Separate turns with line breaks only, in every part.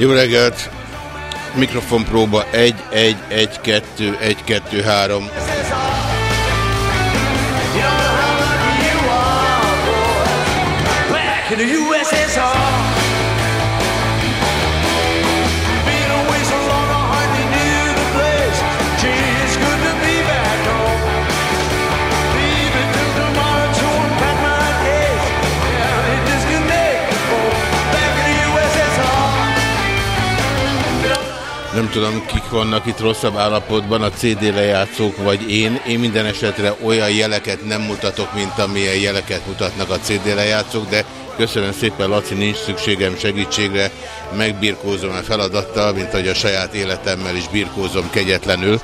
Jó reggelt! Mikrofonpróba 1, 1, 1, 2, 1, 2, 3. Nem tudom, kik vannak itt rosszabb állapotban, a CD lejátszók vagy én. Én minden esetre olyan jeleket nem mutatok, mint amilyen jeleket mutatnak a CD lejátszók, de köszönöm szépen, Laci, nincs szükségem segítségre, megbirkózom a feladattal, mint hogy a saját életemmel is birkózom kegyetlenül.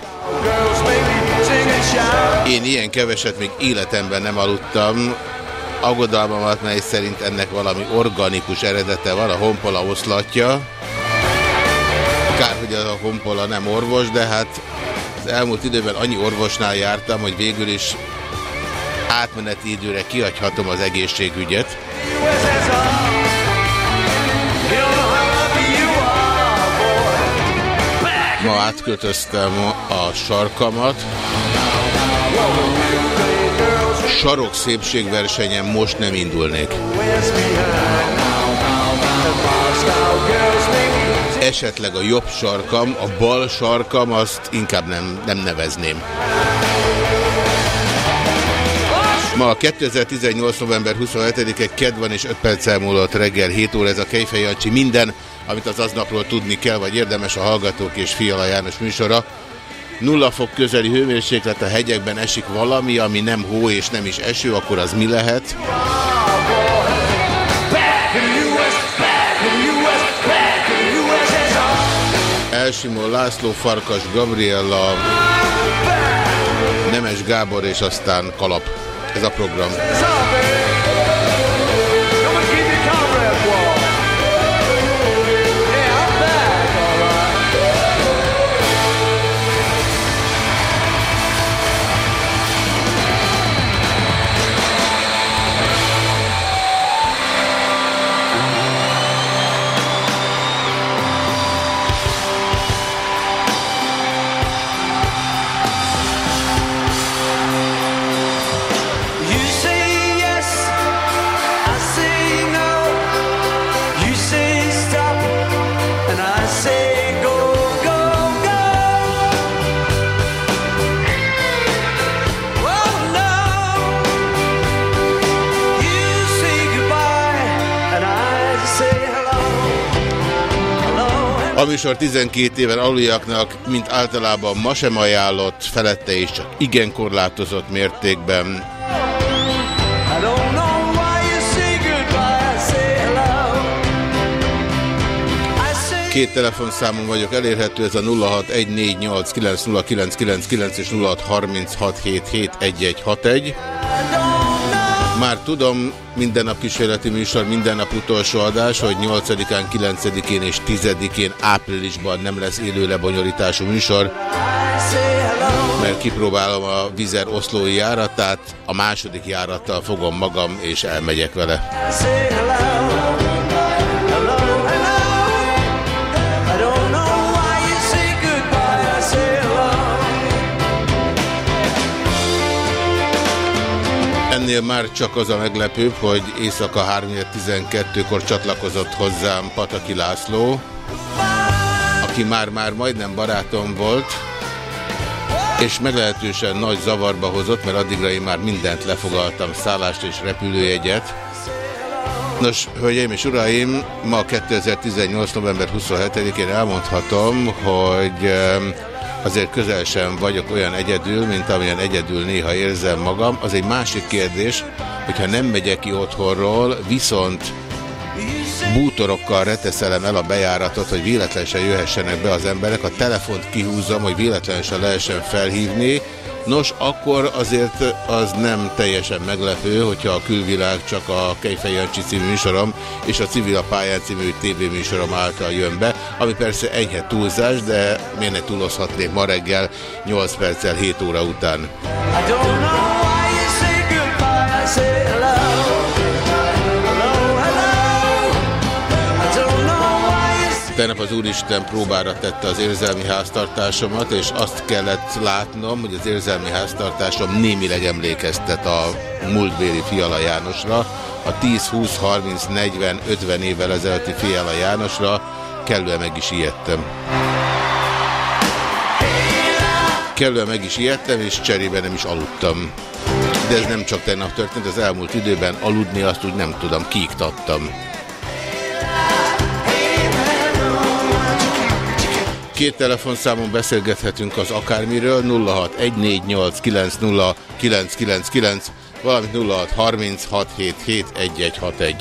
Én ilyen keveset még életemben nem aludtam. Aggodalmamat, mely szerint ennek valami organikus eredete van, a honpola oszlatja. Kár, hogy a honpola nem orvos, de hát az elmúlt időben annyi orvosnál jártam, hogy végül is átmeneti időre kihagyhatom az egészségügyet. Ma átkötöztem a sarkamat. Sarok szépségversenyen most nem indulnék. Esetleg a jobb sarkam, a bal sarkam, azt inkább nem, nem nevezném. Ma 2018. november 27-e ked van és 5 perc elmúlott reggel 7 óra ez a Kejfej Jancsi. Minden, amit az aznapról tudni kell, vagy érdemes a Hallgatók és Fiala János műsora. Nulla fok közeli hőmérséklet, a hegyekben esik valami, ami nem hó és nem is eső, akkor az mi lehet? Elsimó László, Farkas Gabriella, Nemes Gábor és aztán Kalap. Ez a program. A műsor 12 éven aluljaknak, mint általában ma sem ajánlott, felette is csak igen korlátozott mértékben. Két telefonszámon vagyok elérhető, ez a 0614890999 és 0636771161. Már tudom, minden nap kísérleti műsor, minden nap utolsó adás, hogy 8-án, 9-én és 10-én áprilisban nem lesz élő lebonyolítású műsor, mert kipróbálom a Vizer oszlói járatát, a második járattal fogom magam és elmegyek vele. Ennél már csak az a meglepőbb, hogy éjszaka 3.12-kor csatlakozott hozzám Pataki László, aki már-már majdnem barátom volt, és meglehetősen nagy zavarba hozott, mert addigra én már mindent lefogaltam, szállást és repülőjegyet, Nos, hölgyeim és uraim, ma 2018. november 27-én elmondhatom, hogy azért közel sem vagyok olyan egyedül, mint amilyen egyedül néha érzem magam. Az egy másik kérdés, hogyha nem megyek ki otthonról, viszont bútorokkal reteszelem el a bejáratot, hogy véletlenül jöhessenek be az emberek, a telefont kihúzom, hogy véletlenül lehessen felhívni, Nos, akkor azért az nem teljesen meglepő, hogyha a külvilág csak a Kejfej Jancsi című műsorom és a Civil a pályán című tévéműsorom által jön be, ami persze enyhe túlzás, de miért ne túlozhatnék ma reggel 8 perccel 7 óra után.
I don't
Tegnap az Úristen próbára tette az érzelmi háztartásomat, és azt kellett látnom, hogy az érzelmi háztartásom némileg emlékeztet a múltbéli Fiala Jánosra, a 10, 20, 30, 40, 50 évvel ezelőtti Fiala Jánosra, kellően meg is ijedtem. Kellően meg is ijedtem, és cserébe nem is aludtam. De ez nem csak tegnap történt, az elmúlt időben aludni azt úgy nem tudom, kiiktattam. Két telefonszámon beszélgethetünk az akármiről, 0614890999, valamint 0636771161.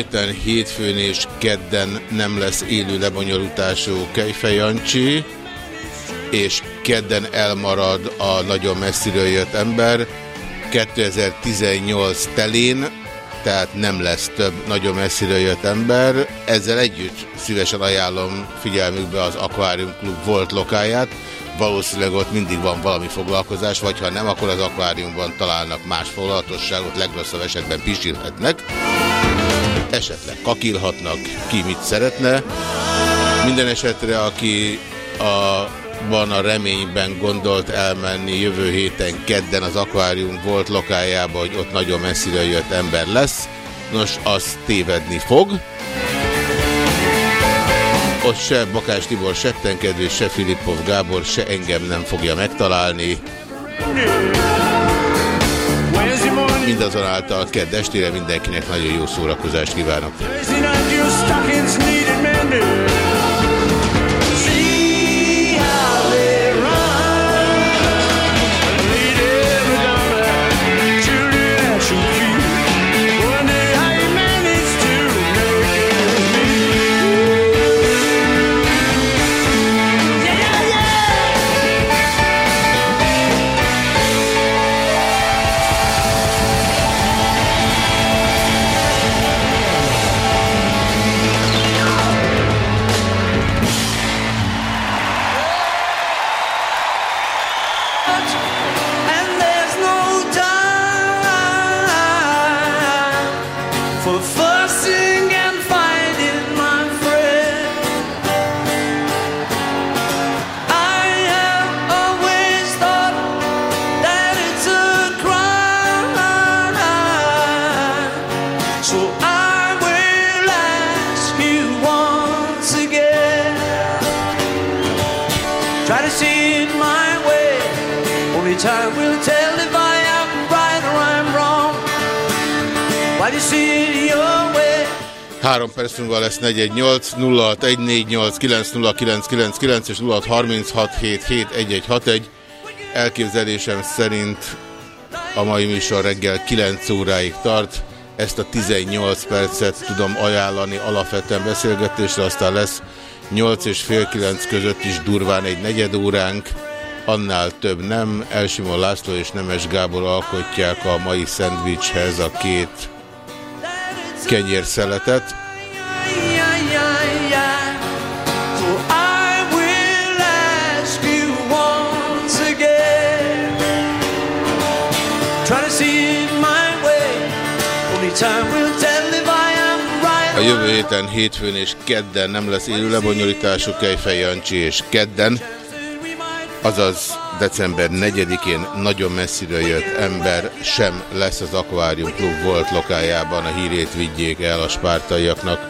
héten hétfőn és kedden nem lesz élő lebonyolítású Kejfej Jancsi, és kedden elmarad a nagyon messziről jött ember 2018 telén, tehát nem lesz több nagyon messziről jött ember. Ezzel együtt szívesen ajánlom figyelmükbe az Aquarium Club volt lokáját. Valószínűleg ott mindig van valami foglalkozás, vagy ha nem, akkor az akváriumban találnak más foglalatosságot, legrosszabb esetben pisilhetnek esetleg kakilhatnak, ki mit szeretne. Minden esetre, aki a, van a reményben gondolt elmenni jövő héten kedden az akvárium volt lokájába, hogy ott nagyon messziről jött ember lesz, nos, az tévedni fog. Ott se Bakás Tibor settenkedő, se Filippov Gábor, se engem nem fogja megtalálni. Mindazonáltal kedd estére mindenkinek nagyon jó szórakozást kívánok. És 0636771161. Elképzelésem szerint a mai műsor reggel 9 óráig tart. Ezt a 18 percet tudom ajánlani alapvetően beszélgetésre, aztán lesz 8 és fél 9 között is durván egy negyed óránk. Annál több nem. Elsimon László és Nemes Gábor alkotják a mai szendvicshez a két kenyérszeletet. A jövő héten hétfőn és kedden nem lesz élő lebonyolítású Kejfej Jancsi, és kedden, azaz december 4-én nagyon messziről jött ember sem lesz az Aquarium Klub volt lokájában, a hírét vigyék el a spártaiaknak.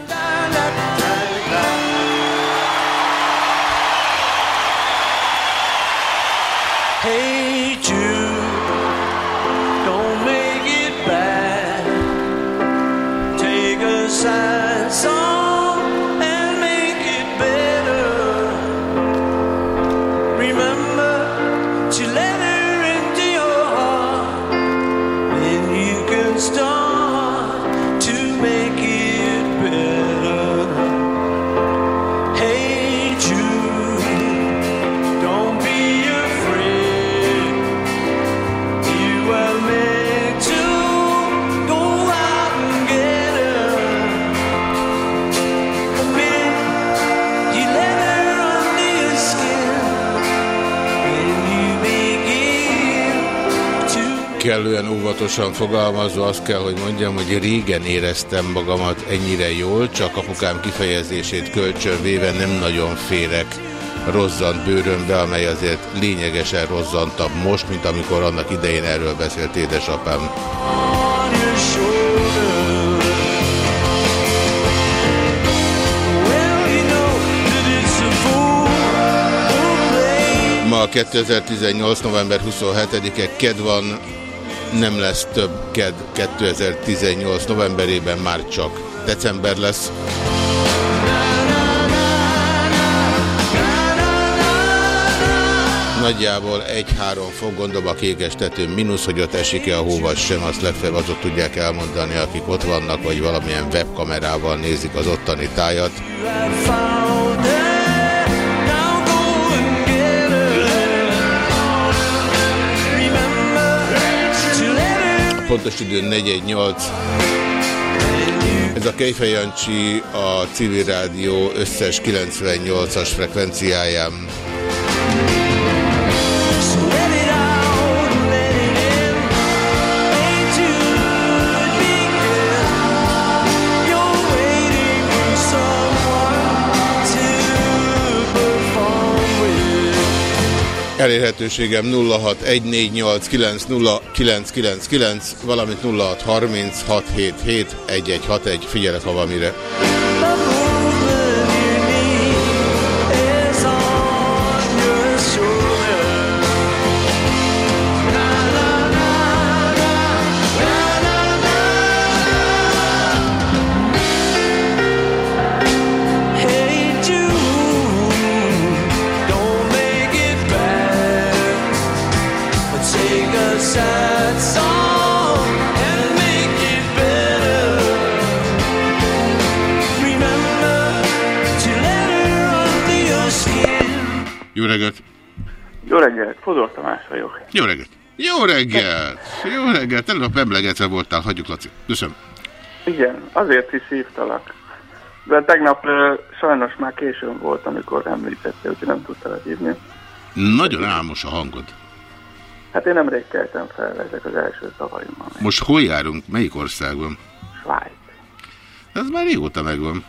Kellően óvatosan fogalmazva azt kell, hogy mondjam, hogy régen éreztem magamat ennyire jól, csak apukám kifejezését kölcsönvéve nem nagyon férek rozzant bőrömbe, amely azért lényegesen rozzantabb most, mint amikor annak idején erről beszélt édesapám. Ma 2018. november 27-e ked van, nem lesz több ked 2018 novemberében, már csak december lesz. Nagyjából 1-3 fok gondolom a kékes tető mínusz, hogy ott esik-e a hó sem, azt legfeljebb azok tudják elmondani, akik ott vannak, vagy valamilyen webkamerával nézik az ottani tájat. Pontos idő 418. Ez a Kejfej Jancsi a civil rádió összes 98-as frekvenciáján. Elérhetőségem 0614890999, valamint 0636771161. Figyelek, ha valamire.
The
reggelt!
Jó reggelt, Fodor Tamás vagyok.
Jó reggelt! Jó reggelt! Jó reggelt! Tegnap emlegetve voltál, hagyjuk Laci. Köszönöm.
Igen, azért is hívtalak. De tegnap ö, sajnos már későn volt, amikor említette, hogy nem tudtál hívni.
Nagyon álmos a hangod.
Hát én nemrég keltem fel, ezek az első szavaim, amely
Most hol járunk? Melyik országban?
Svájc.
Ez már régóta megvan.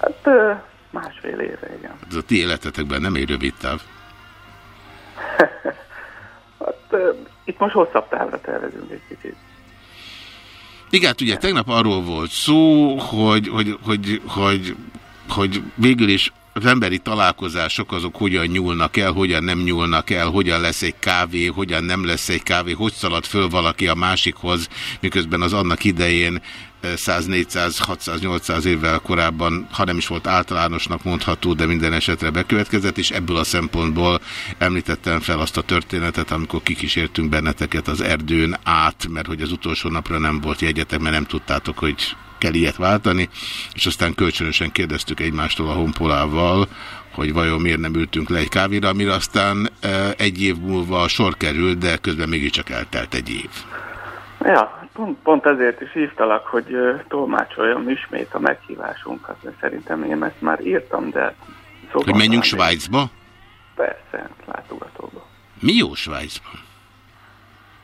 Hát ö, másfél éve, igen.
Ez a ti életetekben nem egy rövid táv.
Hát itt most hosszabb távra tervezünk egy kicsit.
Igen, hát ugye tegnap arról volt szó, hogy, hogy, hogy, hogy, hogy végül is az emberi találkozások azok hogyan nyúlnak el, hogyan nem nyúlnak el, hogyan lesz egy kávé, hogyan nem lesz egy kávé, hogy szalad föl valaki a másikhoz, miközben az annak idején 100, 400, 600, 800 évvel korábban, ha nem is volt általánosnak mondható, de minden esetre bekövetkezett, és ebből a szempontból említettem fel azt a történetet, amikor kikísértünk benneteket az erdőn át, mert hogy az utolsó napra nem volt jegyetek, mert nem tudtátok, hogy kell ilyet váltani, és aztán kölcsönösen kérdeztük egymástól a honpolával, hogy vajon miért nem ültünk le egy kávéra, amire aztán e, egy év múlva sor került, de közben mégiscsak eltelt egy év.
Ja, Pont, pont ezért is hívtalak, hogy ö, tolmácsoljam ismét a meghívásunkat, mert szerintem én ezt már írtam, de... Szóval
Hogy menjünk
talán-
Svájcba?
Persze, látogatóba.
Mi jó Svájcban?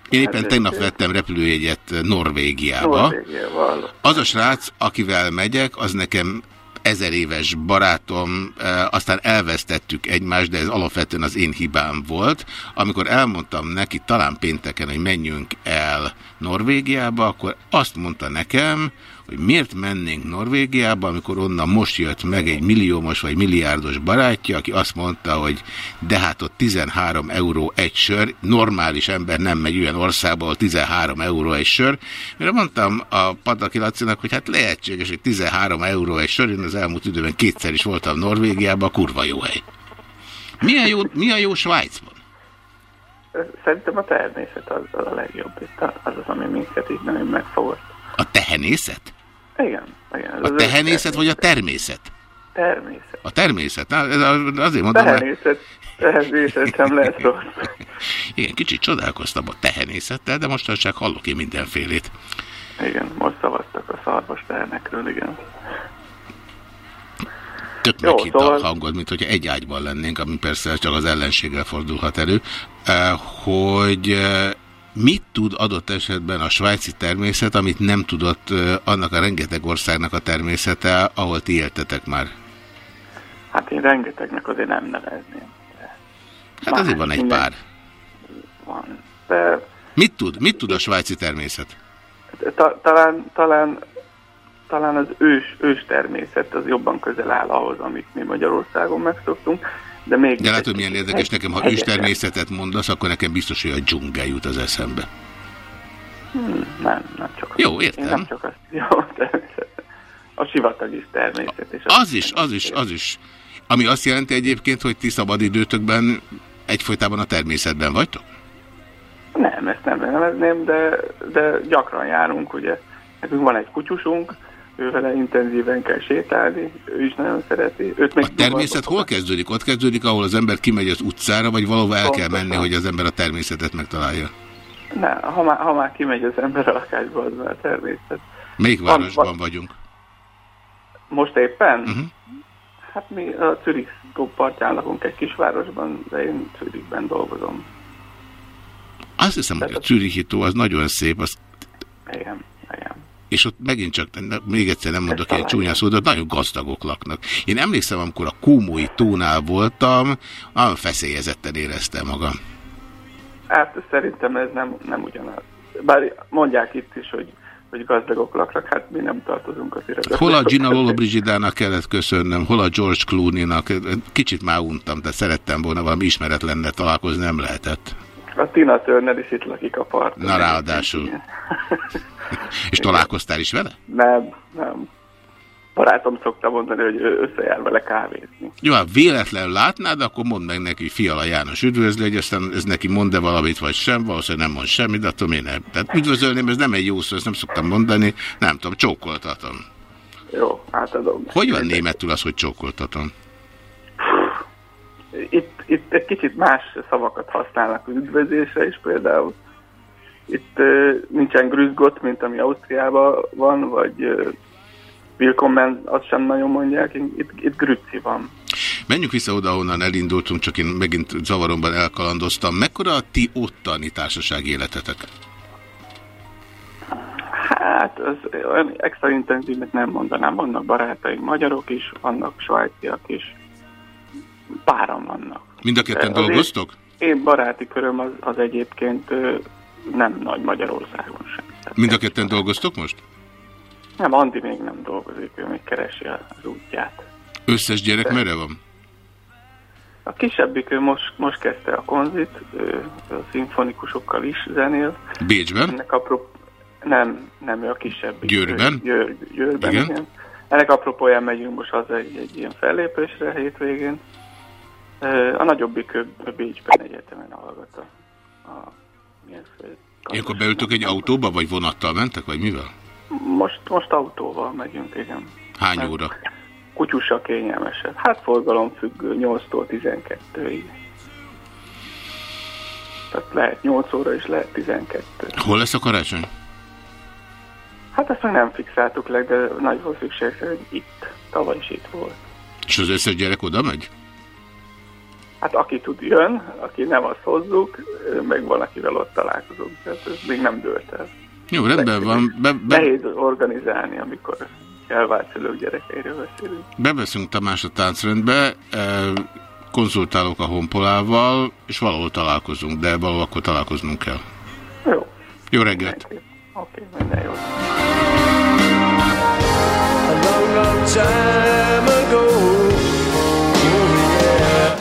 Én éppen
Hát,
tegnap vettem repülőjegyet Norvégiába.
Norvégiával.
Az a srác, akivel megyek, az nekem ezer éves barátom, e, aztán elvesztettük egymást, de ez alapvetően az én hibám volt. Amikor elmondtam neki talán pénteken, hogy menjünk el Norvégiába, akkor azt mondta nekem, hogy miért mennénk Norvégiába, amikor onnan most jött meg egy milliómos vagy milliárdos barátja, aki azt mondta, hogy de hát ott 13 euró egy sör, normális ember nem megy olyan országba, ahol 13 euró egy sör. Mire mondtam a Pataki Lacinak, hogy hát lehetséges, hogy 13 euró egy sör, én az elmúlt időben kétszer is voltam Norvégiában, kurva jó hely. Milyen jó, mi a jó Svájcban?
Szerintem a természet az a legjobb. Itt az az, ami minket így nagyon megfogott.
A tehenészet?
Igen, igen.
A tehenészet vagy a természet?
Természet.
A természet. Na, ez a- azért mondom,
Tehenészet. Tehenészet sem lesz rossz.
igen, kicsit csodálkoztam a tehenészettel, de mostanság hallok én mindenfélét.
Igen, most szavaztak a szarvas tehernekről, igen.
Tök
Jó,
meghitt a
szóval-
hangod, mint hogyha egy ágyban lennénk, ami persze csak az ellenséggel fordulhat elő, eh, hogy eh, mit tud adott esetben a svájci természet, amit nem tudott annak a rengeteg országnak a természete, ahol ti éltetek már?
Hát én rengetegnek azért nem nevezném.
Hát azért van egy pár.
Van. De
Mit tud? Mit tud a svájci természet?
ta, talán, talán, talán az ős, ős természet az jobban közel áll ahhoz, amit mi Magyarországon megszoktunk. De még
De látod, milyen érdekes nekem, ha ős
Hegyeken.
természetet mondasz, akkor nekem biztos, hogy a dzsungel jut az eszembe.
Hmm, nem, nem csak.
Jó, értem.
Én nem csak azt. Jó. A sivatag is természet. És
Az is, az is, az is. Ami azt jelenti egyébként, hogy ti szabadidőtökben egyfolytában a természetben vagytok?
Nem, ezt nem nevezném, de, de gyakran járunk, ugye. Nekünk van egy kutyusunk, ővele intenzíven kell sétálni, ő is nagyon szereti. Őt még
A természet hol kezdődik? Ott kezdődik, ahol az ember kimegy az utcára, vagy valahol el kell menni, hogy az ember a természetet megtalálja?
Ne, ha már, ha már kimegy az ember a lakásba, az már természet.
Melyik városban
van-
vagyunk?
Most éppen?
Uh-huh.
Hát mi a Zürich partján lakunk egy kisvárosban, de én Zürichben dolgozom.
Azt hiszem, hogy a Zürichi tó az nagyon szép, az,
igen.
És ott megint csak, még egyszer nem mondok ilyen csúnya szót, de nagyon gazdagok laknak. Én emlékszem, amikor a Kómói tónál voltam, nagyon feszélyezetten éreztem magam.
Hát szerintem ez nem, nem ugyanaz. Bár mondják itt is, hogy, hogy gazdagok laknak, hát mi nem tartozunk az irodába.
Hol a Gina Lollobrigidának kellett köszönnöm, hol a George Clooney-nak. Kicsit már untam, de szerettem volna valami ismeretlenne találkozni, nem lehetett.
A Tina Turner is itt lakik a parton.
Na ráadásul. És találkoztál is vele?
Nem, nem. Barátom szokta mondani, hogy ő összejár vele kávézni.
Jó, ha véletlenül látnád, akkor mondd meg neki, Fiala János üdvözli, hogy aztán ez neki mond-e valamit, vagy sem, valószínűleg nem mond semmit, de attól én nem. Tehát üdvözölném, ez nem egy jó szó, ezt nem szoktam mondani, nem tudom, csókoltatom.
Jó, átadom.
Hogy van németül az, hogy csókoltatom?
Itt, itt egy kicsit más szavakat használnak az üdvözlésre is például. Itt nincsen grüzgott, mint ami Ausztriában van, vagy willkommen, azt sem nagyon mondják, itt, itt grüci van.
Menjünk vissza oda, ahonnan elindultunk, csak én megint zavaromban elkalandoztam. Mekkora a ti ottani társasági életetek?
Hát, az olyan extra intenzívet nem mondanám. Vannak barátaink magyarok is, vannak svájciak is. Páran vannak.
Mind a ketten dolgoztok?
Én baráti köröm az, az egyébként nem nagy Magyarországon sem.
Mind a ketten dolgoztok most?
Nem, Andi még nem dolgozik, ő még keresi az útját.
Összes gyerek merre van?
A kisebbik ő most, most kezdte a konzit, ő a szimfonikusokkal is zenél.
Bécsben?
Ennek apró... Nem, nem, ő a kisebbik.
Győrben?
Ő, Győr, Győrben,
Igen.
igen. Ennek apropóján megyünk most haza egy, egy ilyen fellépésre hétvégén. A nagyobbik Bécsben egyetemen hallgat a, milyen fő-
Ilyenkor beültök egy autóba, vagy vonattal mentek, vagy mivel?
Most, most autóval megyünk, igen.
Hány
Hát,
óra?
Kutyusa kényelmesebb. Hát forgalom függő 8-tól 12-ig. Tehát lehet 8 óra is, lehet 12.
Hol lesz a karácsony?
Hát ezt még nem fixáltuk le, de nagy valószínűség szerint itt. Tavaly is itt volt.
És az összes gyerek oda megy?
Hát aki tud jön, aki nem, azt hozzuk, meg van, akivel ott találkozunk. Tehát ez még nem dőlt el.
Jó, rendben van. Be, be,
Nehéz organizálni, amikor elvált szülők gyerekeiről beszélünk.
beveszünk Tamás a táncrendbe, eh, konzultálok a honpolával, és valahol találkozunk, de valahol akkor találkoznunk kell.
Jó,
Jó reggelt!
oké, minden jó.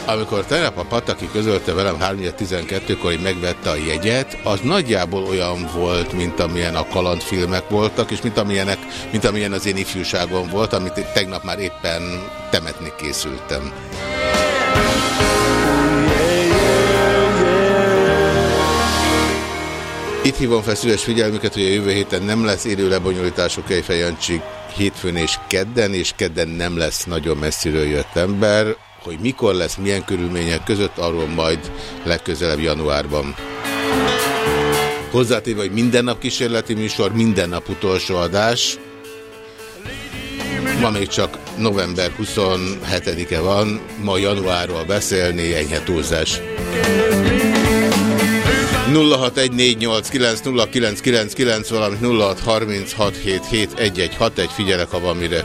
Amikor tegnap a Pataki közölte velem 3.12-kor, hogy megvette a jegyet, az nagyjából olyan volt, mint amilyen a kalandfilmek voltak, és mint, amilyenek, mint amilyen az én ifjúságom volt, amit tegnap már éppen temetni készültem. Itt hívom fel szíves figyelmüket, hogy a jövő héten nem lesz élő lebonyolítású Kejfejancsi hétfőn és kedden, és kedden nem lesz nagyon messziről jött ember. Hogy mikor lesz, milyen körülmények között, arról majd legközelebb januárban. Hozzátéve, hogy minden nap kísérleti műsor, minden nap utolsó adás. Ma még csak november 27-e van, ma januárról beszélni, enyhe túlzás. 0614890999, valamint 0636771161, figyelek, ha van mire.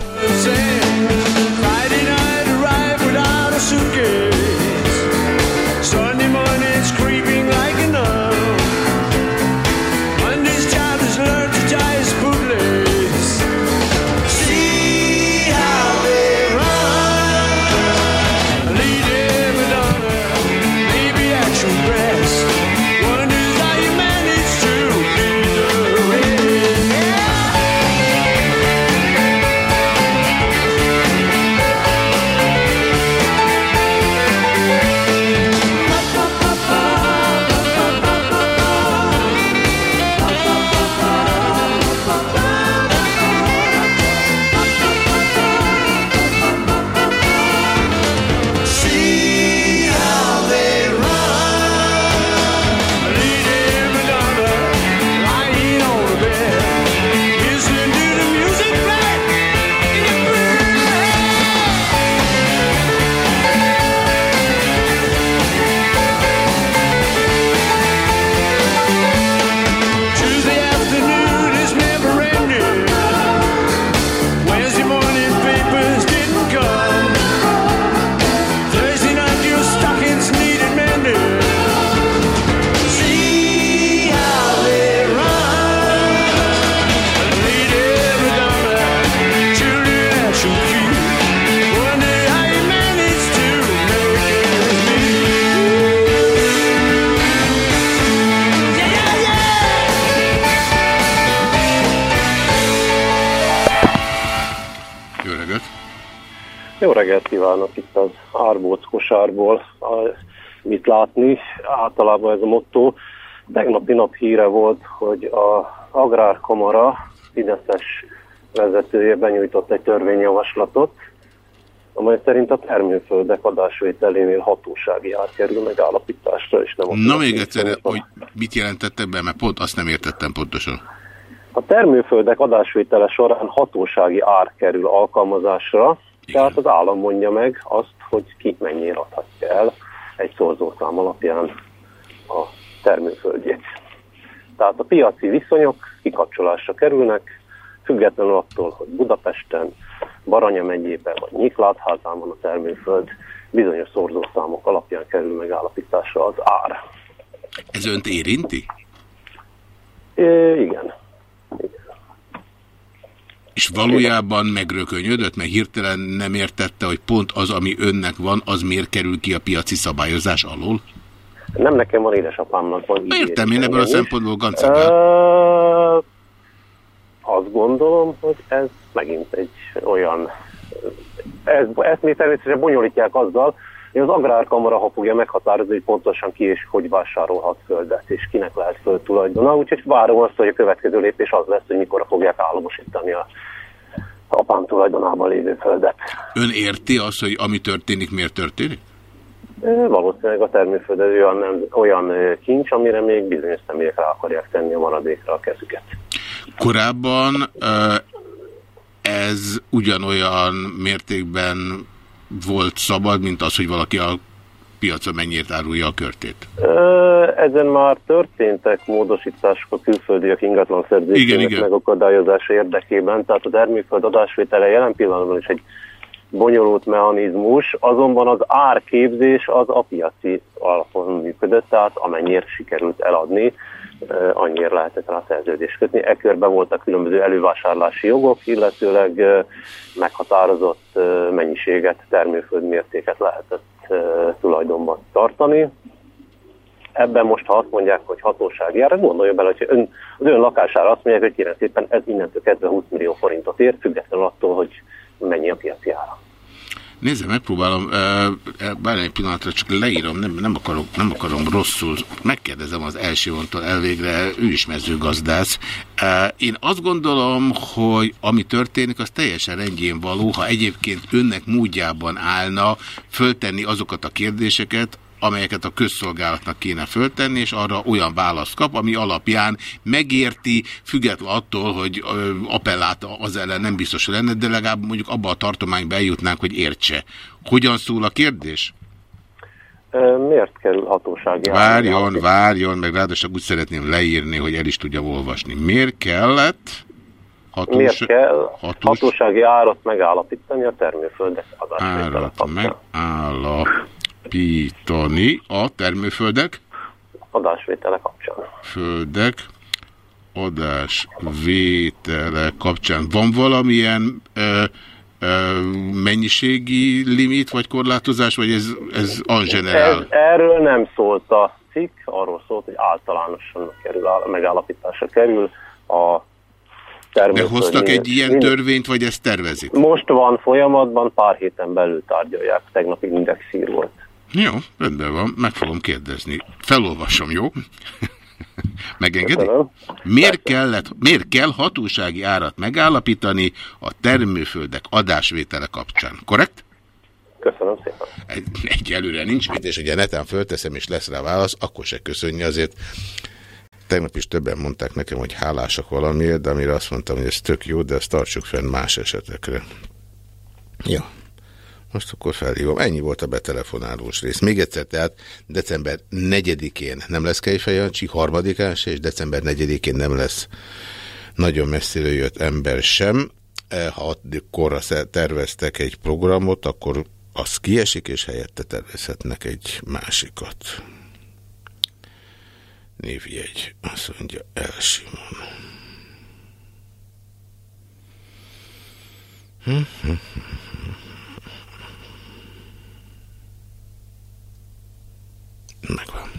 Reggelt
kívánok itt az árbóc kosárból. A, mit látni? Általában ez a motto. Tegnapi nap híre volt, hogy a Agrárkamara Fideszes vezetője benyújtott egy törvényjavaslatot, amely szerint a termőföldek adásvételénél hatósági ár kerül megállapításra, és nem
Na még egyszer, hogy mit jelentettek be, mert pont azt nem értettem pontosan.
A termőföldek adásvétele során hatósági ár kerül alkalmazásra,
Igen.
tehát az állam mondja meg azt, hogy ki mennyire adhatja el egy szorzószám alapján a termőföldjét. Tehát a piaci viszonyok kikapcsolásra kerülnek, függetlenül attól, hogy Budapesten, Baranya megyében vagy Nyiklátházán van a termőföld, bizonyos szorzószámok alapján kerül megállapításra az ár.
Ez önt érinti?
É, igen.
És valójában megrökönyödött, mert hirtelen nem értette, hogy pont az, ami önnek van, az miért kerül ki a piaci szabályozás alól?
Nem nekem van, édesapámnak van.
Értem, én ebből a szempontból gancegál.
Ö, Azt gondolom, hogy ez megint egy olyan... Ez, ezt még természetesen bonyolítják azzal, az agrárkamara, ha fogja meghatározni, hogy pontosan ki és hogy vásárolhat földet, és kinek lehet föld tulajdona. Úgyhogy várom azt, hogy a következő lépés az lesz, hogy mikor fogják államosítani a apám tulajdonában lévő földet.
Ön érti azt, hogy ami történik, miért történik?
Valószínűleg a termőföld olyan, nem, olyan kincs, amire még bizonyos személyek rá akarják tenni a maradékra a kezüket.
Korábban ez ugyanolyan mértékben volt szabad, mint az, hogy valaki a piacon mennyire árulja a körtét.
Ezen már történtek módosítások a külföldiek ingatlan szerződésének megakadályozása érdekében, tehát az erműföld adásvétele jelen pillanatban is egy bonyolult mechanizmus, azonban az árképzés az a piaci alapon működött, tehát amennyire sikerült eladni, annyira lehetett rá szerződést kötni. E körben voltak különböző elővásárlási jogok, illetőleg meghatározott mennyiséget, termőföld mértéket lehetett tulajdonban tartani. Ebben most, ha azt mondják, hogy hatósági ára, gondolja bele, hogy ön, az ön lakására azt mondják, hogy kérem szépen ez innentől kezdve 20 millió forintot ér, függetlenül attól, hogy mennyi a piaci ára.
Nézze, megpróbálom, bár egy pillanatra csak leírom, nem, nem, akarom, nem akarom rosszul, megkérdezem az első vontól elvégre, ő is mezőgazdász. Én azt gondolom, hogy ami történik, az teljesen rendjén való, ha egyébként önnek módjában állna föltenni azokat a kérdéseket, amelyeket a közszolgálatnak kéne föltenni, és arra olyan választ kap, ami alapján megérti, független attól, hogy appellát az ellen nem biztos lenne, de legalább mondjuk abba a tartományba eljutnánk, hogy értse. Hogyan szól a kérdés?
Miért kerül hatósági?
Várjon, várjon, meg ráadásul úgy szeretném leírni, hogy el is tudja olvasni. Miért kellett hatós,
Miért kell
hatós
hatósági árat megállapítani a termőföldek adásvétele
árat
kapcsán?
Megállapítani a termőföldek?
Adásvétele kapcsán.
földek adás vétele kapcsán van valamilyen ö, ö, mennyiségi limit vagy korlátozás, vagy ez, ez en
Ez, erről nem szólt a cikk, arról szólt, hogy általánosan kerül, áll- megállapításra kerül a
De hoztak egy ilyen törvényt, vagy ezt tervezik?
Most van folyamatban, pár héten belül tárgyalják, tegnapi indexír volt.
Jó, rendben van, meg fogom kérdezni. Felolvasom, jó? Megengedi?
Köszönöm.
Miért, kellett, miért kell hatósági árat megállapítani a termőföldek adásvétele kapcsán? Korrekt?
Köszönöm szépen.
Egy, egyelőre nincs mit, és ugye neten fölteszem, és lesz rá válasz, akkor se köszönje azért. Tegnap is többen mondták nekem, hogy hálásak valamiért, de amire azt mondtam, hogy ez tök jó, de ezt tartsuk fenn más esetekre. Jó. Most akkor felhívom. Ennyi volt a betelefonálós rész. Még egyszer, tehát december 4-én nem lesz Kejfej Jancsi, harmadikán se, és december 4-én nem lesz nagyon messziről jött ember sem. Eh, Ha addikorra terveztek egy programot, akkor az kiesik, és helyette tervezhetnek egy másikat. Névjegy, azt mondja Elsimon. Megvan.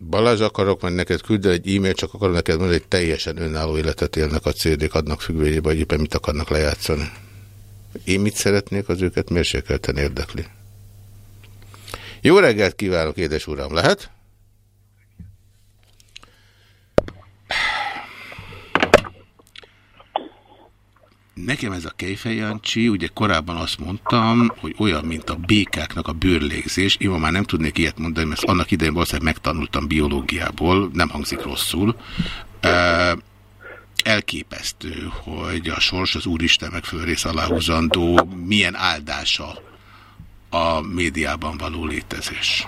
Balázs, akarok majd neked küldeni egy e-mail, csak akarom neked mondani, hogy teljesen önálló életet élnek a CD-k, adnak függvényében, hogy éppen mit akarnak lejátszani. Én mit szeretnék, az őket mérsékelten érdekli. Jó reggelt kívánok, édes uram, lehet? Nekem ez a Kejfej Jancsi, ugye korábban azt mondtam, hogy olyan, mint a békáknak a bőrlégzés. Én már nem tudnék ilyet mondani, mert annak idején valószínűleg megtanultam biológiából, nem hangzik rosszul. Uh, elképesztő, hogy a sors az Úristen meg fölrész aláhúzandó, milyen áldása a médiában való létezés.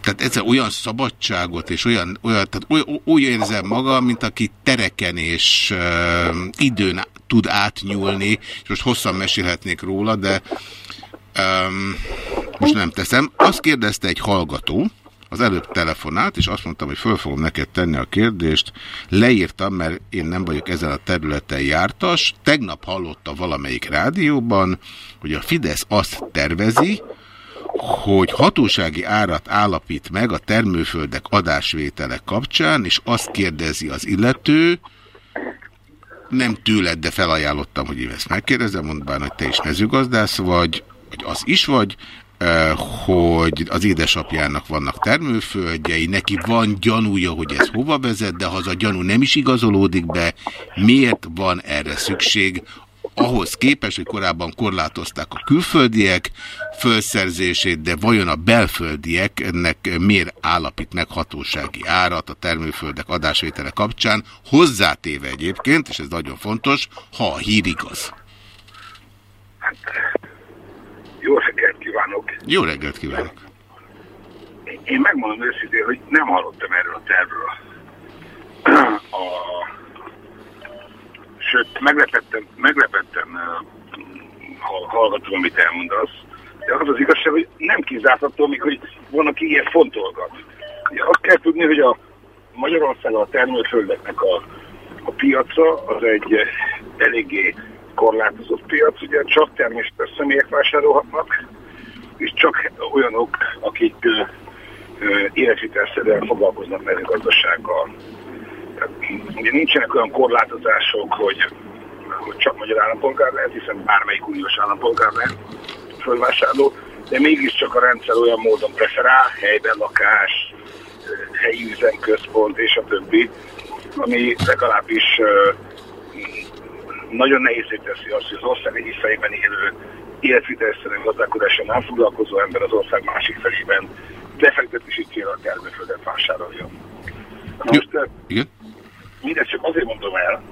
Tehát egyszer olyan szabadságot és olyan, olyan tehát oly, úgy érzem magam, mint aki tereken és uh, időn tud átnyúlni, és most hosszan mesélhetnék róla, de um, most nem teszem. Azt kérdezte egy hallgató, az előbb telefonált, és azt mondtam, hogy föl fogom neked tenni a kérdést. Leírtam, mert én nem vagyok ezen a területen jártas. Tegnap hallotta valamelyik rádióban, hogy a Fidesz azt tervezi, hogy hatósági árat állapít meg a termőföldek adásvétele kapcsán, és azt kérdezi az illető, nem tőled, de felajánlottam, hogy én ezt megkérdezem, mondván, hogy te is mezőgazdász vagy, vagy az is vagy, hogy az édesapjának vannak termőföldjei, neki van gyanúja, hogy ez hova vezet, de ha az a gyanú nem is igazolódik be, miért van erre szükség? ahhoz képest, hogy korábban korlátozták a külföldiek fölszerzését, de vajon a belföldiek ennek miért állapít meg hatósági árat a termőföldek adásvétele kapcsán, hozzátéve egyébként, és ez nagyon fontos, ha a hír igaz.
Jó reggelt kívánok! Én megmondom őszintén, hogy nem hallottam erről a tervről. A... Sőt, meglepettem, meglepettem ha hallgatom, amit elmondasz. De az az igazság, hogy nem kizárható, még hogy van, aki ilyen fontolgat. Ugye azt kell tudni, hogy a Magyarország a termőföldeknek a, a piaca az egy eh, eléggé korlátozott piac, ugye csak természetes személyek vásárolhatnak, és csak olyanok, akik életvitelszerűen foglalkoznak mezőgazdasággal. Ugye nincsenek olyan korlátozások, hogy, hogy csak magyar állampolgár lehet, hiszen bármelyik uniós állampolgár lehet fölvásárló, de mégiscsak a rendszer olyan módon preferál, helyben lakás, helyi üzemközpont és a többi, ami legalábbis nagyon nehézé teszi azt, hogy az ország egyik fejében élő életvitelszerűen gazdálkodással nem foglalkozó ember az ország másik felében befektetési célra termőföldet vásárolja. Most ö,
Igen?
mindezt csak azért mondom el,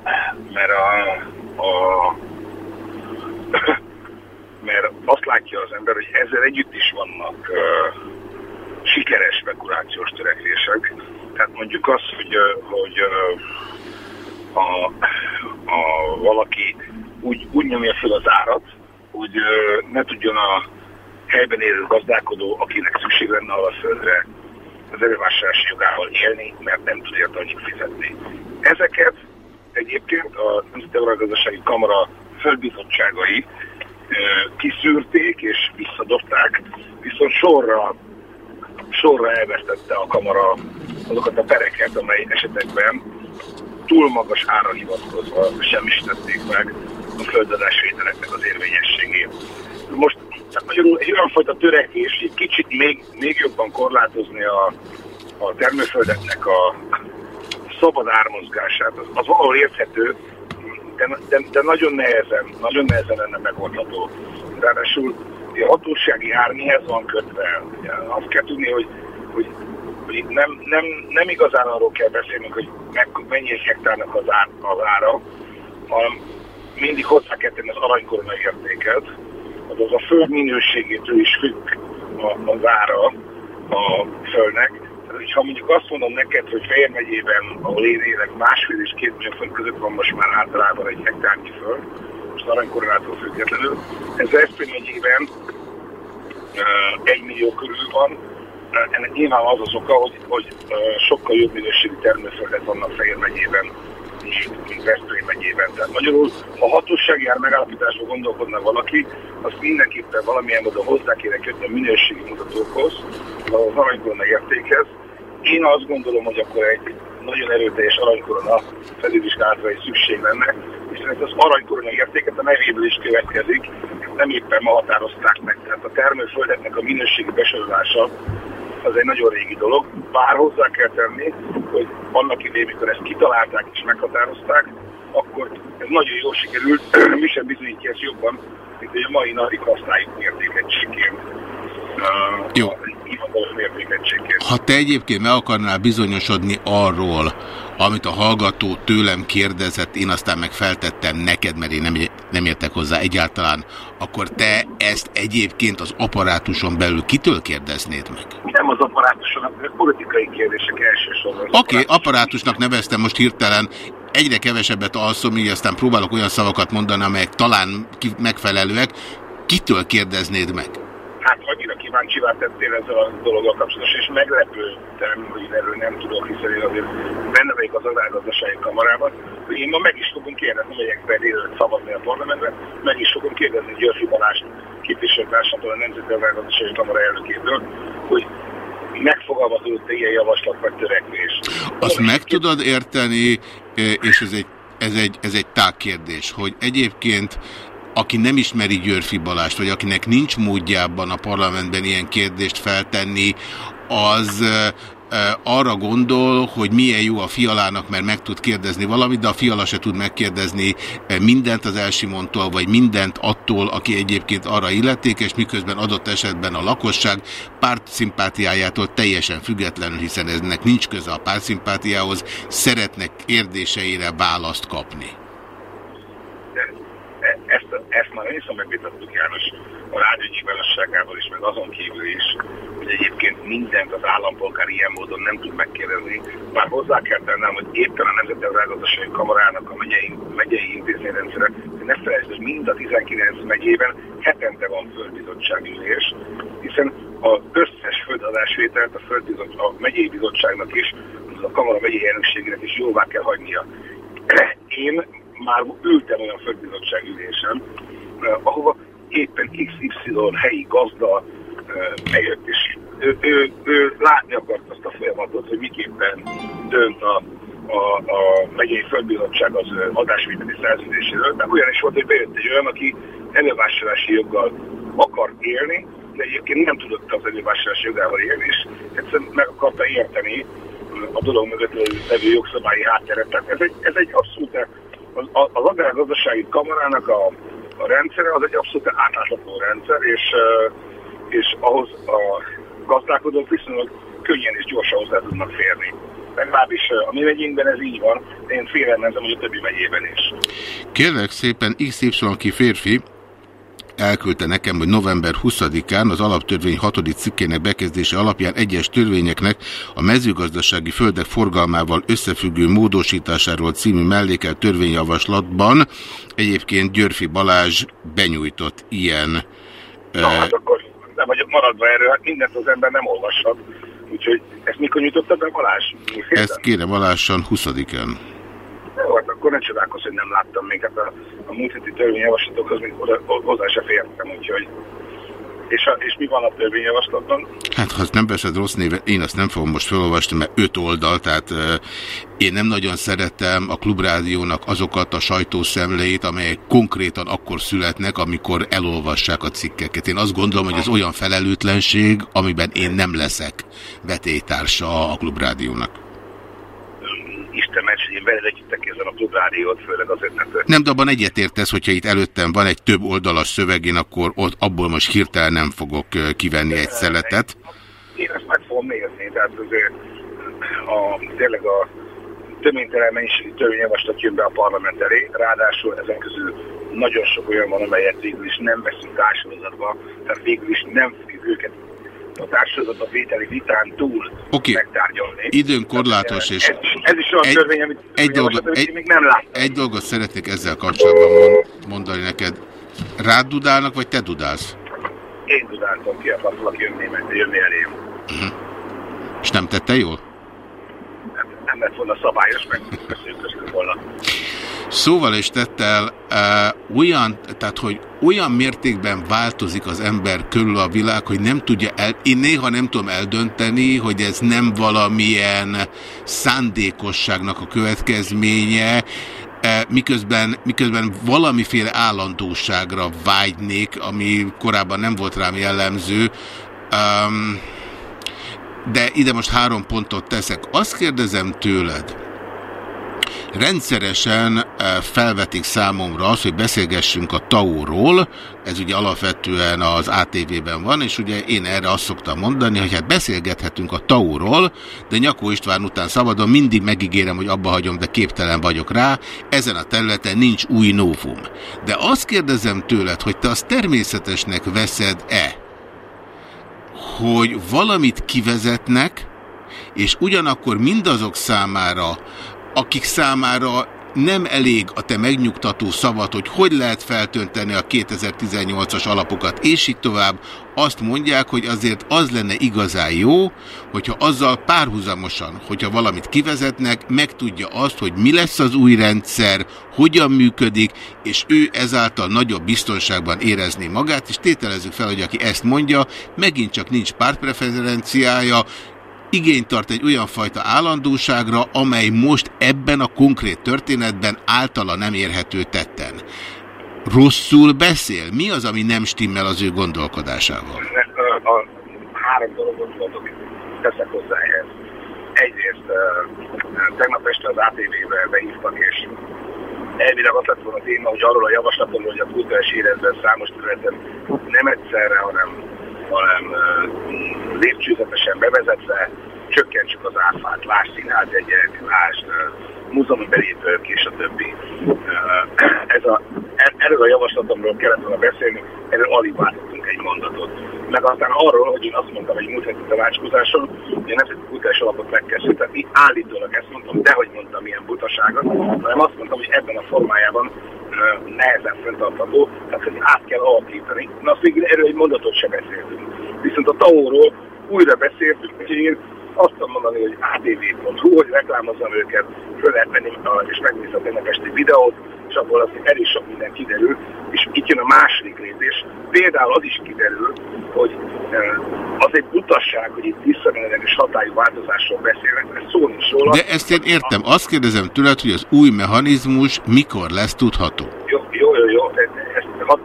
mert a, a mert azt látja az ember, hogy ezzel együtt is vannak uh, sikeres spekulációs törekvések. Tehát mondjuk azt, hogy, hogy uh, a, a, valaki úgy, úgy nyomja fel az árat, hogy ne tudjon a helyben élő gazdálkodó, akinek szükség lenne a földre, az elővásárlási jogával élni, mert nem tud érte annyit fizetni. Ezeket egyébként a Nemzeti Agrárgazdasági Kamara földbizottságai kiszűrték és visszadobták, viszont sorra, sorra elvesztette a kamara azokat a pereket, amely esetekben túl magas ára hivatkozva semmisítették meg földadásvételeknek az érvényességét. Most tehát magyarul egy olyan fajta törekvés, egy kicsit még, még jobban korlátozni a, a termőföldeknek a szabad ármozgását, az, az valahol érthető, de, de, de nagyon nehezen, nagyon nehezen lenne megoldható. Ráadásul a hatósági ár mihez van kötve? Ugye, azt kell tudni, hogy, hogy, hogy nem, nem, nem igazán arról kell beszélnünk, hogy meg, mennyi egy hektárnak az, ár, az ára, hanem mindig hozzá kell tenni az aranykorona értéket, azaz a föld minőségétől is függ a, az ára a földnek. Tehát, hogyha mondjuk azt mondom neked, hogy Fejér megyében, ahol én élek, másfél és két millió föld között van most már általában egy hektárnyi föld, most aranykoronától függetlenül. Ez Veszprém megyében egy millió körül van. Ennek nyilván az az oka, hogy, hogy sokkal jobb minőségű termőföldet vannak Fejér megyében, mint Veszprém megyében. Tehát magyarul, ha hatósági ár megállapításba gondolkodna valaki, azt mindenképpen valamilyen módon hozzá kéne kötni a minőségi mutatókhoz, az aranykorona értékhez. Én azt gondolom, hogy akkor egy nagyon erőteljes aranykorona felülvizsgálatra is szükség lenne, hiszen ez az aranykorona értéket a nevéből is következik, nem éppen ma határozták meg. Tehát a termőföldeknek a minőségi besorolása az egy nagyon régi dolog, bár hozzá kell tenni, hogy annak idején, mikor ezt kitalálták és meghatározták, akkor ez nagyon jól sikerült, mi sem bizonyítja ezt jobban, mint hogy a mai napig használjuk mértékegységként.
Jó. Ha te egyébként meg akarnál bizonyosodni arról, amit a hallgató tőlem kérdezett, én aztán meg feltettem neked, mert én nem, nem értek hozzá egyáltalán, akkor te ezt egyébként az apparátuson belül kitől kérdeznéd meg?
Nem az apparátuson, hanem politikai kérdések elsősorban.
Oké, okay, apparátusnak neveztem most hirtelen, egyre kevesebbet alszom, így aztán próbálok olyan szavakat mondani, amelyek talán megfelelőek. Kitől kérdeznéd meg?
Annyira kíváncsivá tettél ezzel a dologgal kapcsolatosan, és meglepődtem, hogy erről nem tudok, hiszen én azért benne vagyok az agrárgazdasági kamarában, hogy én ma meg is fogom kérdezni, megyek be délelőtt szavazni a parlamentben, meg is fogom kérdezni Györfi Balázs képviselőtársamtól, a Nemzeti Agrárgazdasági Kamara elnökétől, hogy megfogalmazódott ilyen javaslat vagy törekvés.
Azt meg tudod érteni, és ez egy, ez egy, ez egy tágkérdés, hogy egyébként aki nem ismeri Györfi Balást, vagy akinek nincs módjában a parlamentben ilyen kérdést feltenni, az arra gondol, hogy milyen jó a fialának, mert meg tud kérdezni valamit, de a fiala se tud megkérdezni mindent az Elsimondtól, vagy mindent attól, aki egyébként arra illetékes, miközben adott esetben a lakosság pártszimpátiájától teljesen függetlenül, hiszen eznek nincs köze a pártszimpátiához, szeretnek kérdéseire választ kapni.
Ezt, már hiszem megvitattuk János a rádió nyilvánosságával is, meg azon kívül is, hogy egyébként mindent az állampolgár ilyen módon nem tud megkérdezni. Bár hozzá kell tennem, hogy éppen a Nemzeti Gazdasági Kamarának a megyei, megyei intézményrendszere, ne felejtsd, hogy mind a 19 megyében hetente van földbizottsági ülés, hiszen az összes földadásvételt a, földbizot, a megyei bizottságnak is, a Kamara megyei elnökségének is jóvá kell hagynia. Én már ültem olyan földbizottság ülésen, eh, ahova éppen XY helyi gazda eh, bejött, és ő, ő, ő látni akart azt a folyamatot, hogy miképpen dönt a, a, a megyei földbizottság az eh, adásvételi szerződéséről, de olyan is volt, hogy bejött egy olyan, aki elővásárlási joggal akar élni, de egyébként nem tudott az elővásárlási jogával élni, és egyszerűen meg akarta érteni a dolog mögött levő jogszabályi hátteret. Tehát ez egy, ez egy abszolút, az, az agrárgazdasági kamarának a, a rendszere az egy abszolút átlátható rendszer, és, és ahhoz a gazdálkodók viszonylag könnyen és gyorsan hozzá tudnak férni. Legalábbis a mi megyénkben ez így van, én félrendezem, hogy a többi megyében is.
Kérlek szépen, XY férfi elküldte nekem, hogy november 20-án az alaptörvény 6. cikkének bekezdése alapján egyes törvényeknek a mezőgazdasági földek forgalmával összefüggő módosításáról című mellékelt törvényjavaslatban egyébként Györfi Balázs benyújtott ilyen
Na, hát akkor nem vagyok maradva erről, hát mindent az ember nem olvashat. Úgyhogy ezt mikor nyújtottad be Balázs?
Ezt kérem alássan 20-án.
Hát akkor ne csodálkozz, hogy nem láttam még. Hát a, a múlt heti törvényjavaslatokhoz még oda, hozzá se fértem, úgyhogy... És, a, és mi van a törvényjavaslatban?
Hát, ha nem veszed rossz néven, én azt nem fogom most felolvasni, mert öt oldal, tehát uh, én nem nagyon szeretem a klubrádiónak azokat a sajtószemleit, amelyek konkrétan akkor születnek, amikor elolvassák a cikkeket. Én azt gondolom, hogy ez olyan felelőtlenség, amiben én nem leszek vetélytársa a klubrádiónak.
Isten ments, hogy én veled együtt ezen a klubrádiót, főleg azért, mert
Nem, de abban egyetértesz, hogyha itt előttem van egy több oldalas szövegén, akkor ott abból most hirtelen nem fogok kivenni egy szeletet.
én ezt meg fogom nézni, tehát azért a, tényleg a töménytelen mennyiségű törvényjavaslat jön be a parlament elé, ráadásul ezek közül nagyon sok olyan van, amelyet végül is nem veszünk társadalmatba, tehát végül is nem fogjuk őket a társadalmatba vételi vitán túl
Oké.
megtárgyalni.
Időn korlátos, és
Ez, ez is olyan
egy-
törvény, amit
egy dolgot,
amit
egy,
még nem láttam.
egy dolgot szeretnék ezzel kapcsolatban mond, mondani neked. Rád dudálnak, vagy te dudálsz?
Én tudáltam ki, akart valaki jönni, mert jönni elém.
És nem tette jól?
Nem, nem lett volna szabályos, meg beszéljük köztünk volna.
Szóval és tettel uh, olyan, tehát hogy olyan mértékben változik az ember körül a világ, hogy nem tudja el, én néha nem tudom eldönteni, hogy ez nem valamilyen szándékosságnak a következménye, eh, miközben, miközben valamiféle állandóságra vágynék, ami korábban nem volt rám jellemző. Um, de ide most három pontot teszek. Azt kérdezem tőled, rendszeresen eh, felvetik számomra azt, hogy beszélgessünk a TAO-ról, ez ugye alapvetően az ATV-ben van, és ugye én erre azt szoktam mondani, hogy hát beszélgethetünk a TAO-ról, de Nyakó István után szabadon mindig megígérem, hogy abba hagyom, de képtelen vagyok rá, ezen a területen nincs új novum. De azt kérdezem tőled, hogy te azt természetesnek veszed-e, hogy valamit kivezetnek, és ugyanakkor mindazok számára, akik számára nem elég a te megnyugtató szavad, hogy hogy lehet feltönteni a 2018-as alapokat, és így tovább, azt mondják, hogy azért az lenne igazán jó, hogyha azzal párhuzamosan, hogyha valamit kivezetnek, megtudja azt, hogy mi lesz az új rendszer, hogyan működik, és ő ezáltal nagyobb biztonságban érezné magát, és tételezzük fel, hogy aki ezt mondja, megint csak nincs pártpreferenciája, igényt tart egy olyan fajta állandóságra, amely most ebben a konkrét történetben általa nem érhető tetten. rosszul beszél? Mi az, ami nem stimmel az ő gondolkodásával?
A, a három dologot mondom, amit teszek hozzá ehhez. Egyrészt tegnap este az ATV-be behívtak, és elvileg az lett volna a téma, hogy arról a javaslatomról, hogy a kultúrás életben számos területen nem egyszerre, hanem, hanem lépcsőzetesen bevezetve csökkentsük az áfát, lásd színházjegyek, lásd ö, múzeumi belépők és a többi. Ez a, er- erről a javaslatomról kellett volna beszélni, erről alig váltottunk egy mondatot. Meg aztán arról, hogy én azt mondtam egy múlt heti tanácskozáson, hogy a Nemzeti Kultúrás Alapot meg kell szüntetni, állítólag ezt mondtam, de hogy mondtam ilyen butaságot, hanem azt mondtam, hogy ebben a formájában nehezen fenntartható, tehát hogy át kell alakítani. Na azt végül erről egy mondatot sem beszéltünk. Viszont a TAO-ról újra beszéltünk, úgyhogy én azt tudom mondani, hogy adv.hu, hogy reklámozzam őket, föl lehet menni és megnézni a tegnap esti videót, és abból azért elég sok minden kiderül, és itt jön a második rész, és például az is kiderül, hogy az egy utasság, hogy itt visszamenőleges hatályú változásról beszélnek, mert szó nincs róla.
De ezt én értem. Azt kérdezem tőled, hogy az új mechanizmus mikor lesz tudható?
Jó, jó, jó, jó. Ezt hat,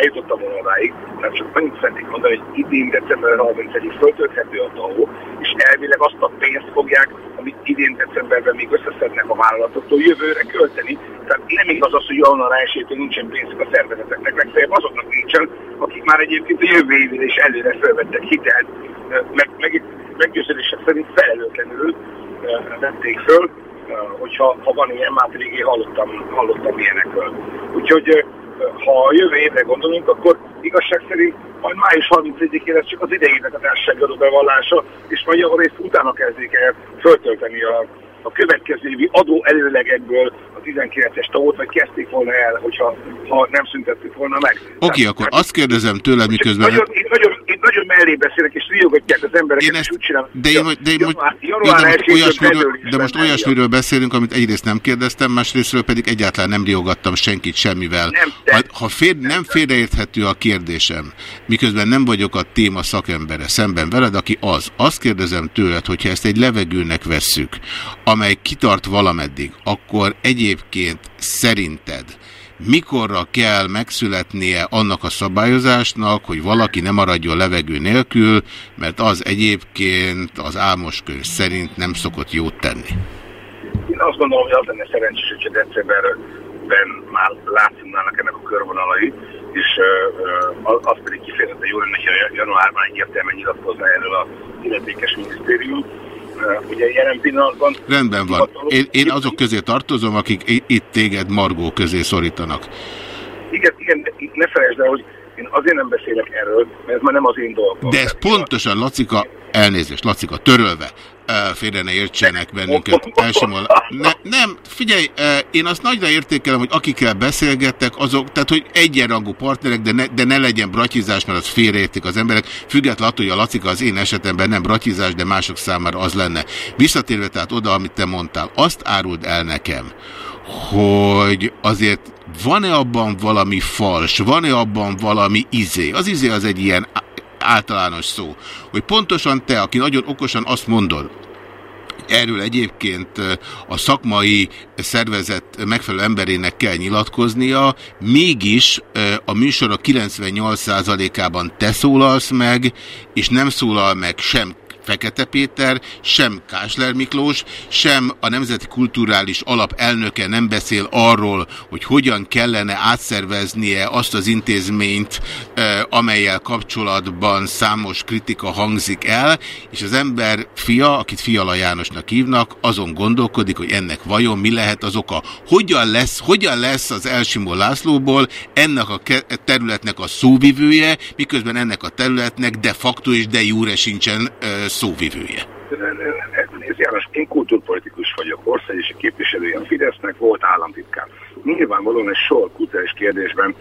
eljutottam volna odáig, mert csak annyit szeretnék mondani, hogy idén december 31-ig föltölthető a TAO, és elvileg azt a pénzt fogják, amit idén decemberben még összeszednek a vállalatoktól jövőre költeni. Tehát nem igaz az, hogy január 1 nincsen pénzük a szervezeteknek, legfeljebb azoknak nincsen, akik már egyébként a jövő évére is előre felvettek hitelt, meg, meg meggyőződések szerint felelőtlenül ö, vették föl, ö, hogyha ha van ilyen, már pedig hallottam, hallottam ilyenekről. Úgyhogy ö, ha a jövő évre gondolunk, akkor igazság szerint majd május 31-én lesz csak az idejének a társasági adóbevallása, és majd javarészt utána kezdik el föltölteni a, a következő évi adó előlegekből a 19-es tavot, vagy kezdték volna el, hogyha ha nem szüntettük volna meg.
Oké, akkor azt kérdezem tőled, miközben...
Nagyon, itt, nagyon, itt nagyon mellé beszélek, és riogatják az embereket,
Én
és
ezt,
úgy csinálom.
de én, mo- de én most,
január,
de most
1-től
olyasmiről, de most olyasmiről beszélünk, amit egyrészt nem kérdeztem, másrésztről pedig egyáltalán nem riogattam senkit semmivel.
Nem, de-
Majd, ha fér, nem félreérthető a kérdésem, miközben nem vagyok a téma szakembere szemben veled, aki az, azt kérdezem tőled, hogyha ezt egy levegőnek vesszük, amely kitart valameddig, akkor egyébként szerinted mikorra kell megszületnie annak a szabályozásnak, hogy valaki ne maradjon levegő nélkül, mert az egyébként az álmos könyv szerint nem szokott jót tenni.
Én azt gondolom, hogy az lenne szerencsés, hogyha decemberben már látszanának ennek a körvonalai, és uh, az pedig kifejezetten jó lenne, hogyha januárban egyértelműen nyilatkozna erről a illetékes minisztérium. Ugye jelen pillanatban...
Rendben van. Én, én azok közé tartozom, akik itt téged Margó közé szorítanak.
Igen, igen, ne felejtsd el, hogy én azért nem beszélek erről, mert ez már nem az én dolgom.
De ez pontosan, Lacika, elnézést, Lacika, törölve, félre ne értsenek bennünket. Elsimol. Ne, nem, figyelj, én azt nagyra értékelem, hogy akikkel beszélgettek, azok, tehát hogy egyenrangú partnerek, de ne, de ne legyen bratizás, mert az félreértik az emberek, függetlenül attól, hogy a Lacika az én esetemben nem bratizás, de mások számára az lenne. Visszatérve tehát oda, amit te mondtál, azt áruld el nekem, hogy azért van-e abban valami fals, van-e abban valami izé? Az izé az egy ilyen általános szó, hogy pontosan te, aki nagyon okosan azt mondod, Erről egyébként a szakmai szervezet megfelelő emberének kell nyilatkoznia, mégis a műsor a 98%-ában te szólalsz meg, és nem szólal meg sem Fekete Péter, sem Kásler Miklós, sem a Nemzeti Kulturális Alap elnöke nem beszél arról, hogy hogyan kellene átszerveznie azt az intézményt, amelyel kapcsolatban számos kritika hangzik el, és az ember fia, akit Fiala Jánosnak hívnak, azon gondolkodik, hogy ennek vajon mi lehet az oka. Hogyan lesz, hogyan lesz az Elsimó Lászlóból ennek a területnek a szóvivője, miközben ennek a területnek de facto és de jure sincsen szóvivője.
János, én kultúrpolitikus vagyok, országgyűlési képviselője a Fidesznek, volt államtitkár. Nyilvánvalóan egy sor kulturális kérdésben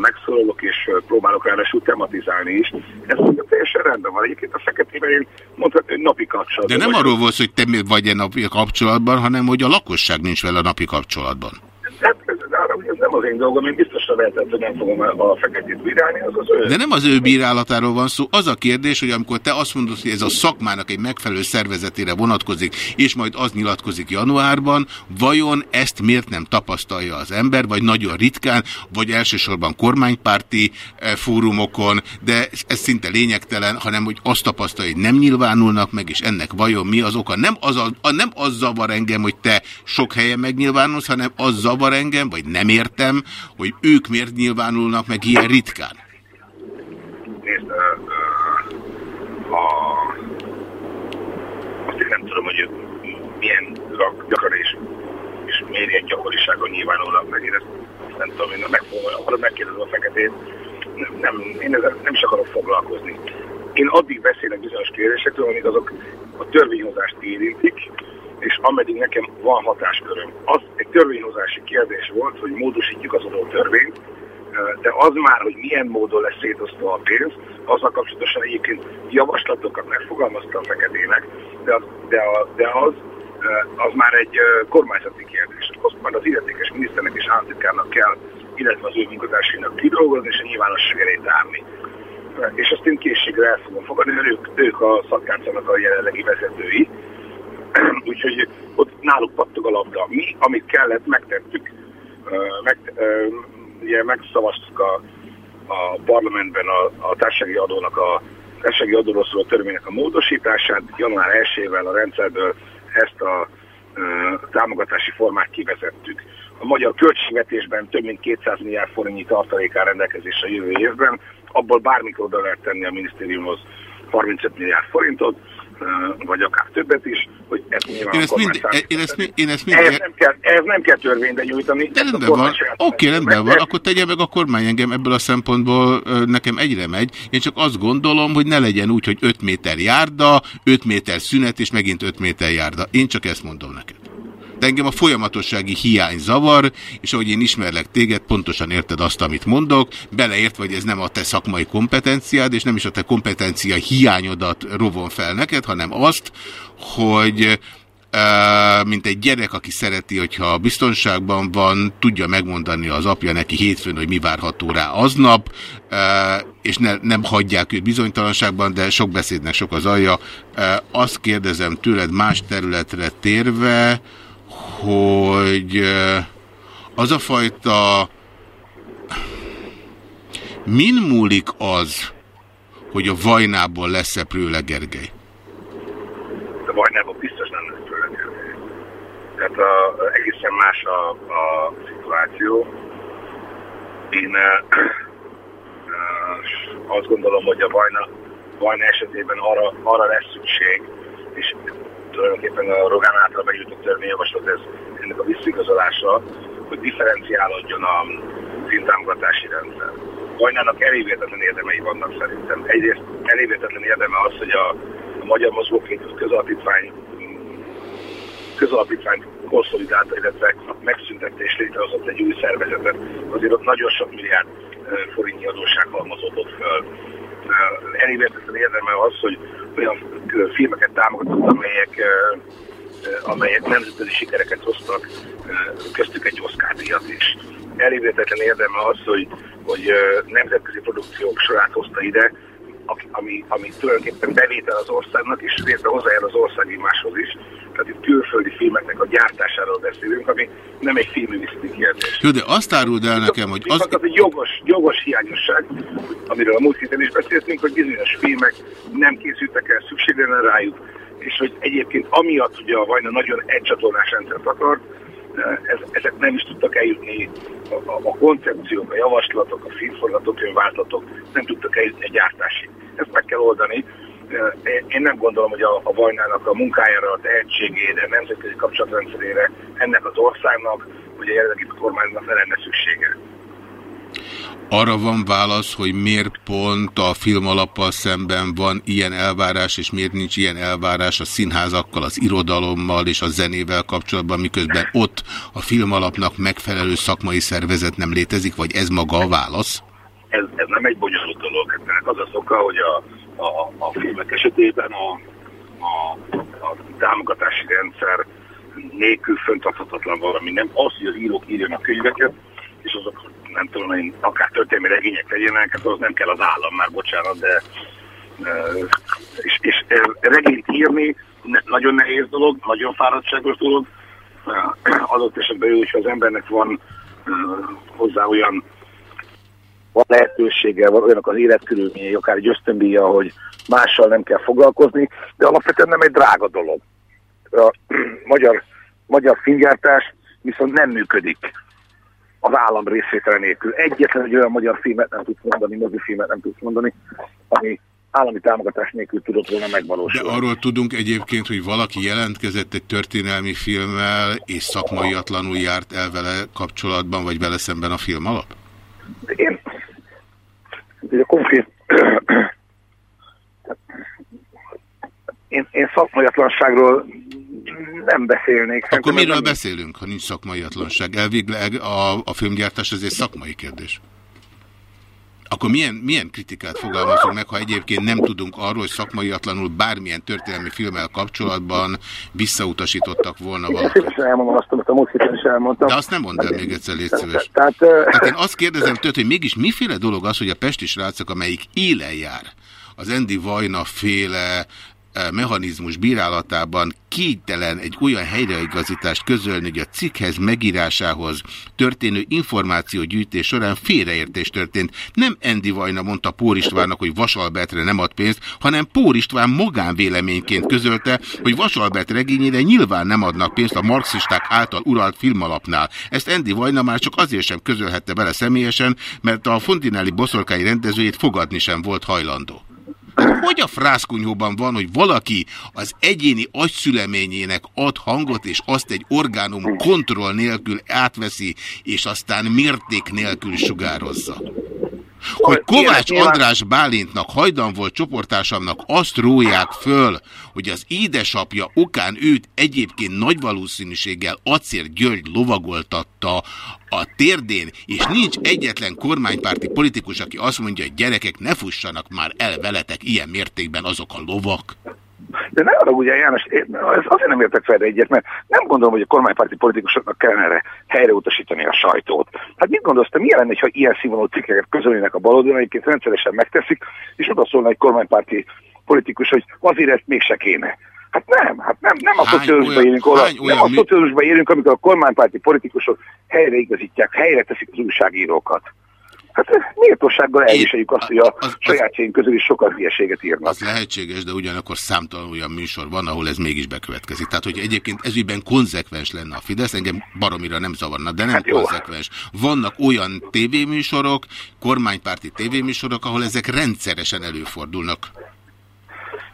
megszólalok és próbálok ráadásul tematizálni is. Ez teljesen rendben van. Egyébként a feketében én mondhatni, napi kapcsolatban.
De nem arról volt hogy te vagy-e napi kapcsolatban, hanem hogy a lakosság nincs vele napi kapcsolatban.
Hát ez, ugye ez nem az én dolgom, én biztosra vehetett, hogy nem fogom a feketét bírálni, az az ő.
De nem az ő bírálatáról van szó. Az a kérdés, hogy amikor te azt mondod, hogy ez a szakmának egy megfelelő szervezetére vonatkozik, és majd az nyilatkozik januárban, vajon ezt miért nem tapasztalja az ember, vagy nagyon ritkán, vagy elsősorban kormánypárti eh, fórumokon, de ez szinte lényegtelen, hanem hogy azt tapasztalja, hogy nem nyilvánulnak meg, és ennek vajon mi az oka. Nem az, a, nem az zavar engem, hogy te sok helyen megnyilvánulsz, hanem az zavar engem, vagy nem értem, hogy ők miért nyilvánulnak meg ilyen ritkán.
Nézd, ö, a, azt nem tudom, hogy milyen gyakran és, és milyen gyakoriságon nyilvánulnak meg. Én ezt nem tudom, én meg fogom, arra megkérdezem a feketét, nem, nem, én ezzel nem is akarok foglalkozni. Én addig beszélek bizonyos kérdésekről, amíg azok a törvényhozást érintik, és ameddig nekem van hatásköröm. Az egy törvényhozási kérdés volt, hogy módosítjuk az adott törvényt, de az már, hogy milyen módon lesz szétosztva a pénz, azzal kapcsolatosan egyébként javaslatokat megfogalmazta a feketének, de az, de, a, de az, az már egy kormányzati kérdés. Azt már az illetékes miniszternek és államtitkárnak kell, illetve az ő munkatársainak kidolgozni és a nyilvánosság elé tárni. És azt én készségre el fogom fogadni, mert ők, ők a szakkárcának a jelenlegi vezetői, úgyhogy ott náluk pattog a labda. Mi, amit kellett, megtettük, meg, ugye megszavaztuk a, a parlamentben a, a társasági adónak a társasági adóról szóló törvénynek a módosítását, január 1-ével a rendszerből ezt a támogatási formát kivezettük. A magyar költségvetésben több mint 200 milliárd forintnyi tartalék áll rendelkezésre jövő évben, abból bármikor oda lehet tenni a minisztériumhoz 35 milliárd forintot, vagy akár többet is, hogy ez nyilván
Én ezt, mind, én ezt, mind, én ezt mind,
ehhez, nem kell, ehhez nem kell törvénybe nyújtani.
De rendben van. Oké, okay, rendben van. Akkor tegye meg a kormány engem ebből a szempontból nekem egyre megy. Én csak azt gondolom, hogy ne legyen úgy, hogy 5 méter járda, 5 méter szünet, és megint 5 méter járda. Én csak ezt mondom neked. De engem a folyamatossági hiány zavar, és ahogy én ismerlek téged, pontosan érted azt, amit mondok, beleért, hogy ez nem a te szakmai kompetenciád, és nem is a te kompetencia hiányodat rovon fel neked, hanem azt, hogy mint egy gyerek, aki szereti, hogyha biztonságban van, tudja megmondani az apja neki hétfőn, hogy mi várható rá aznap, és ne, nem hagyják őt bizonytalanságban, de sok beszédnek sok az alja. Azt kérdezem tőled más területre térve, hogy az a fajta min múlik az, hogy a vajnából lesz-e Prőle Gergely?
A vajnából biztos nem lesz Prőle Gergely. Tehát a, egészen más a, a szituáció. Én uh, azt gondolom, hogy a vajna, vajna esetében arra, arra lesz szükség, és tulajdonképpen a Rogán által bejutott törvényjavaslat ez ennek a visszigazolása, hogy differenciálódjon a szintámogatási rendszer. Vajnának elévértetlen érdemei vannak szerintem. Egyrészt elévértetlen érdeme az, hogy a, a Magyar Mozgóképző Közalapítvány közalapítványt konszolidálta, illetve megszüntette és létrehozott egy új szervezetet. Azért ott nagyon sok milliárd forintnyi adóság halmozódott föl. Elévértetlen érdeme az, hogy olyan filmeket támogatott, amelyek amelyek nemzetközi sikereket hoztak, köztük egy Oscar díjat is. Elévértetlen érdeme az, hogy, hogy nemzetközi produkciók sorát hozta ide, ami, ami tulajdonképpen bevétel az országnak, és részben hozzájár az országimáshoz is. Tehát itt külföldi filmeknek a gyártásáról beszélünk, ami nem egy filmművészeti kérdés.
Jó, de azt áruld el nekem, hogy az...
Az egy jogos, jogos hiányosság, amiről a múlt héten is beszéltünk, hogy bizonyos filmek nem készültek el, szükség lenne rájuk, és hogy egyébként amiatt ugye a Vajna nagyon egycsatornás rendszert akart, ez, ezek nem is tudtak eljutni a, a, a koncepciók, a javaslatok, a filmforgatókönyv váltatok nem tudtak eljutni a gyártásig. Ezt meg kell oldani. Én nem gondolom, hogy a, a Vajnának a munkájára, a tehetségére, nemzetközi kapcsolatrendszerére ennek az országnak, vagy a jelenlegi kormánynak ne lenne szüksége.
Arra van válasz, hogy miért pont a film alappal szemben van ilyen elvárás, és miért nincs ilyen elvárás a színházakkal, az irodalommal és a zenével kapcsolatban, miközben ott a film alapnak megfelelő szakmai szervezet nem létezik, vagy ez maga a válasz?
Ez, ez nem egy bonyolult dolog. Ennek az a szoka, hogy a, a, a filmek esetében a, a, a támogatási rendszer nélkül föntarthatatlan valami. Nem az, hogy az írók írjanak könyveket, és azok nem tudom én, akár történelmi regények legyenek, hát az nem kell az állam már, bocsánat, de ö, és, és ö, regényt írni nagyon nehéz dolog, nagyon fáradtságos dolog, Ö, adott esetben jó, hogyha az embernek van hozzá olyan van lehetősége, van olyanok az életkörülményei, akár egy ösztöndíja, hogy mással nem kell foglalkozni, de alapvetően nem egy drága dolog. A magyar, magyar filmgyártás viszont nem működik az állam részvétele nélkül. Egyetlen egy olyan magyar filmet nem tudsz mondani, mozifilmet nem tudsz mondani, ami állami támogatás nélkül tudott volna
De
megvalósulni.
arról tudunk egyébként, hogy valaki jelentkezett egy történelmi filmmel, és szakmaiatlanul járt el vele kapcsolatban, vagy vele szemben a film alap?
Én ugye konkrét én, én szakmaiatlanságról nem beszélnék.
Akkor miről
nem-
beszélünk, ha nincs szakmaiatlanság? Elvégleg a, a filmgyártás az egy szakmai kérdés. Akkor milyen, milyen kritikát fogalmazunk meg, ha egyébként nem tudunk arról, hogy szakmaiatlanul bármilyen történelmi filmmel kapcsolatban visszautasítottak volna valakit?
szívesen elmondom azt, amit a múlt héten is elmondtam.
De azt nem mondd el még egyszer, légy szíves.
Tehát,
Tehát én azt kérdezem tőled, hogy mégis miféle dolog az, hogy a pesti srácok, amelyik élen jár, az Endi Vajna féle mechanizmus bírálatában kénytelen egy olyan helyreigazítást közölni, hogy a cikkhez megírásához történő információgyűjtés során félreértés történt. Nem Endi Vajna mondta Pór Istvánnak, hogy Vasalbertre nem ad pénzt, hanem Pór István magánvéleményként közölte, hogy Vasalbert regényére nyilván nem adnak pénzt a marxisták által uralt filmalapnál. Ezt Endi Vajna már csak azért sem közölhette bele személyesen, mert a Fontinelli boszorkányi rendezőjét fogadni sem volt hajlandó. Hogy a frászkunyhóban van, hogy valaki az egyéni agyszüleményének ad hangot, és azt egy orgánum kontroll nélkül átveszi, és aztán mérték nélkül sugározza? Hogy Kovács András Bálintnak, hajdan volt csoportársamnak azt róják föl, hogy az édesapja okán őt egyébként nagy valószínűséggel Acér György lovagoltatta a térdén, és nincs egyetlen kormánypárti politikus, aki azt mondja, hogy gyerekek, ne fussanak már el veletek ilyen mértékben azok a lovak.
De ne arra ugye János, én azért nem értek fel egyet, mert nem gondolom, hogy a kormánypárti politikusoknak kellene erre helyreutasítani a sajtót. Hát mit gondolsz, te milyen lenne, ha ilyen színvonalú cikkeket közölnének a baloldalon, egyébként rendszeresen megteszik, és oda szólna egy kormánypárti politikus, hogy azért ezt mégse kéne. Hát nem, hát nem, nem a szocializmusban élünk, oda, nem a szocializmusban élünk, amikor a kormánypárti politikusok helyreigazítják, helyre teszik az újságírókat. Hát méltósággal elviseljük azt, hogy a
az- az-
sajátjaink közül is sokat hülyeséget írnak.
Az lehetséges, de ugyanakkor számtalan olyan műsor van, ahol ez mégis bekövetkezik. Tehát, hogy egyébként ezügyben konzekvens lenne a Fidesz, engem baromira nem zavarna, de nem
Hát jó.
konzekvens. Vannak olyan tévéműsorok, kormánypárti tévéműsorok, ahol ezek rendszeresen előfordulnak.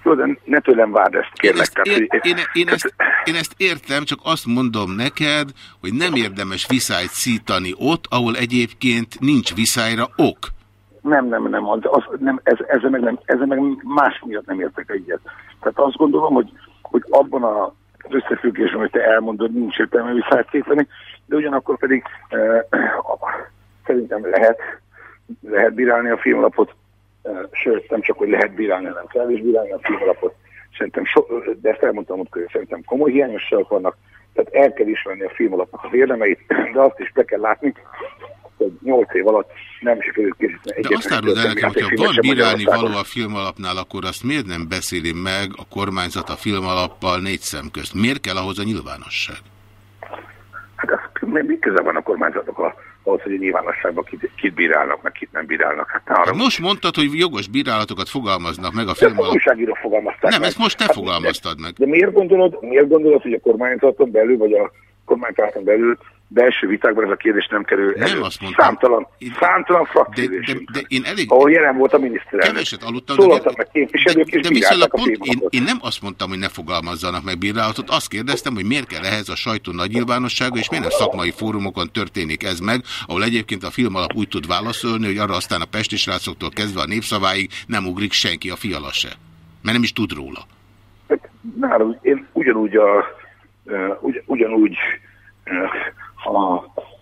Jó, de ne tőlem várd ezt,
Én
kérlek.
ezt,
tehát,
én, én, ezt, én ezt értem, csak azt mondom neked, hogy nem érdemes viszályt szítani ott, ahol egyébként nincs viszályra ok.
Nem, nem, nem, az, az, nem ez, ezzel, meg nem, ezzel meg más miatt nem értek egyet. Tehát azt gondolom, hogy, hogy abban a, az összefüggésben, hogy te elmondod, nincs értelme visszatéteni, de ugyanakkor pedig eh, szerintem lehet, lehet bírálni a filmalapot, eh, sőt, nem csak, hogy lehet bírálni, hanem kell is bírálni a filmalapot. Szerintem, so, de ezt elmondtam, hogy szerintem komoly hiányosságok vannak, tehát el kell ismerni a filmalapnak az érdemeit, de azt is be kell látni, hogy 8 év alatt nem sikerült készíteni
De azt áruld el nekem, hogyha
játékfilmet
van bírálni való a filmalapnál, akkor azt miért nem beszéli meg a kormányzat a filmalappal négy szem közt? Miért kell ahhoz a nyilvánosság?
Hát az, mi köze van a kormányzatok a, ahhoz, hogy nyilvánosságban kit, kit bírálnak, meg kit nem bírálnak? Hát arra
Hát most mondtad, hogy jogos bírálatokat fogalmaznak meg a filmalap.
újságírók fogalmazták
Nem,
meg.
ezt most te
Hát,
fogalmaztad meg.
De, de miért gondolod, miért gondolod, hogy a kormányzaton belül, vagy a kormánypárton belül belső vitákban ez a kérdés nem kerül
Nem
elő?
azt mondtam.
Számtalan,
Én-
számtalan
De,
frakcióülésünk.
de, de én elég...
ahol jelen volt a miniszterelnök.
Keveset aludtam,
Szólaltak meg képviselők,
de,
és
de
a
pont, én, én nem azt mondtam, hogy ne fogalmazzanak meg bírálatot, azt kérdeztem, hogy miért kell ehhez a sajtó nagy nyilvánossága, és miért nem szakmai fórumokon történik ez meg, ahol egyébként a filmalap úgy tud válaszolni, hogy arra aztán a pesti srácoktól kezdve a népszaváig nem ugrik senki a fiala se. Mert nem is tud róla.
Hát Nálunk én ugyanúgy a, ugy, ugyanúgy uh, a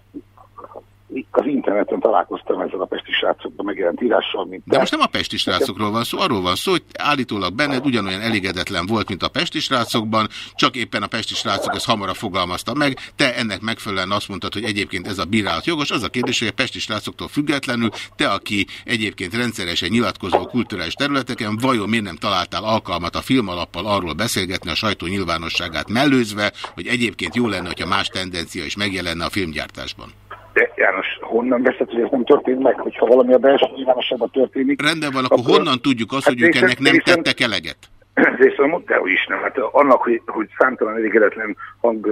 az interneten találkoztam ezzel a pesti srácokban megjelent írással, mint
De most nem a pesti srácokról van szó, arról van szó, hogy állítólag benned ugyanolyan elégedetlen volt, mint a pesti srácokban, csak éppen a pesti srácok ezt hamarabb fogalmazta meg, te ennek megfelelően azt mondtad, hogy egyébként ez a bírálat jogos. Az a kérdés, hogy a pesti srácoktól függetlenül, te, aki egyébként rendszeresen nyilatkozó kulturális területeken, vajon miért nem találtál alkalmat a filmalappal arról beszélgetni a sajtó nyilvánosságát mellőzve, hogy egyébként jó lenne, hogyha más tendencia is megjelenne a filmgyártásban?
De János, honnan veszed, hogy ez nem történt meg? Hogyha valami a belső nyilvánosságban történik...
Rendben van, akkor,
Akkor-
honnan tudjuk azt, hogy
Hát
ők ennek nem tettek eleget?
Részről mondta, hogy is nem. Hát annak, hogy, hogy számtalan elégedetlen hang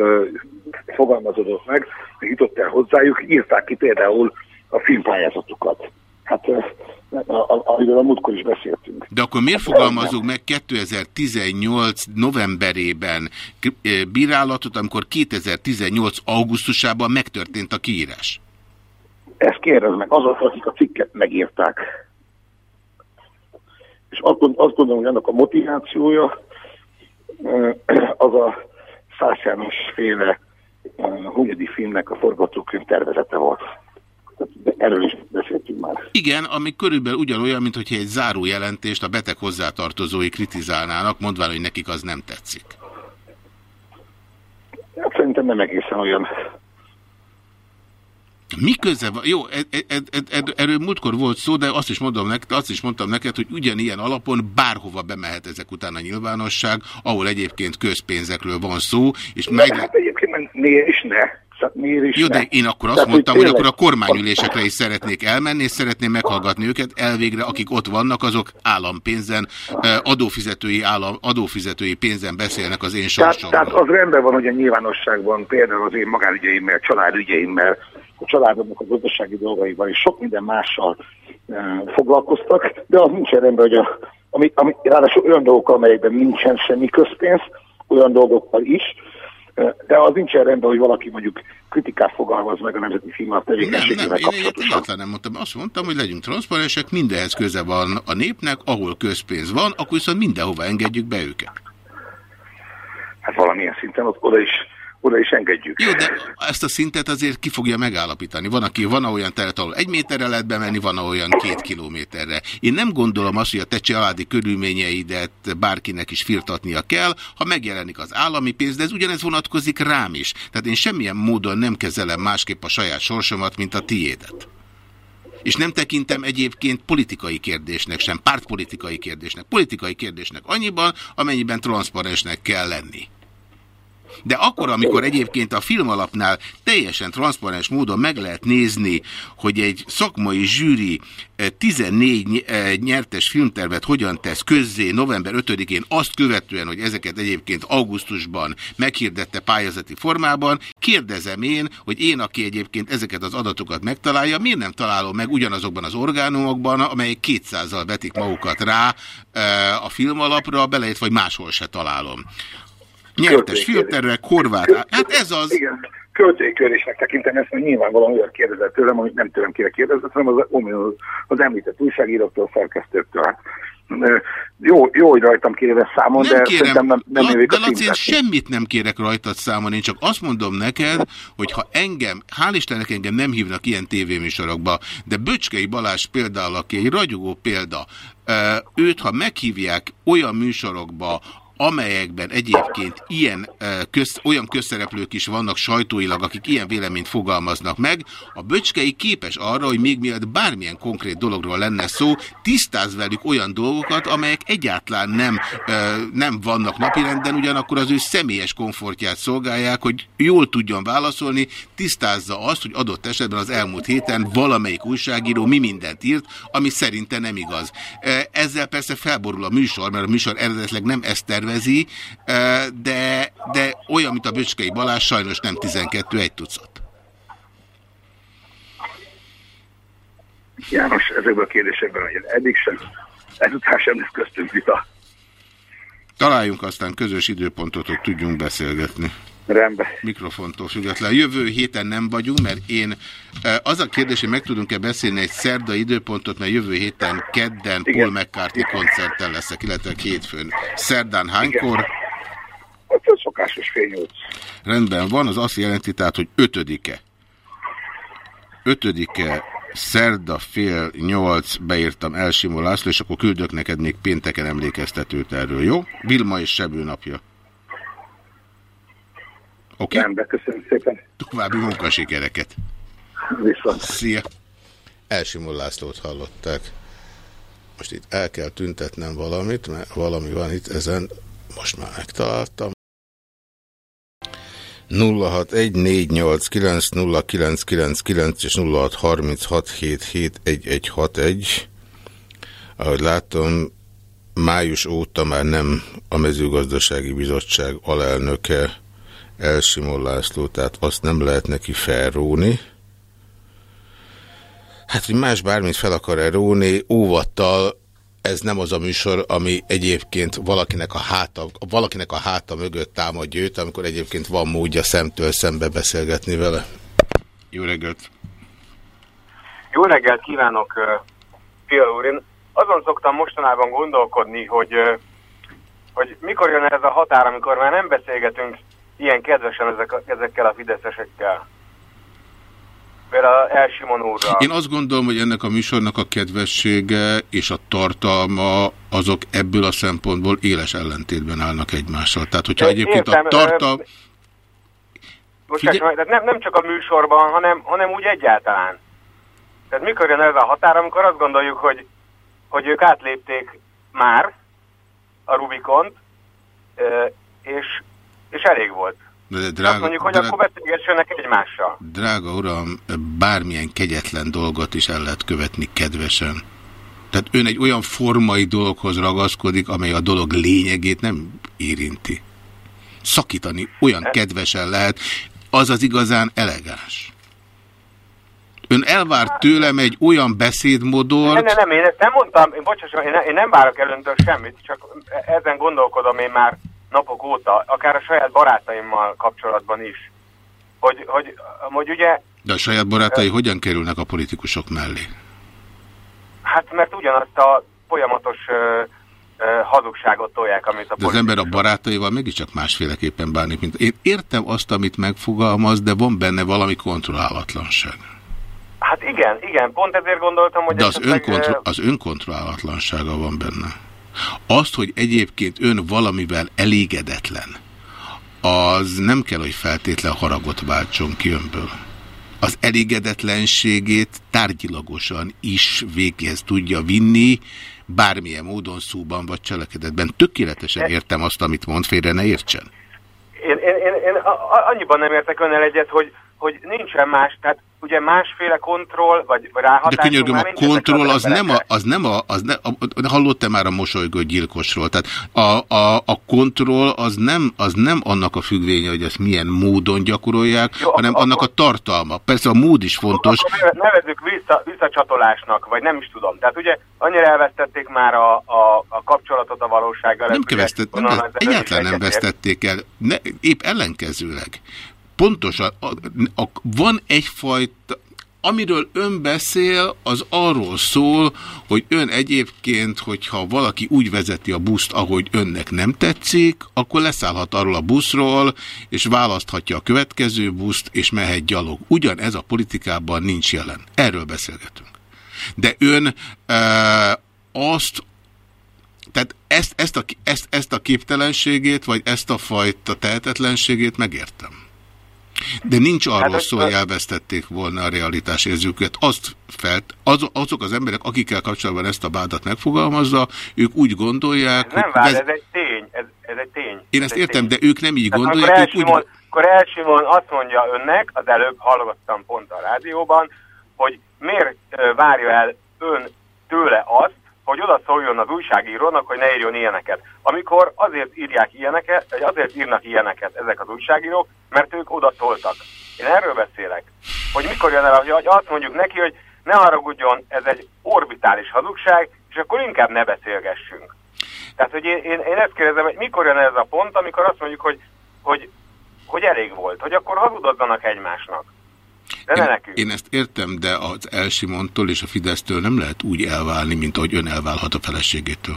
fogalmazódott meg, jutott el hozzájuk, írták ki például a filmpályázatukat. Hát, amiről a múltkor is beszéltünk.
De akkor miért fogalmazunk meg 2018 novemberében eh, bírálatot, amikor 2018 augusztusában megtörtént a kiírás?
Ezt kérdez meg azok, akik a cikket megírták. És azt gond- azt gondolom, hogy annak a motivációja ö, az a Szász János féle Hunyadi filmnek a forgatókönyv tervezete volt. Erről is beszéltünk már.
Igen, ami körülbelül ugyanolyan, mint hogyha egy zárójelentést a beteg hozzátartozói kritizálnának, mondván, hogy nekik az nem tetszik.
Hát szerintem nem egészen olyan.
Mi köze van? Jó, ed, ed, ed, ed, erről múltkor volt szó, de azt is, mondom neked, azt is mondtam neked, hogy ugyanilyen alapon bárhova bemehet ezek után a nyilvánosság, ahol egyébként közpénzekről van szó, és
Meg...
meg...
Hát egyébként miért is ne? Tehát miért is
Jó, de én akkor azt
Tehát,
mondtam, hogy
tényleg-
akkor a kormányülésekre is szeretnék elmenni, és szeretném meghallgatni őket. Elvégre, akik ott vannak, azok állampénzen, eh, adófizetői, állam, adófizetői pénzen beszélnek az én
Tehát,
sorsomról.
tehát az rendben van, hogy a nyilvánosságban például az én magánügyeimmel, családügyeimmel, a családomnak a gazdasági dolgaival és sok minden mással e, foglalkoztak, de az nincsen rendben, hogy a, ami, ami, ráadásul olyan dolgokkal, amelyekben nincsen semmi közpénz, olyan dolgokkal is, e, de az nincsen rendben, hogy valaki mondjuk kritikát fogalmaz meg a Nemzeti
Nem,
tevékenységével
nem, én ilyet
kapcsolatosan.
egyáltalán nem mondtam. Azt mondtam, hogy legyünk transzparensek, mindenhez köze van a népnek, ahol közpénz van, akkor viszont mindenhova engedjük be őket.
Hát valamilyen szinten ott, oda is, oda is engedjük.
Jó, de ezt a szintet azért ki fogja megállapítani. Van, aki van olyan teret, ahol egy méterre lehet bemenni, van olyan két kilométerre. Én nem gondolom azt, hogy a te családi körülményeidet bárkinek is firtatnia kell, ha megjelenik az állami pénz, de ez ugyanez vonatkozik rám is. Tehát én semmilyen módon nem kezelem másképp a saját sorsomat, mint a tiédet. És nem tekintem egyébként politikai kérdésnek sem, pártpolitikai kérdésnek, politikai kérdésnek annyiban, amennyiben transzparensnek kell lenni. De akkor, amikor egyébként a filmalapnál teljesen transzparens módon meg lehet nézni, hogy egy szakmai zsűri eh, 14 ny- eh, nyertes filmtervet hogyan tesz közzé november 5-én, azt követően, hogy ezeket egyébként augusztusban meghirdette pályázati formában, kérdezem én, hogy én, aki egyébként ezeket az adatokat megtalálja, miért nem találom meg ugyanazokban az orgánumokban, amelyek 200-al vetik magukat rá eh, a filmalapra, belejött, vagy máshol se találom. Nyertes
Költői
filmtervek, horvát, hát ez az.
Igen, költőikörésnek tekintem ezt, mert nyilvánvalóan olyan kérdezett tőlem, amit nem tőlem kéne kérdezett, hanem az, az, az említett újságíróktól, szerkesztőktől. Jó, jó, hogy rajtam kérdez számon,
Nem
de
kérem,
szerintem nem, nem
La- de
a
Laci, én semmit nem kérek rajtad számon, én csak azt mondom neked, hogy ha engem, hál' Istennek engem nem hívnak ilyen tévéműsorokba, de Böcskei Balázs például, aki egy ragyogó példa, őt ha meghívják olyan műsorokba, amelyekben egyébként ilyen, köz, olyan közszereplők is vannak sajtóilag, akik ilyen véleményt fogalmaznak meg, a böcskei képes arra, hogy még mielőtt bármilyen konkrét dologról lenne szó, tisztáz velük olyan dolgokat, amelyek egyáltalán nem, nem vannak napirenden, ugyanakkor az ő személyes komfortját szolgálják, hogy jól tudjon válaszolni, tisztázza azt, hogy adott esetben az elmúlt héten valamelyik újságíró mi mindent írt, ami szerinte nem igaz. Ezzel persze felborul a műsor, mert a műsor eredetileg nem ezt tervezi, ö, de, de olyan, mint a Böcskei Balázs, sajnos nem 12, egy tucat.
János, ezekben a kérdésekben hogy eddig sem, ezután sem lesz köztünk vita.
Találjunk aztán közös időpontot, hogy tudjunk beszélgetni.
Rendben.
Mikrofontól független. Jövő héten nem vagyunk, mert én az a kérdés, hogy meg tudunk-e beszélni egy szerda időpontot, mert jövő héten kedden Paul McCartney koncerten leszek, illetve hétfőn. Szerdán hánykor?
Hát ez szokásos.
Rendben van, az azt jelenti tehát, hogy ötödike. 5-e szerda fél nyolc beírtam Elsimó László, és akkor küldök neked még pénteken emlékeztetőt erről, jó? Vilma és Sebő napja. Oké? Okay?
Rendben, köszönöm szépen.
További munkasikereket.
Viszont.
Szia! Elsimó Lászlót hallották. Most itt el kell tüntetnem valamit, mert valami van itt ezen, most már megtaláltam. 0614890999 és 0636771161. Ahogy látom, május óta már nem a mezőgazdasági bizottság alelnöke Elsimon László, tehát azt nem lehet neki felróni. Hát, hogy más bármit fel akar-e róni, óvattal ez nem az a műsor, ami egyébként valakinek a háta, valakinek a háta mögött támadja őt, amikor egyébként van módja szemtől szembe beszélgetni vele. Jó reggelt!
Jó reggelt kívánok, ö, Fia úr! Én azon szoktam mostanában gondolkodni, hogy, hogy mikor jön ez a határ, amikor már nem beszélgetünk ilyen kedvesen ezek, a- ezekkel a fideszesekkel. Például Elsimon úrral.
Én azt gondolom, hogy ennek a műsornak a kedvessége és a tartalma azok ebből a szempontból éles ellentétben állnak egymással. Tehát, hogyha egyébként a
értem, ö,
tartalma...
Bocsáss meg, tehát nem, nem csak a műsorban, hanem, hanem úgy egyáltalán. Tehát mikor jön ez a határ, amikor azt gondoljuk, hogy, hogy ők átlépték már a Rubikont, és, és elég volt.
De
Azt
drága,
mondjuk, hogy
drága,
akkor beszélgessenek egymással.
drága uram, bármilyen kegyetlen dolgot is el lehet követni kedvesen. Tehát ön egy olyan formai dologhoz ragaszkodik, amely a dolog lényegét nem érinti. Szakítani olyan kedvesen lehet, az az igazán elegáns. Ön elvárt tőlem egy olyan
Nem,
beszédmodort,
nem, nem, én ezt nem mondtam, én, bocsáss, meg, én, én nem várok el öntől semmit, csak ezen gondolkodom én már napok óta, akár a saját barátaimmal kapcsolatban is. Hogy, hogy, hogy ugye,
de a saját barátai hogyan kerülnek a politikusok mellé?
hát mert ugyanazt a folyamatos ö, ö, hazugságot tolják, amit a
De az ember a barátaival mégiscsak másféleképpen bánik, mint én értem azt, amit megfogalmaz, de van benne valami kontrollálatlanság.
Hát igen, igen, pont ezért gondoltam, hogy
De az,
esetleg,
önkontro
ö,
az önkontrollálatlansága van benne. Azt, hogy egyébként ön valamivel elégedetlen, az nem kell, hogy feltétlen haragot váltson ki önből. Az elégedetlenségét tárgyilagosan is véghez tudja vinni, bármilyen módon szóban vagy cselekedetben. Tökéletesen értem azt, amit mond, félre ne értsen.
Én, én, én, én annyiban nem értek önnel egyet, hogy, hogy nincsen más, tehát ugye másféle kontroll, vagy vagy
De
ráhatásunk
könyörgöm, a kontroll az nem a, az nem a, az ne, a hallott-e már a mosolygó gyilkosról? Tehát a, a, a kontroll az nem, az nem annak a függvénye, hogy ezt milyen módon gyakorolják,
Jó,
hanem
akkor-
annak a tartalma. Persze a mód is fontos,
nevezzük vissza, visszacsatolásnak, vagy nem is tudom. Tehát ugye annyira elvesztették már a, a, a kapcsolatot a valósággal.
nem
ezzel
egyáltalán nem vesztették el, ne, épp ellenkezőleg. Pontosan, a, a, van egyfajta, amiről ön beszél, az arról szól, hogy ön egyébként, hogyha valaki úgy vezeti a buszt, ahogy önnek nem tetszik, akkor leszállhat arról a buszról, és választhatja a következő buszt, és mehet gyalog. Ugyanez a politikában nincs jelen. Erről beszélgetünk. De ön e, azt tehát ezt, ezt, a, ezt, ezt a képtelenségét, vagy ezt a fajta tehetetlenségét megértem. De nincs arról
Hát,
szó,
hogy-
elvesztették volna a realitásérzőket. Azt felt, az, azok az emberek, akikkel kapcsolatban ezt a vádat megfogalmazza, ők úgy gondolják,
Ez nem
hogy
vár,
vez-
ez egy tény. Ez, ez egy tény.
én
Ez
ezt
egy
értem,
tény.
de ők nem így
Tehát
gondolják,
akkor
ők úgy...
Elsimon, akkor Elsimon azt mondja önnek, az előbb hallgattam pont a rádióban, hogy miért várja el ön tőle azt, hogy oda szóljon az újságírónak, hogy ne írjon ilyeneket. Amikor azért írják ilyeneket, vagy azért írnak ilyeneket ezek az újságírók, mert ők oda szóltak. Én erről beszélek. Hogy mikor jön el, hogy azt mondjuk neki, hogy ne haragudjon, ez egy orbitális hazugság, és akkor inkább ne beszélgessünk. Tehát, hogy én, én, én ezt kérdezem, hogy mikor jön ez a pont, amikor azt mondjuk, hogy, hogy, hogy elég volt, hogy akkor hazudozzanak egymásnak. De
Én,
nekünk.
én ezt értem, de az Elsimontól és a Fidesztől nem lehet úgy elválni, mint ahogy ön elválhat a feleségétől.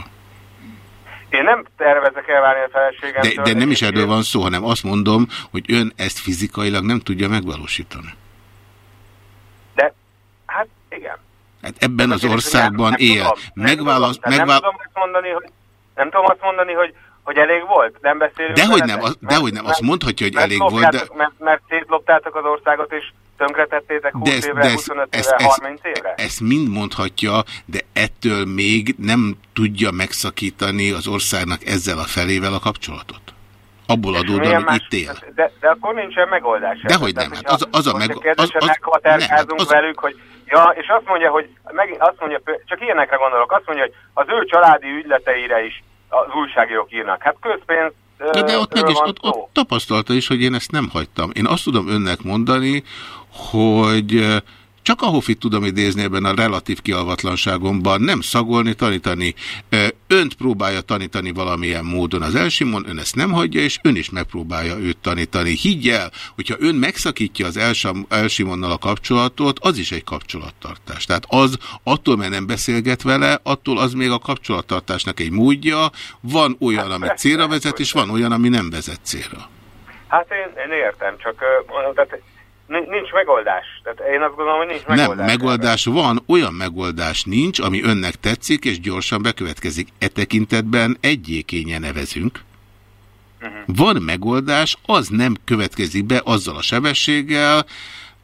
Én nem tervezek elválni a
De,
feleségemtől.
de nem is erről van szó, hanem azt mondom, hogy ön ezt fizikailag nem tudja megvalósítani.
De
Hát ebben az országban
nem
él.
tudom, nem
Megválasz,
tudom,
megvál...
azt mondani, hogy nem tudom azt mondani, hogy, hogy elég volt, nem beszélünk
Dehogy nem, az- dehogy nem, azt mondhatja, hogy
mert
elég volt, de-
Mert, mert szétloptátok az országot, és tönkretettétek 20
De ezt,
évre,
de ezt,
25
ezt,
évre,
ezt,
30 évre?
ezt mind mondhatja, de ettől még nem tudja megszakítani az országnak ezzel a felével a kapcsolatot. Abból adódóan, hogy
más-
itt él.
De, de akkor nincsen megoldás.
Dehogy
Tehát,
nem, hát az- az a
most
meg-
kérdésen
az- az- hát az-
velük, hogy ja, és azt mondja, hogy meg, azt mondja, csak ilyenekre gondolok, azt mondja, hogy az ő családi ügyleteire is az újságírók írnak. Hát közpénz
De, de ott, meg is, ott, ott tapasztalta is, hogy én ezt nem hagytam. Én azt tudom önnek mondani, hogy csak a Hofit tudom idézni ebben a relatív kialvatlanságomban, nem szagolni, tanítani. Önt próbálja tanítani valamilyen módon az Elsimon, ön ezt nem hagyja, és ön is megpróbálja őt tanítani. Higgy el, hogyha ön megszakítja az Elsimonnal a kapcsolatot, az is egy kapcsolattartás. Tehát az, attól, mert nem beszélget vele, attól az még a kapcsolattartásnak egy módja. Van olyan, ami célra vezet, és van olyan, ami nem vezet célra.
Hát én, én értem, csak tehát nincs megoldás. Tehát én azt gondolom, hogy nincs
Nem,
megoldás.
megoldás van, olyan megoldás nincs, ami önnek tetszik, és gyorsan bekövetkezik. E tekintetben egyékénye nevezünk. Van megoldás, az nem következik be azzal a sebességgel,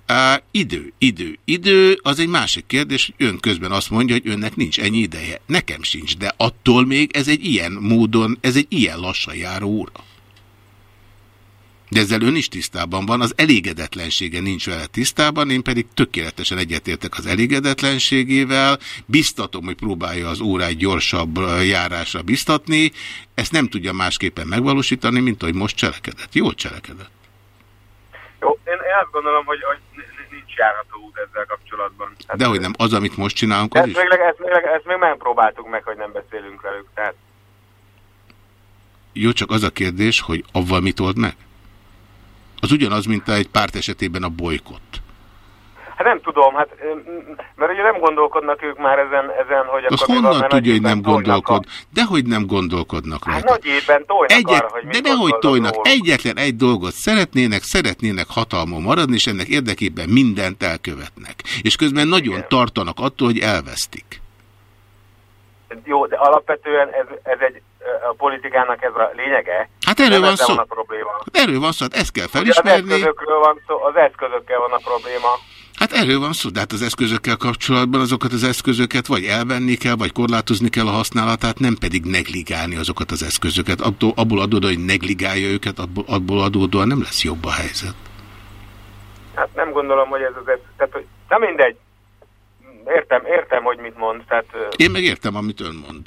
Á, idő, idő, idő, az egy másik kérdés, ön közben azt mondja, hogy önnek nincs ennyi ideje. Nekem sincs, de attól még ez egy ilyen módon, ez egy ilyen lassan járó óra. De ezzel ön is tisztában van, az elégedetlensége nincs vele tisztában, én pedig tökéletesen egyetértek az elégedetlenségével, biztatom, hogy próbálja az órát gyorsabb járásra biztatni, ezt nem tudja másképpen megvalósítani, mint ahogy most cselekedett. Jól cselekedett.
Jó, én, én azt gondolom, hogy, hogy ni- ni- nincs járható út ezzel kapcsolatban. Hát,
De hogy nem, az, amit most csinálunk, az
ezt,
is.
még, ezt, még, ezt még nem próbáltuk meg, hogy nem beszélünk velük. Tehát
Jó, csak az a kérdés, hogy avval mit old meg? Az ugyanaz, mint egy párt esetében a bolykott.
Hát nem tudom, hát, mert ugye nem gondolkodnak ők már ezen, ezen hogy
Azt
van,
honnan
mert
tudja, hogy nem gondolkod? Dehogy nem gondolkodnak
A, hát
rajta.
nagy évben tojnak
Egyet,
arra, hogy
de nehogy tojnak.
róla.
Egyetlen egy dolgot szeretnének, szeretnének hatalmon maradni, és ennek érdekében mindent elkövetnek. És közben nagyon
Igen.
tartanak attól, hogy elvesztik.
Jó, de alapvetően ez, ez egy, a politikának ez a lényege.
Hát erről
Nem
van szó.
van a probléma.
Erről van szó, hát ezt kell
Ugye az
felismerni.
eszközökről van szó, az eszközökkel van a probléma.
Hát erről van szó, de hát az eszközökkel kapcsolatban azokat az eszközöket vagy elvenni kell, vagy korlátozni kell a használatát, nem pedig negligálni azokat az eszközöket. Abból, abból adódóan, hogy negligálja őket, abból, abból adódóan nem lesz jobb a helyzet.
Hát nem gondolom, hogy ez az eszköz. Tehát, hogy, na mindegy. Értem, értem, hogy mit mond. Tehát,
Én meg értem, amit ön mond.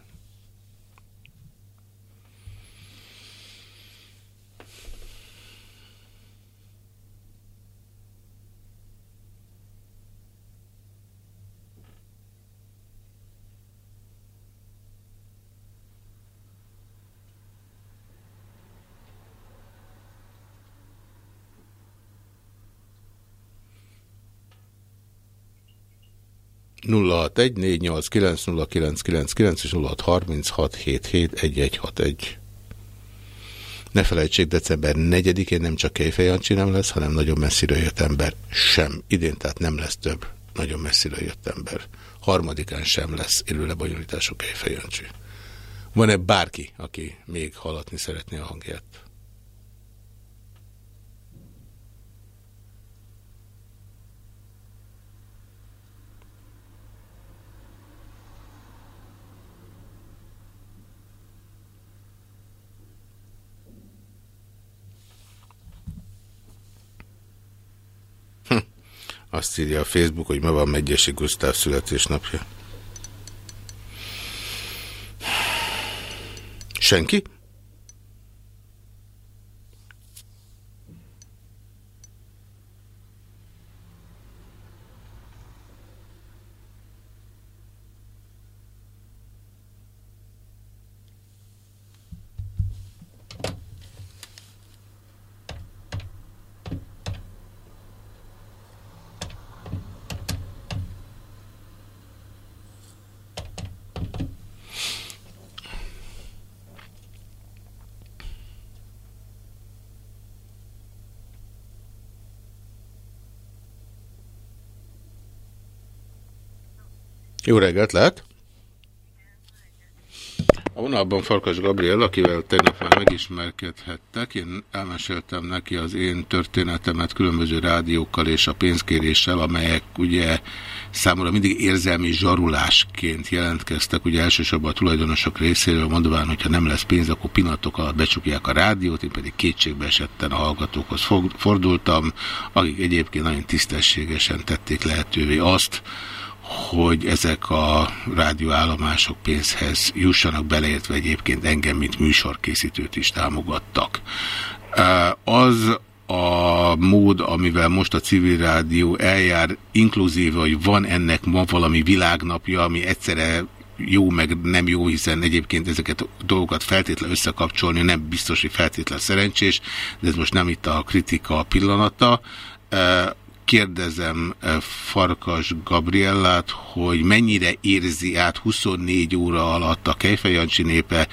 061 és 0636771161. Ne felejtsék, december 4-én nem csak Kejfejancsi nem lesz, hanem nagyon messzire jött ember sem. Idén tehát nem lesz több nagyon messzire jött ember. Harmadikán sem lesz élő lebonyolítások Kejfejancsi. Van-e bárki, aki még hallatni szeretné a hangját? Azt írja a Facebook, hogy ma van Megyesi Gusztáv születésnapja. Senki? Jó reggelt, lehet? A vonalban Farkas Gabriel, akivel tegnap már megismerkedhettek, én elmeséltem neki az én történetemet különböző rádiókkal és a pénzkéréssel, amelyek ugye számomra mindig érzelmi zsarulásként jelentkeztek, ugye elsősorban a tulajdonosok részéről mondván, hogyha nem lesz pénz, akkor pillanatok alatt becsukják a rádiót, én pedig kétségbe esetten a hallgatókhoz fordultam, akik egyébként nagyon tisztességesen tették lehetővé azt, hogy ezek a rádióállomások pénzhez jussanak beleértve egyébként engem, mint műsorkészítőt is támogattak. Az a mód, amivel most a civil rádió eljár, inkluzív, hogy van ennek ma valami világnapja, ami egyszerre jó, meg nem jó, hiszen egyébként ezeket a dolgokat feltétlenül összekapcsolni nem biztos, hogy feltétlenül szerencsés, de ez most nem itt a kritika pillanata kérdezem eh, Farkas Gabriellát, hogy mennyire érzi át 24 óra alatt a Kejfejancsi népe,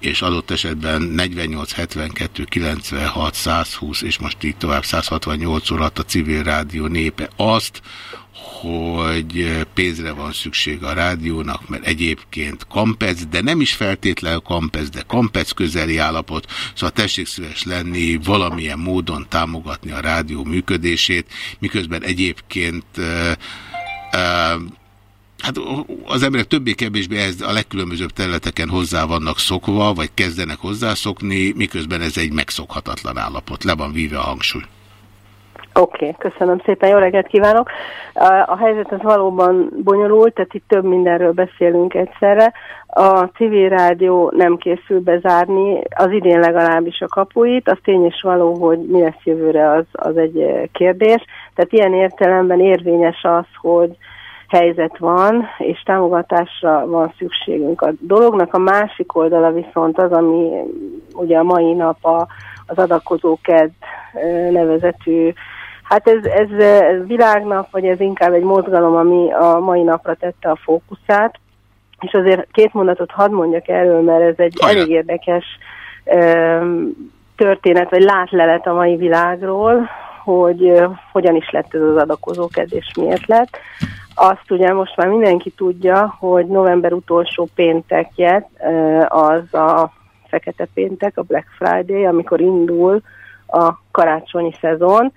és adott esetben 48, 72, 96, 120, és most így tovább 168 óra alatt a civil rádió népe. Azt, hogy pénzre van szükség a rádiónak, mert egyébként kampec, de nem is feltétlenül kampec, de kampec közeli állapot, szóval tessék szíves lenni, valamilyen módon támogatni a rádió működését, miközben egyébként uh, uh, Hát az emberek többé-kevésbé a legkülönbözőbb területeken hozzá vannak szokva, vagy kezdenek hozzászokni, miközben ez egy megszokhatatlan állapot. Le van víve a hangsúly.
Oké, okay, köszönöm szépen, jó reggelt kívánok. A helyzet az valóban bonyolult, tehát itt több mindenről beszélünk egyszerre. A civil rádió nem készül bezárni, az idén legalábbis a kapuit, az tény is való, hogy mi lesz jövőre, az, az egy kérdés. Tehát ilyen értelemben érvényes az, hogy helyzet van, és támogatásra van szükségünk. A dolognak a másik oldala viszont az, ami ugye a mai nap a, az adakozóked nevezetű Hát ez, ez, ez világnap, vagy ez inkább egy mozgalom, ami a mai napra tette a fókuszát, és azért két mondatot hadd mondjak erről, mert ez egy elég érdekes um, történet, vagy látlelet a mai világról, hogy uh, hogyan is lett ez az adakozóked, és miért lett. Azt ugye most már mindenki tudja, hogy november utolsó péntekje uh, az a fekete péntek, a Black Friday, amikor indul a karácsonyi szezon,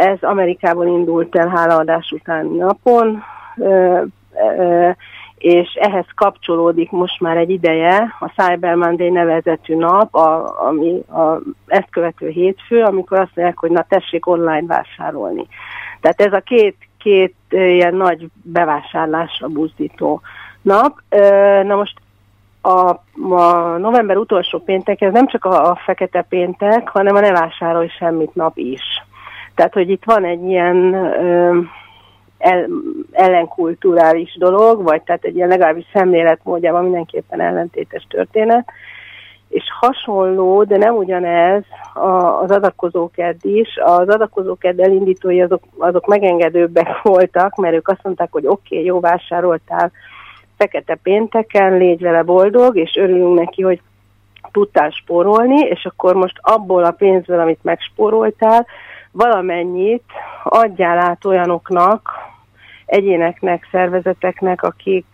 ez Amerikában indult el hálaadás utáni napon, és ehhez kapcsolódik most már egy ideje a Cyber Monday nevezetű nap, a, ami a, ezt követő hétfő, amikor azt mondják, hogy na tessék online vásárolni. Tehát ez a két, két ilyen nagy bevásárlásra buzdító nap. Na most a, a november utolsó péntek, ez nem csak a, a fekete péntek, hanem a ne vásárolj semmit nap is. Tehát, hogy itt van egy ilyen ö, el, ellenkulturális dolog, vagy tehát egy ilyen legalábbis szemléletmódjában mindenképpen ellentétes történet, és hasonló, de nem ugyanez az adakozóked is. Az adakozóked elindítói azok, azok megengedőbbek voltak, mert ők azt mondták, hogy oké, okay, jó, vásároltál fekete pénteken, légy vele boldog, és örülünk neki, hogy tudtál spórolni, és akkor most abból a pénzből, amit megspóroltál, valamennyit adjál át olyanoknak, egyéneknek, szervezeteknek, akik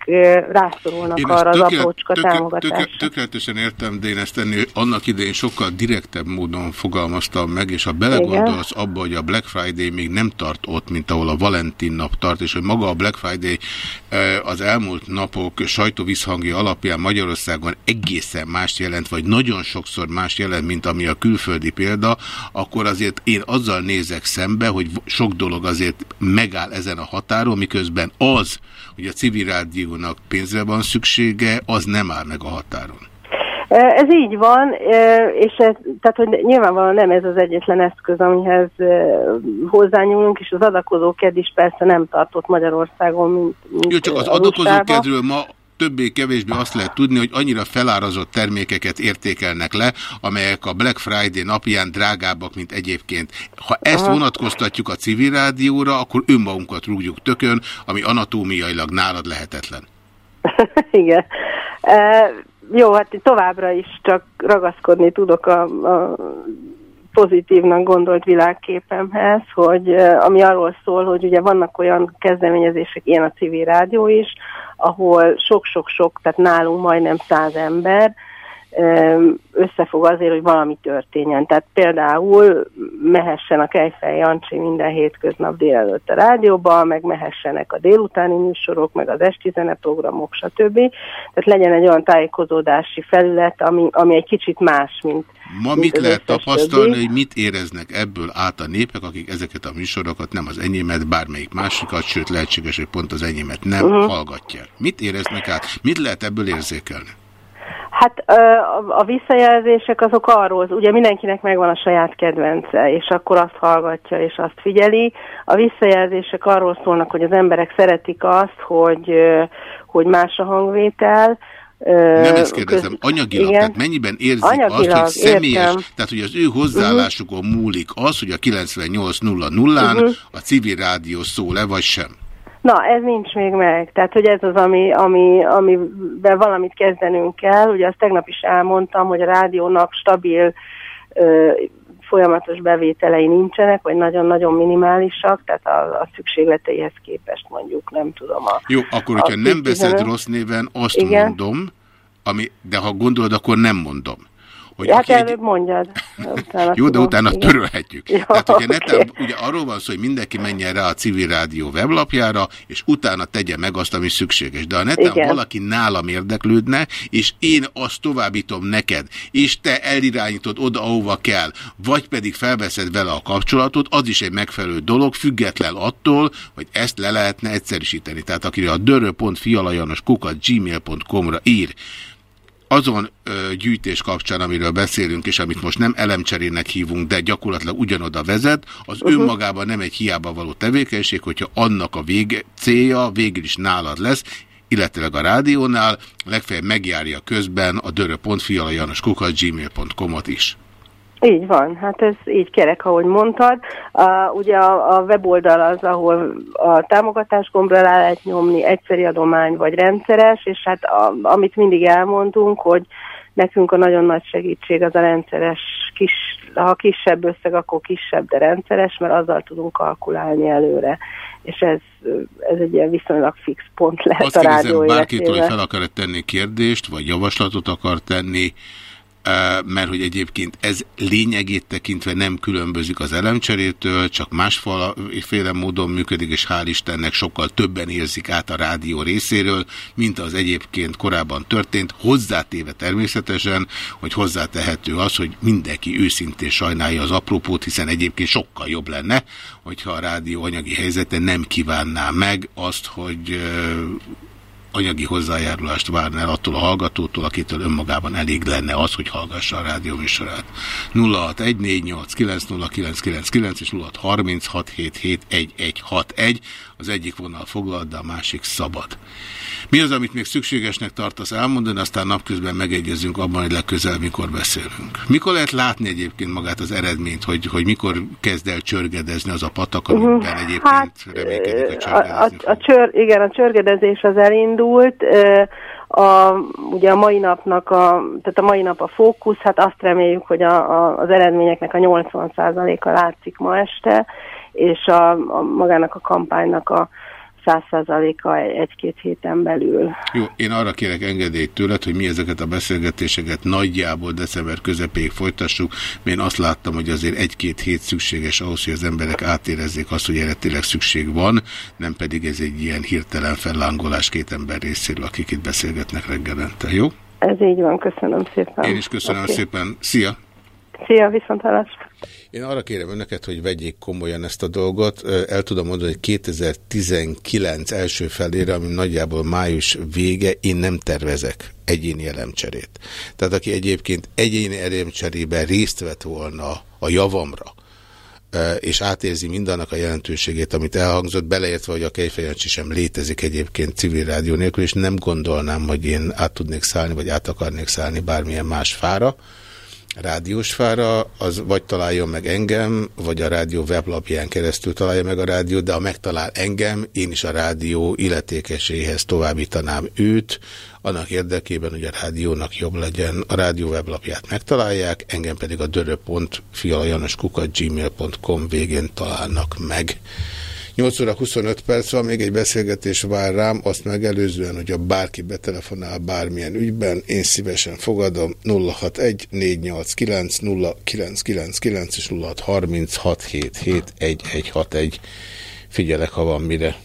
rászorulnak én arra tökélet, az aprócska tökélet, támogatásra. Tökélet,
tökéletesen értem, de én ezt ennél annak idején sokkal direktebb módon fogalmaztam meg, és ha belegondolsz Igen. abba, hogy a Black Friday még nem tart ott, mint ahol a Valentin nap tart, és hogy maga a Black Friday az elmúlt napok sajtóvisszhangja alapján Magyarországon egészen más jelent, vagy nagyon sokszor más jelent, mint ami a külföldi példa, akkor azért én azzal nézek szembe, hogy sok dolog azért megáll ezen a határon, miközben az, hogy a civil rádiónak pénzre van szüksége, az nem áll meg a határon.
Ez így van, és ez, tehát hogy nyilvánvalóan nem ez az egyetlen eszköz, amihez hozzányúlunk, és az adakozóked is persze nem tartott Magyarországon, mint, mint
Jó, csak az adakozókedről ma többé-kevésbé azt lehet tudni, hogy annyira felárazott termékeket értékelnek le, amelyek a Black Friday napján drágábbak, mint egyébként. Ha ezt vonatkoztatjuk a civil rádióra, akkor önmagunkat rúgjuk tökön, ami anatómiailag nálad lehetetlen.
Igen. E, jó, hát továbbra is csak ragaszkodni tudok a, a pozitívnak gondolt világképemhez, hogy ami arról szól, hogy ugye vannak olyan kezdeményezések, ilyen a civil rádió is, ahol sok-sok-sok, tehát nálunk majdnem száz ember összefog azért, hogy valami történjen. Tehát például mehessen a Kejfej Jancsi minden hétköznap délelőtt a rádióba, meg mehessenek a délutáni műsorok, meg az esti zeneprogramok, stb. Tehát legyen egy olyan tájékozódási felület, ami, ami egy kicsit más, mint
Ma
mint
mit lehet tapasztalni,
többi.
hogy mit éreznek ebből át a népek, akik ezeket a műsorokat, nem az enyémet, bármelyik másikat, sőt lehetséges, hogy pont az enyémet nem
Mhm.
hallgatják. Mit éreznek át? Mit lehet ebből érzékelni?
Hát a, visszajelzések azok arról, ugye mindenkinek megvan a saját kedvence, és akkor azt hallgatja, és azt figyeli. A visszajelzések arról szólnak, hogy az emberek szeretik azt, hogy, hogy más a hangvétel.
Nem ezt kérdezem, anyagilag,
igen.
tehát mennyiben érzik
Anyagilag,
azt, hogy személyes,
értem.
tehát hogy az ő hozzáállásukon múlik az, hogy a 98.00-án
Mhm.
a civil rádió szól-e, vagy sem?
Na, ez nincs még meg. Tehát, hogy ez az, ami, ami, amiben valamit kezdenünk kell. Ugye azt tegnap is elmondtam, hogy a rádiónak stabil, ö, folyamatos bevételei nincsenek, vagy nagyon-nagyon minimálisak, tehát a, a szükségleteihez képest mondjuk, nem tudom. A,
Jó, akkor,
a
hogyha nem veszed
15
rossz néven, azt
Igen.
mondom, ami, de ha gondolod, akkor nem mondom. Hogy
Hát
aki egy,
előbb mondjad. Utána
Jó, de utána
Igen.
törölhetjük.
Jó,
Tehát, hogyha
oké.
netán, ugye arról van szó, hogy mindenki menjen rá a civil rádió weblapjára, és utána tegye meg azt, ami szükséges. De ha netán
Igen.
valaki nálam érdeklődne, és én azt továbbítom neked, és te elirányítod oda, ahova kell, vagy pedig felveszed vele a kapcsolatot, az is egy megfelelő dolog, független attól, hogy ezt le lehetne egyszerűsíteni. Tehát akire a dörö.fialajanos kukat gmail.com-ra ír, azon ö, gyűjtés kapcsán, amiről beszélünk, és amit most nem elemcserének hívunk, de gyakorlatilag ugyanoda vezet, az uh-huh. önmagában nem egy hiába való tevékenység, hogyha annak a vége, célja végül is nálad lesz, illetőleg a rádiónál, legfeljebb megjárja közben a dörö.fialajanoskukat.gmail.com-ot is.
Így van, hát ez így kerek, ahogy mondtad. Uh, ugye a, a weboldal az, ahol a támogatás gombra rá lehet nyomni, egyszeri adomány vagy rendszeres, és hát a, amit mindig elmondunk, hogy nekünk a nagyon nagy segítség az a rendszeres, kis, ha kisebb összeg, akkor kisebb, de rendszeres, mert azzal tudunk kalkulálni előre. És ez, ez egy ilyen viszonylag fix pont lehet
Azt
a rádió
bárkitől, hogy fel akar tenni kérdést, vagy javaslatot akar tenni, mert hogy egyébként ez lényegét tekintve nem különbözik az elemcserétől, csak másféle módon működik, és hál' Istennek sokkal többen érzik át a rádió részéről, mint az egyébként korábban történt, hozzátéve természetesen, hogy hozzátehető az, hogy mindenki őszintén sajnálja az apropót, hiszen egyébként sokkal jobb lenne, hogyha a rádió anyagi helyzete nem kívánná meg azt, hogy anyagi hozzájárulást várna el attól a hallgatótól, akitől önmagában elég lenne az, hogy hallgassa a rádió műsorát. 0614890999 és 0636771161. Az egyik vonal foglalt, de a másik szabad. Mi az, amit még szükségesnek tartasz elmondani, aztán napközben megegyezünk abban, hogy legközelebb mikor beszélünk. Mikor lehet látni egyébként magát az eredményt, hogy, hogy mikor kezd el csörgedezni az a patak, amiben egyébként
Hát,
reménykedik a
a,
csörgedezni
a, a csör, igen, a csörgedezés az elindult. A, ugye a mai napnak a, tehát a mai nap a fókusz, hát azt reméljük, hogy a, a, az eredményeknek a 80%-a látszik ma este, és a, a magának a kampánynak a 100%-a egy-két héten belül.
Jó, én arra kérek engedélyt tőled, hogy mi ezeket a beszélgetéseket nagyjából december közepéig folytassuk, mert én azt láttam, hogy azért egy-két hét szükséges ahhoz, hogy az emberek átérezzék azt, hogy erre tényleg szükség van, nem pedig ez egy ilyen hirtelen fellángolás két ember részéről, akik itt beszélgetnek reggelente. Jó?
Ez így van, köszönöm szépen.
Én is köszönöm
Oké.
szépen. Szia!
Szia, viszont hallásra.
Én arra kérem önöket, hogy vegyék komolyan ezt a dolgot. El tudom mondani, hogy 2019 első felére, ami nagyjából május vége, én nem tervezek egyéni elemcserét. Tehát aki egyébként egyéni elemcserében részt vett volna a javamra, és átérzi mindannak a jelentőségét, amit elhangzott, beleértve, hogy a Kejfejancsi sem létezik egyébként civil rádió nélkül, és nem gondolnám, hogy én át tudnék szállni, vagy át akarnék szállni bármilyen más fára, rádiós fára, az vagy találjon meg engem, vagy a rádió weblapján keresztül találja meg a rádió, de ha megtalál engem, én is a rádió illetékeséhez továbbítanám őt, annak érdekében, hogy a rádiónak jobb legyen. A rádió weblapját megtalálják, engem pedig a dörö.fialajanoskukat.gmail.com végén találnak meg. 8 óra 25 perc van, még egy beszélgetés vár rám, azt megelőzően, hogy a bárki betelefonál bármilyen ügyben, én szívesen fogadom 061 489 0999 és 0636771161. Figyelek, ha van mire.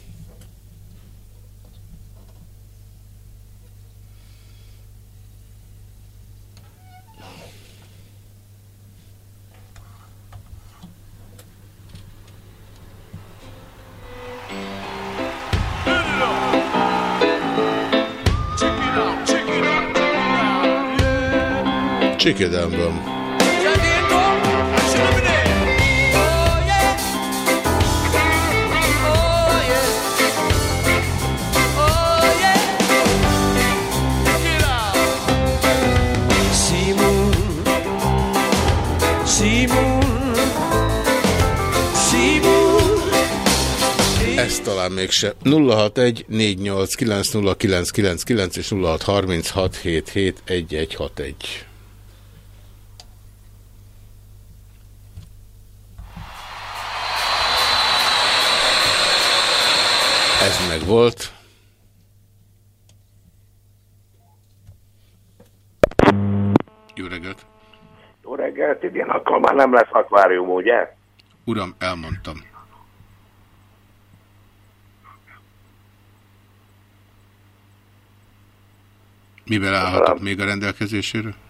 Simon, Simon.
Ez talán mégse. 061 489 és 0636771161. Ez meg volt. Jó reggelt!
Jó reggelt, idén akkor már nem lesz akvárium, ugye?
Uram, elmondtam. Mivel állhatok még a rendelkezésére?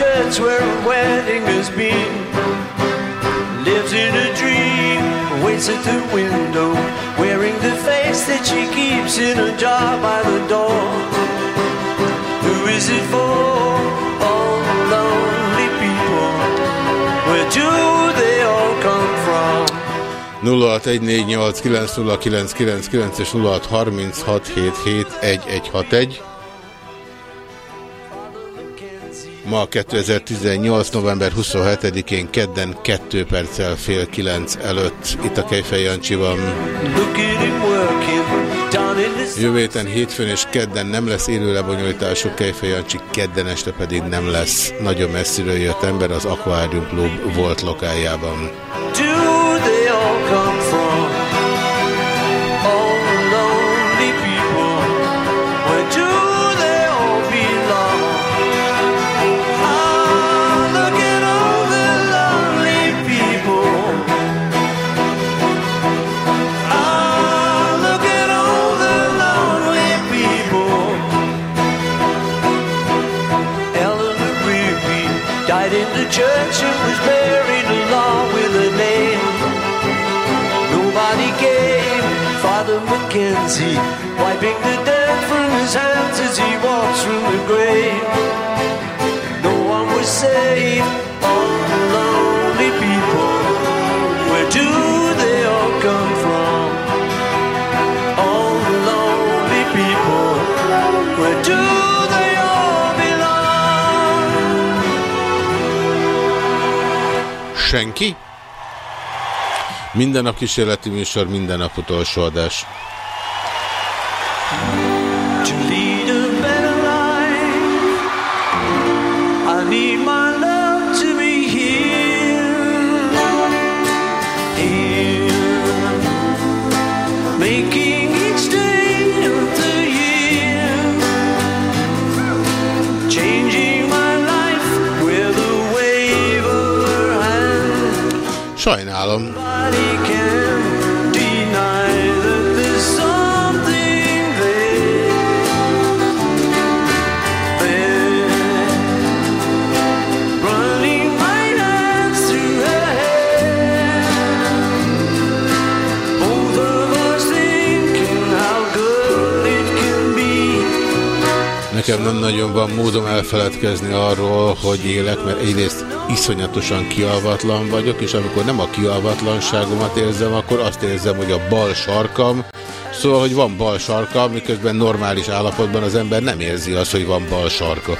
Church where a wedding has been. Lives in a dream, waits at the window, wearing the face that she keeps in a jar by the door. Who is it for? All lonely people. Where do they all come from?
0614890999 és 0636771161. Ma 2018. november 27-én kedden 2 perccel fél 9 előtt itt a Kejfej Jancsiban. Jövő héten hétfőn és kedden nem lesz élő lebonyolítású Kejfej Jancsi, kedden este pedig nem lesz. Nagyon messziről jött ember az Aquarium Club volt lokájában.
do Mackenzie wiping the dirt from his hands as he walks from the grave. No one was saved.
Senki? Minden nap kísérleti műsor, minden nap utolsó adás.
Be.
nekem nem nagyon van módom elfeledkezni arról, hogy élek, mert egyrészt iszonyatosan kialvatlan vagyok, és amikor nem a kialvatlanságomat érzem, akkor azt érzem, hogy a bal sarkam, szóval, hogy van bal sarka, miközben normális állapotban az ember nem érzi azt, hogy van bal sarka.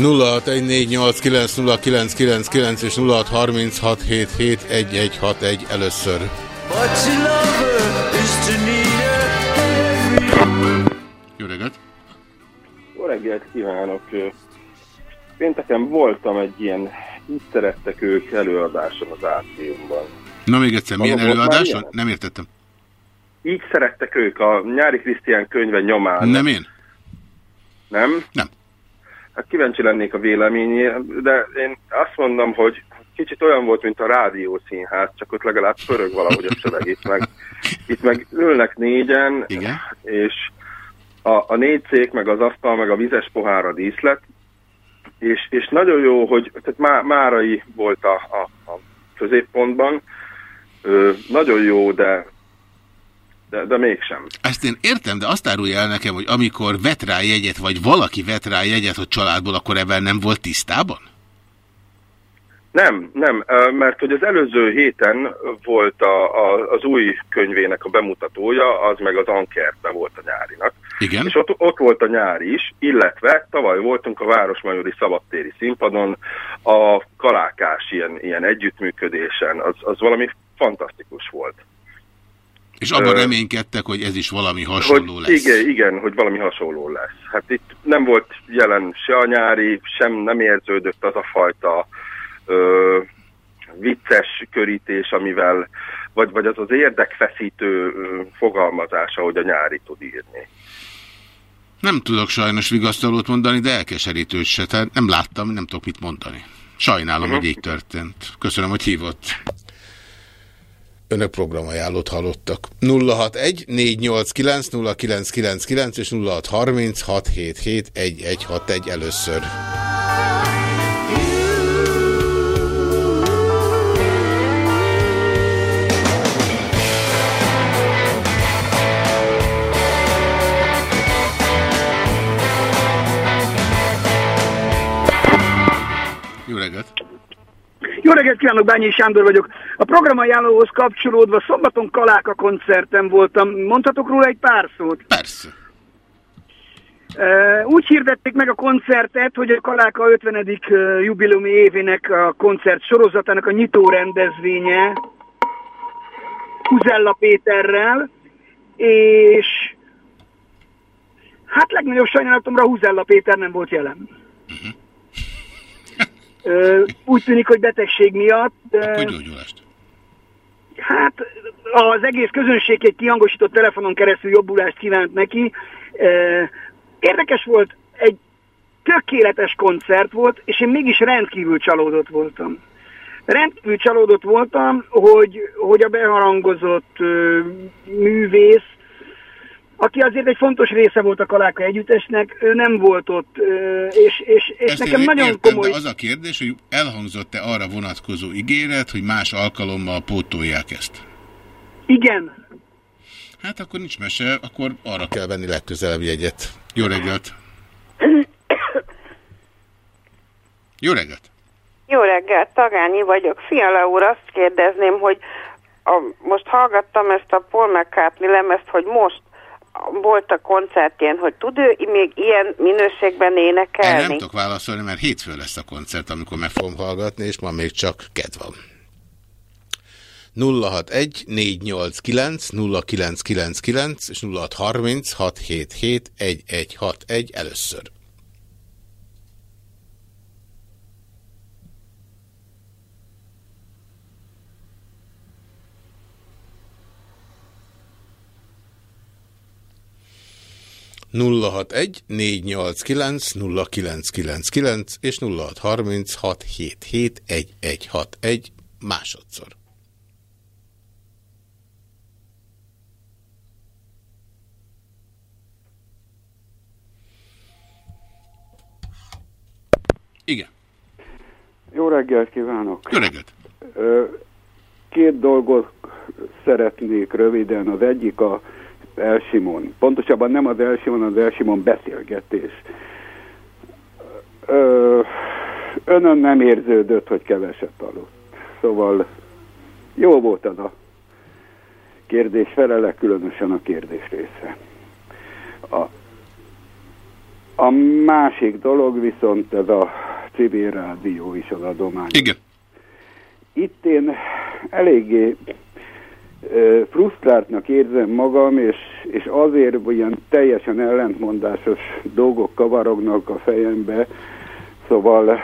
0614890999 és 0636771161 először. Jó reggelt!
Jó reggelt kívánok! Pénteken voltam egy ilyen így szerettek ők előadáson az átriumban.
Na még egyszer, milyen
már
előadáson? Nem értettem.
Így szerettek ők a nyári Krisztián könyve nyomán.
Nem én?
Nem?
Nem.
Hát kíváncsi lennék a véleményére, de én azt mondom, hogy kicsit olyan volt, mint a rádiószínház, csak ott legalább pörög valahogy a szöveg. Itt meg, itt meg ülnek négyen,
Igen?
és a, a négy szék, meg az asztal, meg a vizes pohár a díszlet, és, és nagyon jó, hogy tehát Má, Márai volt a, a, a középpontban, Ö, nagyon jó, de, de, de mégsem.
Ezt én értem, de azt árulja el nekem, hogy amikor vet rá jegyet, vagy valaki vet rá jegyet, hogy családból, akkor ebben nem volt tisztában?
Nem, nem, mert hogy az előző héten volt a, a, az új könyvének a bemutatója, az meg az Ankertben volt a nyárinak.
Igen.
És ott, ott volt a nyári is, illetve tavaly voltunk a Városmajori Szabadtéri színpadon a kalákás ilyen, ilyen együttműködésen, az, az valami fantasztikus volt.
És abban reménykedtek, hogy ez is valami hasonló
hogy
lesz.
Igen, igen, hogy valami hasonló lesz. Hát itt nem volt jelen se a nyári, sem nem érződött az a fajta ö, vicces körítés, amivel, vagy, vagy az az érdekfeszítő fogalmazása, hogy a nyári tud írni.
Nem tudok sajnos vigasztalót mondani, de elkeserítőt se. Tehát nem láttam, nem tudok mit mondani. Sajnálom,
Mhm.
hogy így történt. Köszönöm, hogy hívott. Önök programajánlót hallottak. 061 489 0999 és 0630 677 1161 először. Jó reggelt!
Jó reggelt kívánok, Bányi Sándor vagyok. A programajánlóhoz kapcsolódva szombaton Kaláka koncerten voltam. Mondhatok róla egy pár szót?
Persze.
Uh, úgy hirdették meg a koncertet, hogy a Kaláka 50. uh, jubileumi évének a koncert sorozatának a nyitó rendezvénye Huzella Péterrel, és hát legnagyobb sajnálatomra Huzella Péter nem volt jelen. Ö, úgy tűnik, hogy betegség miatt.
Gyógyulást.
Hát az egész közönség egy kihangosított telefonon keresztül jobbulást kívánt neki. Érdekes volt, egy tökéletes koncert volt, és én mégis rendkívül csalódott voltam. Rendkívül csalódott voltam, hogy, hogy a beharangozott művész, aki azért egy fontos része volt a Kaláka együttesnek, ő nem volt ott, és, és, és
Ezt
nekem nagyon
értem,
komoly...
de az a kérdés, hogy elhangzott-e arra vonatkozó ígéret, hogy más alkalommal pótolják ezt?
Igen.
Hát akkor nincs mese, akkor arra kell venni legközelebb jegyet. Jó reggelt! Jó reggelt!
Jó reggelt, Tagányi vagyok. Fiala úr, azt kérdezném, hogy a, most hallgattam ezt a Paul McCartney lemezt, hogy most volt a koncertjén, hogy tud ő még ilyen minőségben
Erre
énekelni?
nem tudok válaszolni, mert hétfő lesz a koncert, amikor meg fogom hallgatni, és ma még csak kedv van. 061 489 0999 és 0630 677 1161 először. 061 489 0999 és 0636 771161 másodszor. Igen.
Jó reggelt kívánok!
Jó reggelt!
Két dolgot szeretnék röviden. Az egyik a Elsimon. Pontosabban nem az Elsimon, az Elsimon beszélgetés. Ö, önön nem érződött, hogy keveset aludt. Szóval jó volt az a kérdés felele, különösen a kérdés része. A, a másik dolog viszont ez a civil rádió is az adomány.
Igen.
Itt én eléggé frusztráltnak érzem magam, és, és azért olyan teljesen ellentmondásos dolgok kavarognak a fejembe. Szóval,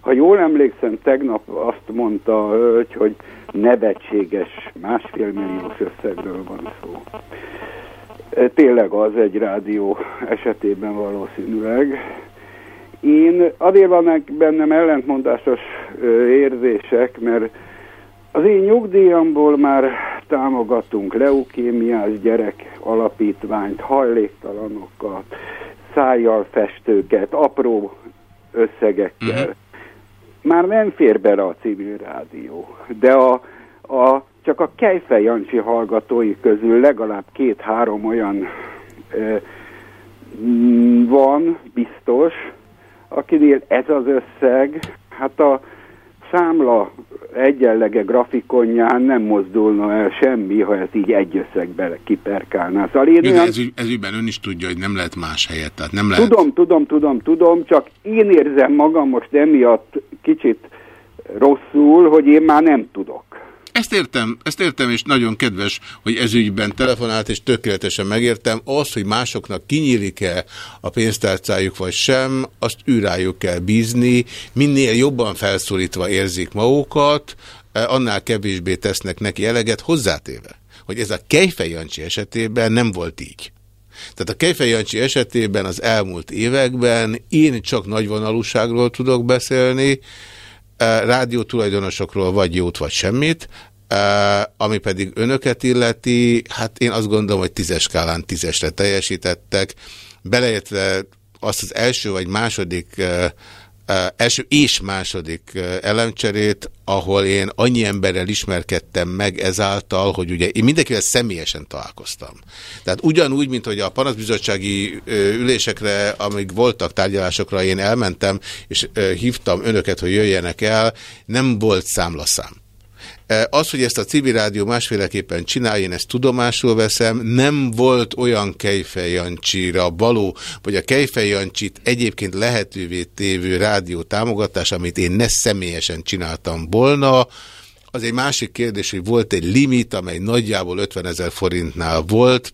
ha jól emlékszem, tegnap azt mondta a hölgy, hogy nevetséges másfél milliós összegről van szó. Tényleg az egy rádió esetében valószínűleg. Én azért vannak bennem ellentmondásos érzések, mert az én nyugdíjamból már támogatunk leukémiás gyerek alapítványt, hajléktalanokat, szájjal festőket, apró összegekkel. Már nem fér bele a civil rádió, de a, a, csak a Kejfej Jancsi hallgatói közül legalább két-három olyan ö, van, biztos, akinél ez az összeg, hát a számla egyenlege grafikonján nem mozdulna el semmi, ha ez így egy összegbe kiperkálná. Szóval én
Jó,
olyan,
ez, ügy- ez ügyben ön is tudja, hogy nem lehet más helyet, tehát nem lehet...
tudom, tudom, tudom, tudom, csak én érzem magam most emiatt kicsit rosszul, hogy én már nem tudok.
Ezt értem, ezt értem, és nagyon kedves, hogy ez ügyben telefonált, és tökéletesen megértem. Az, hogy másoknak kinyílik-e a pénztárcájuk vagy sem, azt űrájuk kell bízni. Minél jobban felszólítva érzik magukat, eh, annál kevésbé tesznek neki eleget, hozzátéve, hogy ez a Kejfej Jancsi esetében nem volt így. Tehát a Kejfej Jancsi esetében az elmúlt években én csak nagyvonalúságról tudok beszélni, rádió tulajdonosokról vagy jót, vagy semmit, ami pedig önöket illeti, hát én azt gondolom, hogy tízes skálán tízesre teljesítettek, beleértve azt az első vagy második első és második elemcserét, ahol én annyi emberrel ismerkedtem meg ezáltal, hogy ugye én mindenkivel személyesen találkoztam. Tehát ugyanúgy, mint hogy a panaszbizottsági ülésekre, amíg voltak tárgyalásokra, én elmentem, és hívtam önöket, hogy jöjjenek el, nem volt számlaszám. E, Az, hogy ezt a civil rádió másféleképpen csinálja, én ezt tudomásul veszem, nem volt olyan Kejfej Jancsira való, vagy a Kejfej Jancsit egyébként lehetővé tévő rádió támogatás, amit én ne személyesen csináltam volna, az egy másik kérdés, hogy volt egy limit, amely nagyjából 50 ezer forintnál volt,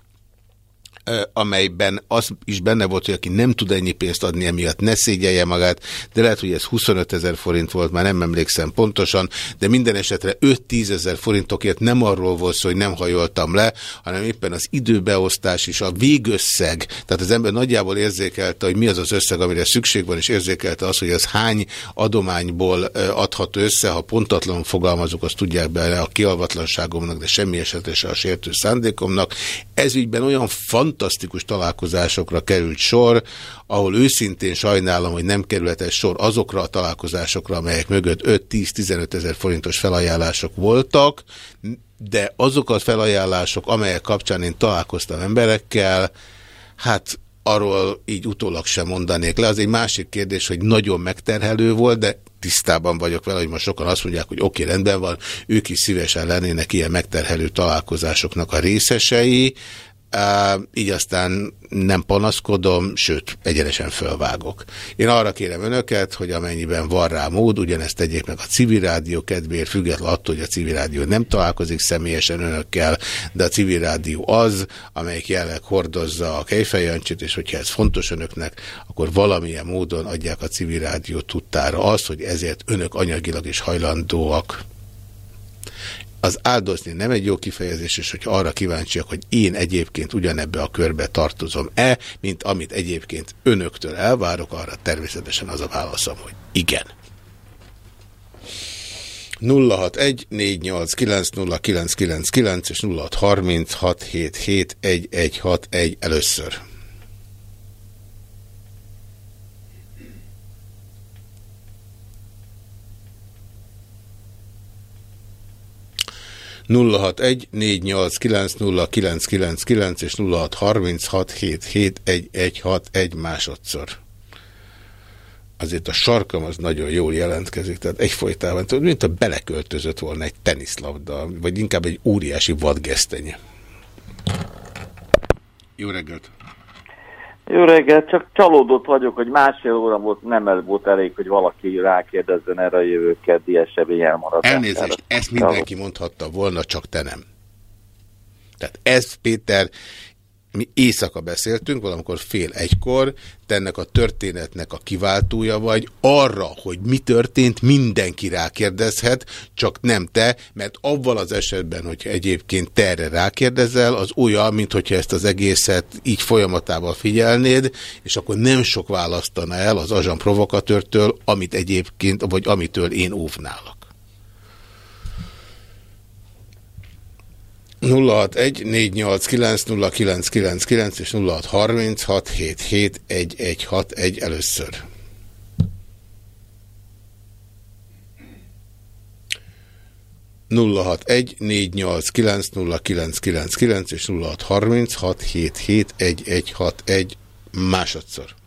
amelyben az is benne volt, hogy aki nem tud ennyi pénzt adni emiatt, ne szégyelje magát, de lehet, hogy ez 25 ezer forint volt, már nem emlékszem pontosan, de minden esetre 5-10 ezer forintokért nem arról volt szó, hogy nem hajoltam le, hanem éppen az időbeosztás és a végösszeg, tehát az ember nagyjából érzékelte, hogy mi az az összeg, amire szükség van, és érzékelte az, hogy az hány adományból adható össze, ha pontatlan fogalmazok, azt tudják bele a kialvatlanságomnak, de semmi esetre se a sértő szándékomnak. Ez ügyben olyan fantasztikus találkozásokra került sor, ahol őszintén sajnálom, hogy nem kerületes sor azokra a találkozásokra, amelyek mögött 5-10-15 ezer forintos felajánlások voltak, de azok a felajánlások, amelyek kapcsán én találkoztam emberekkel, hát arról így utólag sem mondanék le. Az egy másik kérdés, hogy nagyon megterhelő volt, de tisztában vagyok vele, hogy most sokan azt mondják, hogy oké, rendben van, ők is szívesen lennének ilyen megterhelő találkozásoknak a részesei, Így aztán nem panaszkodom, sőt, egyenesen fölvágok. Én arra kérem önöket, hogy amennyiben van rá mód, ugyanezt tegyék meg a civil rádió kedvéért, függetlenül attól, hogy a civil rádió nem találkozik személyesen önökkel, de a civil rádió az, amelyik jelenleg hordozza a kejfejancsit, és hogyha ez fontos önöknek, akkor valamilyen módon adják a civil rádió tudtára azt, hogy ezért önök anyagilag is hajlandóak az áldozni nem egy jó kifejezés, és hogyha arra kíváncsiak, hogy én egyébként ugyanebbe a körbe tartozom-e, mint amit egyébként önöktől elvárok, arra természetesen az a válaszom, hogy igen. 061 489 és 0636771161 először. 061 489 és 0636771161 másodszor. Azért a sarkam az nagyon jól jelentkezik, tehát egyfolytában, mint a beleköltözött volna egy teniszlabda, vagy inkább egy óriási vadgesztenye. Jó reggelt!
Jó reggelt, csak csalódott vagyok, hogy másfél óra volt, nem ez volt elég, hogy valaki rákérdezzen erre a jövő keddi esemény elmaradt.
Elnézést, ezt mindenki mondhatta volna, csak te nem. Tehát ez, Péter, mi éjszaka beszéltünk, valamikor fél egykor, te ennek a történetnek a kiváltója vagy, arra, hogy mi történt, mindenki rákérdezhet, csak nem te, mert avval az esetben, hogyha egyébként te erre rákérdezel, az olyan, mint hogyha ezt az egészet így folyamatával figyelnéd, és akkor nem sok választana el az azsan provokatőrtől, amit egyébként, vagy amitől én óvnálak. 061-489-0999 és 0636771161 először. nulla hat egy négy nyolc kilenc nulla kilenc kilenc kilenc és nulla hat harminc hat hét hét egy egy hat egy másodszor.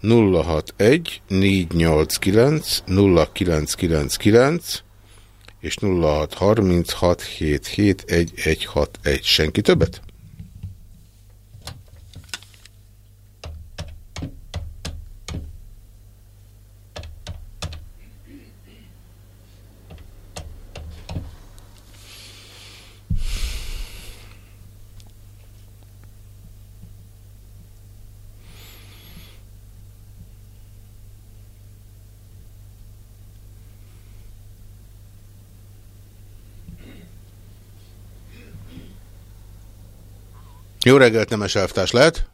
061 489 0999 és 0636771161. Senki többet? Jó reggelt, nemes elvtárs lehet?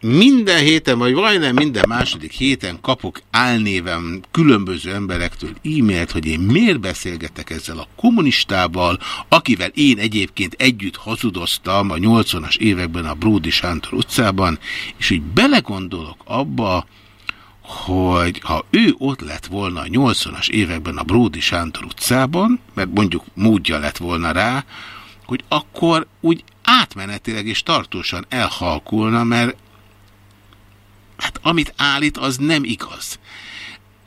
Minden héten, vagy majdnem minden második héten kapok álnévem különböző emberektől e-mailt, hogy én miért beszélgetek ezzel a kommunistával, akivel én egyébként együtt hazudoztam a 80-as években a Bródi Sántor utcában, és hogy belegondolok abba, hogy ha ő ott lett volna a 80-as években a Bródi Sántor utcában, mert mondjuk módja lett volna rá, hogy akkor úgy átmenetileg és tartósan elhalkulna, mert hát amit állít, az nem igaz.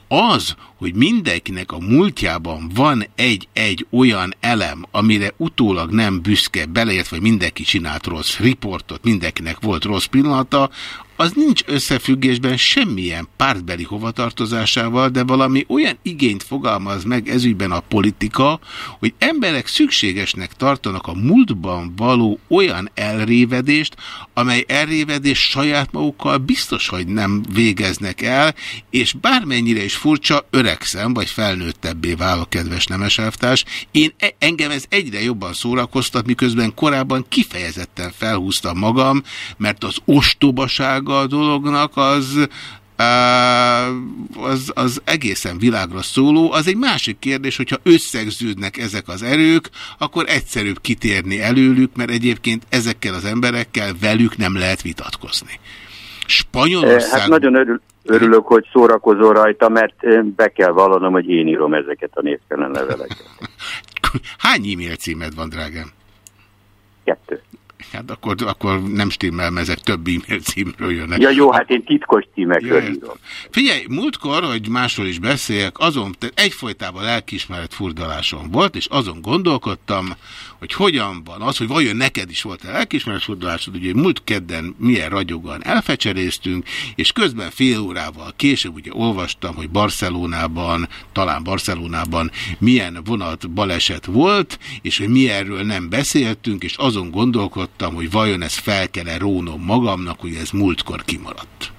Az, hogy mindenkinek a múltjában van egy-egy olyan elem, amire utólag nem büszke, beleért, vagy mindenki csinált rossz riportot, mindenkinek volt rossz pillanata, az nincs összefüggésben semmilyen pártbeli hovatartozásával, de valami olyan igényt fogalmaz meg ezügyben a politika, hogy emberek szükségesnek tartanak a múltban való olyan elrévedést, amely elrévedés saját magukkal biztos, hogy nem végeznek el, és bármennyire is furcsa, öregszem, vagy felnőttebbé válok, kedves nemeselvtárs, én e engem ez egyre jobban szórakoztat, miközben korábban kifejezetten felhúztam magam, mert az ostobaság maga a dolognak az, az, az egészen világra szóló. Az egy másik kérdés, hogyha összegződnek ezek az erők, akkor egyszerűbb kitérni előlük, mert egyébként ezekkel az emberekkel velük nem lehet vitatkozni. Spanyolország...
Hát nagyon örül, örülök, hogy szórakozol rajta, mert be kell vallanom, hogy én írom ezeket a névtelen leveleket.
Hány e-mail címed van, drágám?
Kettő.
Hát akkor, akkor nem stimmel, ezek több e-mail címről jönnek.
Ja jó, hát én titkos címekről
Ja,
írom.
Figyelj, múltkor, hogy másról is beszéljek, azon egyfolytában lelkiismeret furdalásom volt, és azon gondolkodtam, hogy hogyan van az, hogy vajon neked is volt-e lelkiismeret furdalásod, ugye múlt kedden milyen ragyogóan elfecseréztünk, és közben fél órával később ugye olvastam, hogy Barcelonában, talán Barcelonában milyen vonat baleset volt, és hogy mi nem beszéltünk, és azon gondolkodtam, hogy vajon ez fel kell-e rónom magamnak, hogy ez múltkor kimaradt.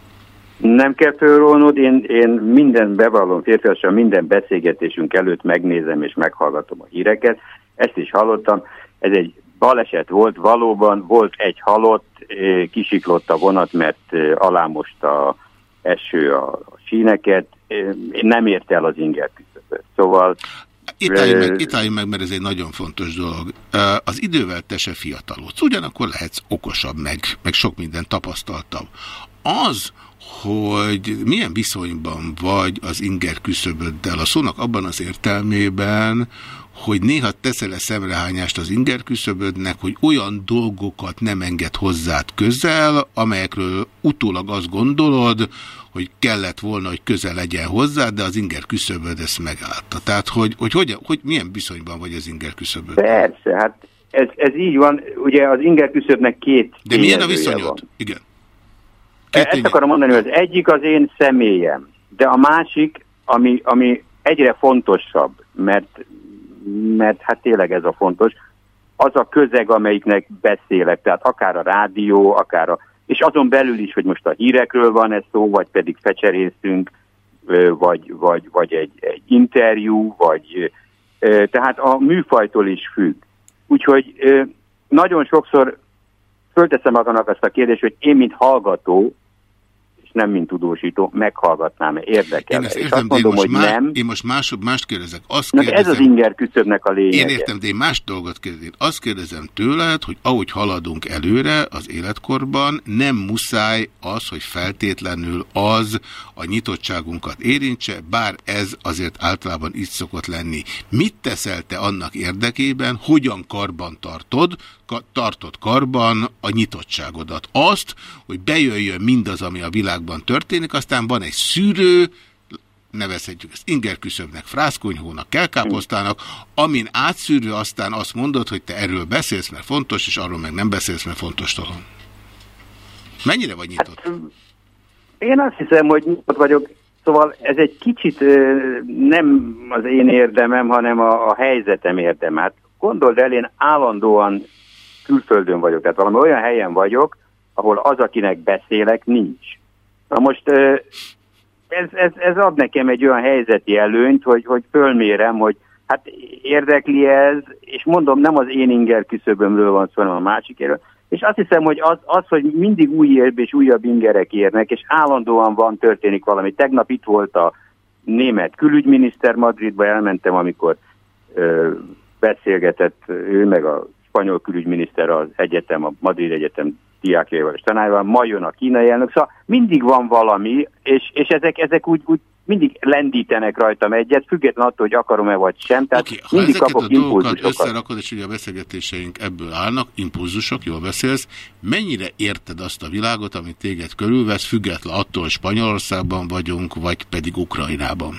Nem kell fölrólnod, én, én minden bevallom férfiasan, minden beszélgetésünk előtt megnézem és meghallgatom a híreket. Ezt is hallottam. Ez egy baleset volt, valóban volt egy halott, kisiklott a vonat, mert alámost a eső a, síneket, nem ért el az inger küszöböt. Szóval
Itt álljunk, meg, itt álljunk meg, mert ez egy nagyon fontos dolog. Az idővel te se fiatalodsz, ugyanakkor lehetsz okosabb, meg, meg sok minden tapasztaltabb. Az, hogy milyen viszonyban vagy az inger küszöböddel, a szónak abban az értelmében, hogy néha teszel-e szemrehányást az inger küszöbödnek, hogy olyan dolgokat nem enged hozzád közel, amelyekről utólag azt gondolod, hogy kellett volna, hogy közel legyen hozzá, de az inger küszöböd ezt megállta. Tehát, hogy, hogy, hogy, hogy milyen viszonyban vagy az inger küszöböd?
persze, hát ez, ez így van. Ugye az inger küszöbnek két
De milyen a viszonyod?
van.
Igen.
Ezt akarom mondani, hogy az egyik az én személyem, de a másik, ami, ami egyre fontosabb, mert, mert hát tényleg ez a fontos, az a közeg, amelyiknek beszélek, tehát akár a rádió, akár a, és azon belül is, hogy most a hírekről van ez szó, vagy pedig fecserészünk, vagy, vagy, vagy egy, egy interjú, vagy tehát a műfajtól is függ. Úgyhogy nagyon sokszor fölteszem magamnak azt a kérdést, hogy én, mint hallgató, nem mint tudósító, meghallgatnám-e, érdekel
Én ezt értem,
azt
de én
mondom,
most,
hogy nem.
én most más, mást kérdezek. Azt
Na, de ez
kérdezem,
az inger küszöbnek a lényege.
Én értem, de én más dolgot kérdezem. Azt kérdezem tőled, hogy ahogy haladunk előre az életkorban, nem muszáj az, hogy feltétlenül az a nyitottságunkat érintse, bár ez azért általában így szokott lenni. Mit teszel te annak érdekében, hogyan karban tartod, ka, tartod karban a nyitottságodat? Azt, hogy bejöjjön mindaz, ami a világban történik, aztán van egy szűrő, nevezhetjük ezt ingerküszöbnek, frászkonyhónak, kelkáposztának, amin átszűrő aztán azt mondod, hogy te erről beszélsz, mert fontos, és arról meg nem beszélsz, mert fontos talán. Mennyire vagy nyitott?
Hát, Én azt hiszem, hogy nyitott vagyok, szóval ez egy kicsit nem az én érdemem, hanem a, a helyzetem érdeme. Hát gondold el, én állandóan külföldön vagyok, tehát valami olyan helyen vagyok, ahol az, akinek beszélek, nincs. Na most ez, ez, ez ad nekem egy olyan helyzeti előnyt, hogy, hogy fölmérem, hogy hát érdekli ez, és mondom, nem az én inger küszöbömről van szó, hanem a másikéről. És azt hiszem, hogy az, az, hogy mindig újabb és újabb ingerek érnek, és állandóan van, történik valami. Tegnap itt volt a német külügyminiszter Madridba, elmentem, amikor ö, beszélgetett ő, meg a spanyol külügyminiszter az egyetem, a Madrid Egyetem diákjaival és tanárival, ma jön a kínai elnök, szóval mindig van valami, és, és ezek, ezek úgy, úgy mindig lendítenek rajtam egyet, független attól, hogy akarom-e vagy sem, tehát okay,
Ha
mindig
ezeket a
kapok
dolgokat
impulzusokat.
összerakod, és ugye a beszélgetéseink ebből állnak, impulzusok, jól beszélsz, mennyire érted azt a világot, amit téged körülvesz, független attól, hogy Spanyolországban vagyunk, vagy pedig Ukrajnában?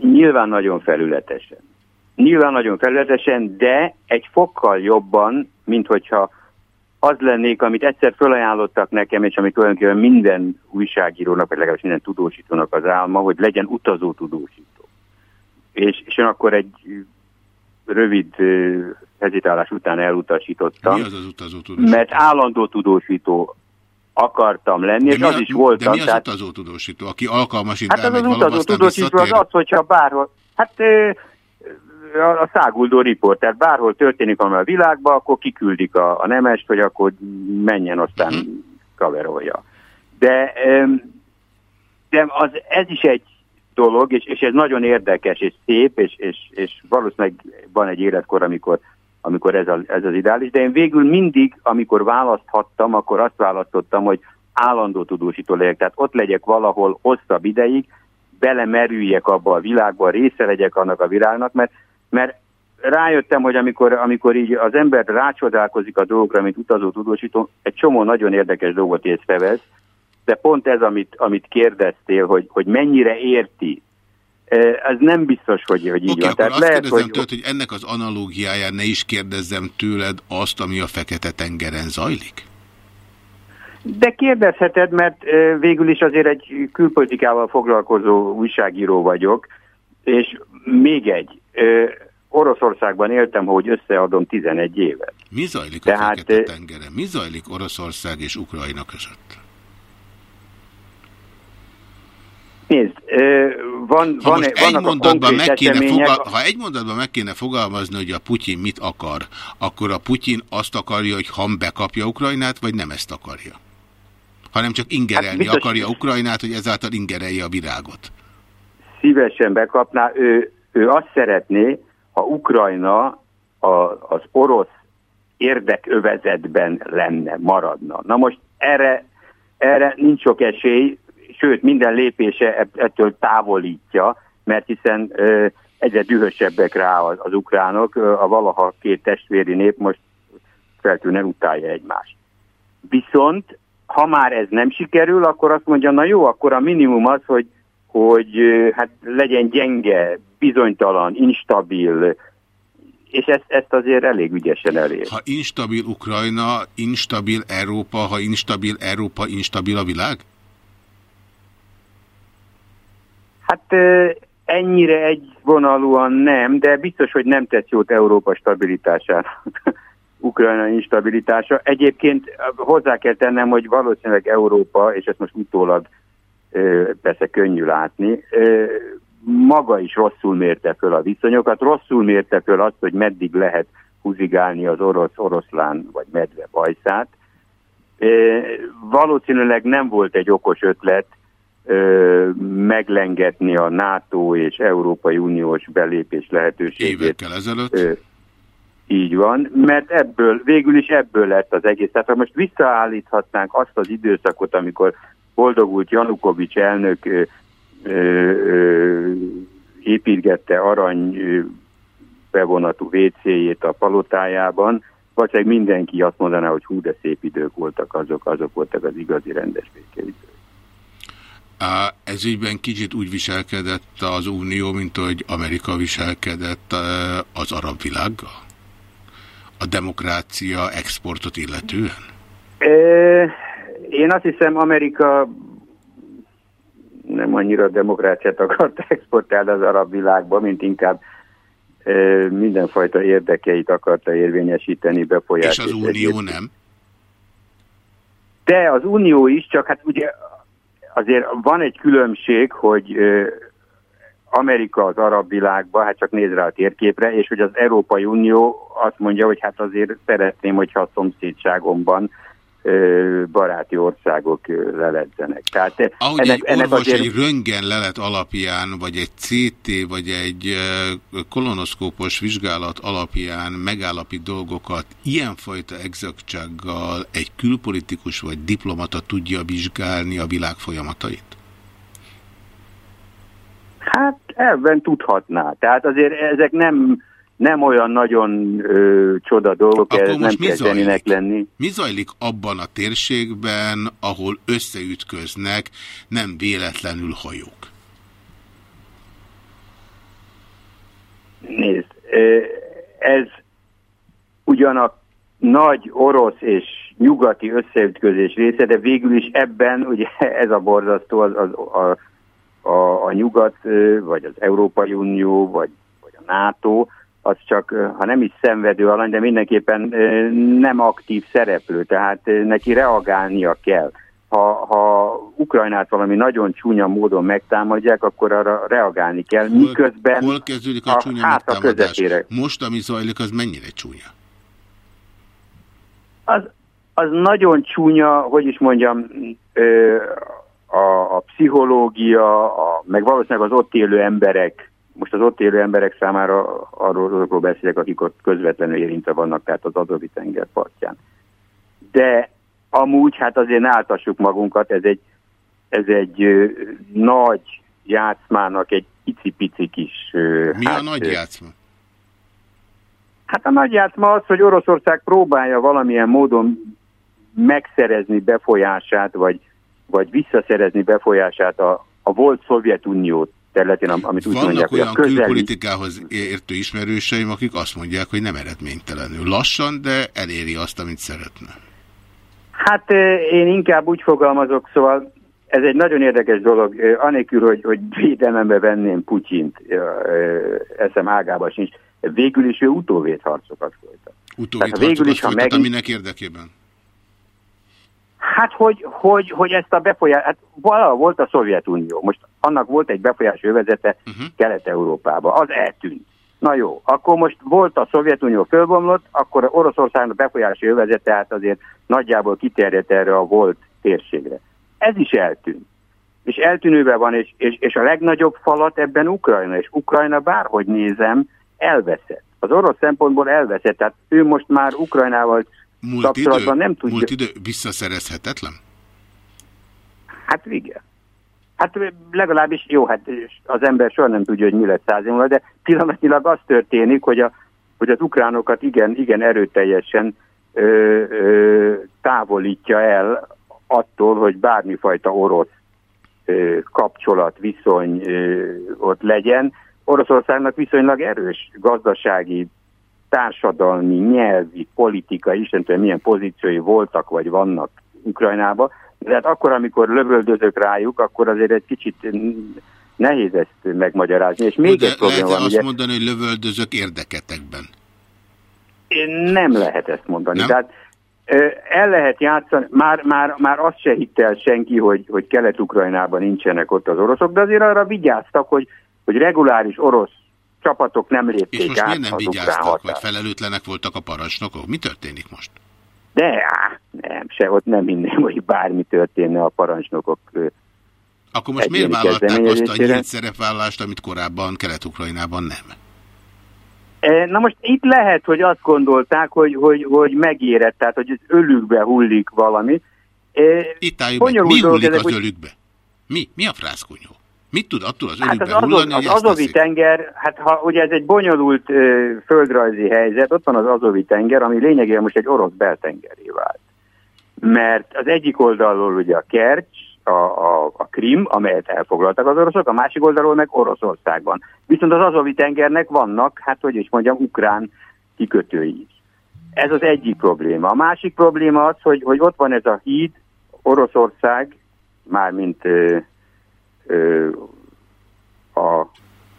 Nyilván nagyon felületesen. Nyilván nagyon felületesen, de egy fokkal jobban, mint hogyha az lennék, amit egyszer felajánlottak nekem, és amit tulajdonképpen minden újságírónak, vagy legalábbis minden tudósítónak az álma, hogy legyen utazó tudósító. És, és én akkor egy rövid hezitálás után elutasítottam,
Mi az az utazó tudósító?
mert állandó tudósító akartam lenni,
De
és az
a-
is voltam.
De mi az
tehát-
utazó tudósító, aki alkalmasít
Hát
elmegy
az utazó tudósító az az, hogyha bárhol, hát a, a száguldó riport, tehát bárhol történik valami a világban, akkor kiküldik a, a nemest, hogy akkor menjen, aztán
Mhm.
kaverolja. De, de az, ez is egy dolog, és, és ez nagyon érdekes és szép, és, és, és valószínűleg van egy életkor, amikor, amikor ez, a, ez az ideális, de én végül mindig, amikor választhattam, akkor azt választottam, hogy állandó tudósító legyek, tehát ott legyek valahol hosszabb ideig, belemerüljek abba a világba, része legyek annak a világnak, mert, mert rájöttem, hogy amikor, amikor így az ember rácsodálkozik a dolgokra, mint utazó tudósító, egy csomó nagyon érdekes dolgot észrevesz, de pont ez, amit, amit kérdeztél, hogy, hogy mennyire érti, ez nem biztos, hogy, hogy így
Oké,
van.
akkor azt
lehet,
kérdezem
hogy,
tőled, hogy ennek az analógiáján ne is kérdezzem tőled azt, ami a Fekete-tengeren zajlik?
De kérdezheted, mert ö, végül is azért egy külpolitikával foglalkozó újságíró vagyok, és még egy, ö, Oroszországban éltem, hogy összeadom 11 évet.
Mi zajlik a
Tehát,
Fekete-tengeren? Mi zajlik Oroszország és Ukrajna között?
Nézd, van,
Ha
van,
most egy mondatban meg kéne fogal... ha egy mondatban meg kéne fogalmazni, hogy a Putyin mit akar, akkor a Putyin azt akarja, hogy Ham bekapja Ukrajnát, vagy nem ezt akarja? Hanem csak ingerelni
Hát biztos-
akarja Ukrajnát, hogy ezáltal ingerelje a virágot.
Szívesen bekapná, ő, ő azt szeretné, ha Ukrajna a, az orosz érdekövezetben lenne, maradna. Na most erre, erre nincs sok esély, sőt minden lépése ebb- ettől távolítja, mert hiszen ö, egyre dühösebbek rá az, az ukránok, a valaha két testvéri nép most feltűnően utálja egymást. Viszont, ha már ez nem sikerül, akkor azt mondja, na jó, akkor a minimum az, hogy, hogy hát legyen gyenge, bizonytalan, instabil, és ezt, ezt azért elég ügyesen elér.
Ha instabil Ukrajna, instabil Európa, ha instabil Európa, instabil a világ?
Hát ennyire egyvonalúan nem, de biztos, hogy nem tesz jót Európa stabilitására. Ukrajna instabilitása. Egyébként hozzá kell tennem, hogy valószínűleg Európa, és ezt most utólag persze könnyű látni, maga is rosszul mérte föl a viszonyokat, rosszul mérte föl azt, hogy meddig lehet húzigálni az orosz, oroszlán vagy medve bajszát. Valószínűleg nem volt egy okos ötlet meglengetni a NATO és Európai Uniós belépés lehetőségét.
Évekkel ezelőtt.
Így van, mert ebből, végül is ebből lett az egész. Tehát ha most visszaállíthatnánk azt az időszakot, amikor boldogult Janukovics elnök ö, ö, ö, építgette arany ö, bevonatú WC-jét a palotájában, vagy mindenki azt mondaná, hogy hú, de szép idők voltak azok, azok voltak az igazi rendes békeidők.
Ez ügyben kicsit úgy viselkedett az Unió, mint hogy Amerika viselkedett az arab világgal? A demokrácia exportot illetően?
Én azt hiszem, Amerika nem annyira demokráciát akart exportálni az arab világba, mint inkább ö, mindenfajta érdekeit akarta érvényesíteni,
És
befolyást.
az Unió nem?
De az Unió is, csak hát ugye azért van egy különbség, hogy ö, Amerika az arab világban, hát csak néz rá a térképre, és hogy az Európai Unió azt mondja, hogy hát azért szeretném, hogyha a szomszédságomban baráti országok leledzenek. Tehát
Ahogy egy orvos egy röntgen lelet alapján, vagy egy CT, vagy egy kolonoszkópos vizsgálat alapján megállapít dolgokat, ilyenfajta exaktsággal egy külpolitikus vagy diplomata tudja vizsgálni a világ folyamatait?
Hát ebben tudhatná. Tehát azért ezek nem, nem olyan nagyon ö, csoda dolgok,
Akkor
ez nem kell zseninek lenni.
Mi zajlik abban a térségben, ahol összeütköznek nem véletlenül hajók?
Nézd, ez ugyan a nagy orosz és nyugati összeütközés része, de végül is ebben ugye ez a borzasztó az, az a, a, a nyugat, vagy az Európai Unió, vagy, vagy a NATO, az csak, ha nem is szenvedő alany, de mindenképpen nem aktív szereplő, tehát neki reagálnia kell. Ha, ha Ukrajnát valami nagyon csúnya módon megtámadják, akkor arra reagálni kell, miközben
Hol kezdődik a,
a
csúnya
háta közepére.
Most, ami zajlik, az mennyire csúnya?
Az, az nagyon csúnya, hogy is mondjam, ö, a, a pszichológia, a, meg valószínűleg az ott élő emberek, most az ott élő emberek számára arról, arról beszélek, akik ott közvetlenül érintve vannak, tehát az Adovi tenger partján. De amúgy, hát azért ne áltassuk magunkat, ez egy, ez egy ö, nagy játszmának egy icipici kis... ö,
Mi a
hát,
nagy
ö,
játszma?
Hát a nagy játszma az, hogy Oroszország próbálja valamilyen módon megszerezni befolyását, vagy, vagy visszaszerezni befolyását a, a volt Szovjetunió területén, am- amit úgy
Vannak
mondják, hogy a közeli...
külpolitikához értő ismerőseim, akik azt mondják, hogy nem eredménytelenül. Lassan, de eléri azt, amit szeretne.
Hát én inkább úgy fogalmazok, szóval ez egy nagyon érdekes dolog, anélkül, hogy, hogy védelembe venném Putyint, eszem ágába sincs, végül is ő utóvédharcokat folytat. Ha
folytat,
meg-
aminek érdekében.
Hát, hogy, hogy, hogy ezt a befolyás, hát valahol volt a Szovjetunió, most annak volt egy befolyás övezete uh-huh. Kelet-Európába, az eltűnt. Na jó, akkor most volt a Szovjetunió fölbomlott, akkor Oroszországnak befolyási övezete hát azért nagyjából kiterjedt erre a volt térségre. Ez is eltűnt. És eltűnőben van, és, és, és a legnagyobb falat ebben Ukrajna, és Ukrajna bárhogy nézem, elveszett. Az orosz szempontból elveszett, tehát ő most már Ukrajnával
Múlt idő,
kapcsolatban nem tudja.
múlt idő visszaszerezhetetlen?
Hát igen. Hát legalábbis jó, hát az ember soha nem tudja, hogy mi lesz száz év múlva, de pillanatnyilag az történik, hogy, a, hogy az ukránokat igen, igen erőteljesen ö, ö, távolítja el attól, hogy bármifajta orosz ö, kapcsolat, viszony ö, ott legyen. Oroszországnak viszonylag erős gazdasági, társadalmi, nyelvi, politikai, Isten tudja, milyen pozíciói voltak vagy vannak Ukrajnában. De hát akkor, amikor lövöldözök rájuk, akkor azért egy kicsit nehéz ezt megmagyarázni. És még
de
egy probléma van,
azt
ugye
mondani, hogy lövöldözök érdeketekben?
nem lehet ezt mondani.
Nem?
Tehát el lehet játszani, már, már, már azt se hitte el senki, hogy, hogy Kelet-Ukrajnában nincsenek ott az oroszok, de azért arra vigyáztak, hogy, hogy reguláris orosz csapatok nem
És
lépték
most
át
miért nem vigyáztak, vagy felelőtlenek voltak a parancsnokok? Mi történik most?
De á, nem, se ott nem hinném, hogy bármi történne a parancsnokok.
Akkor most miért vállalták azt a nyílt szerepvállalást, amit korábban Kelet-Ukrajnában nem?
E, Na most itt lehet, hogy azt gondolták, hogy, hogy, hogy megérett, tehát hogy az ölükbe hullik valami. E,
Itt álljunk meg. Mi hullik
ezek,
az
hogy-
ölükbe? Mi? Mi a frászkonyó? Mit tud attól az
Hát
ölükbe
az,
hullani,
az
ezt
Azovi tenger, hát ha ugye ez egy bonyolult ö, földrajzi helyzet, ott van az Azovi tenger, ami lényegében most egy orosz beltengeré vált. Mert az egyik oldalról ugye a Kercs, a, a, a Krim, amelyet elfoglaltak az oroszok, a másik oldalról meg Oroszországban. Viszont az Azovi tengernek vannak, hát hogy is mondjam, ukrán kikötői is. Ez az egyik probléma. A másik probléma az, hogy, hogy ott van ez a híd, Oroszország, mármint a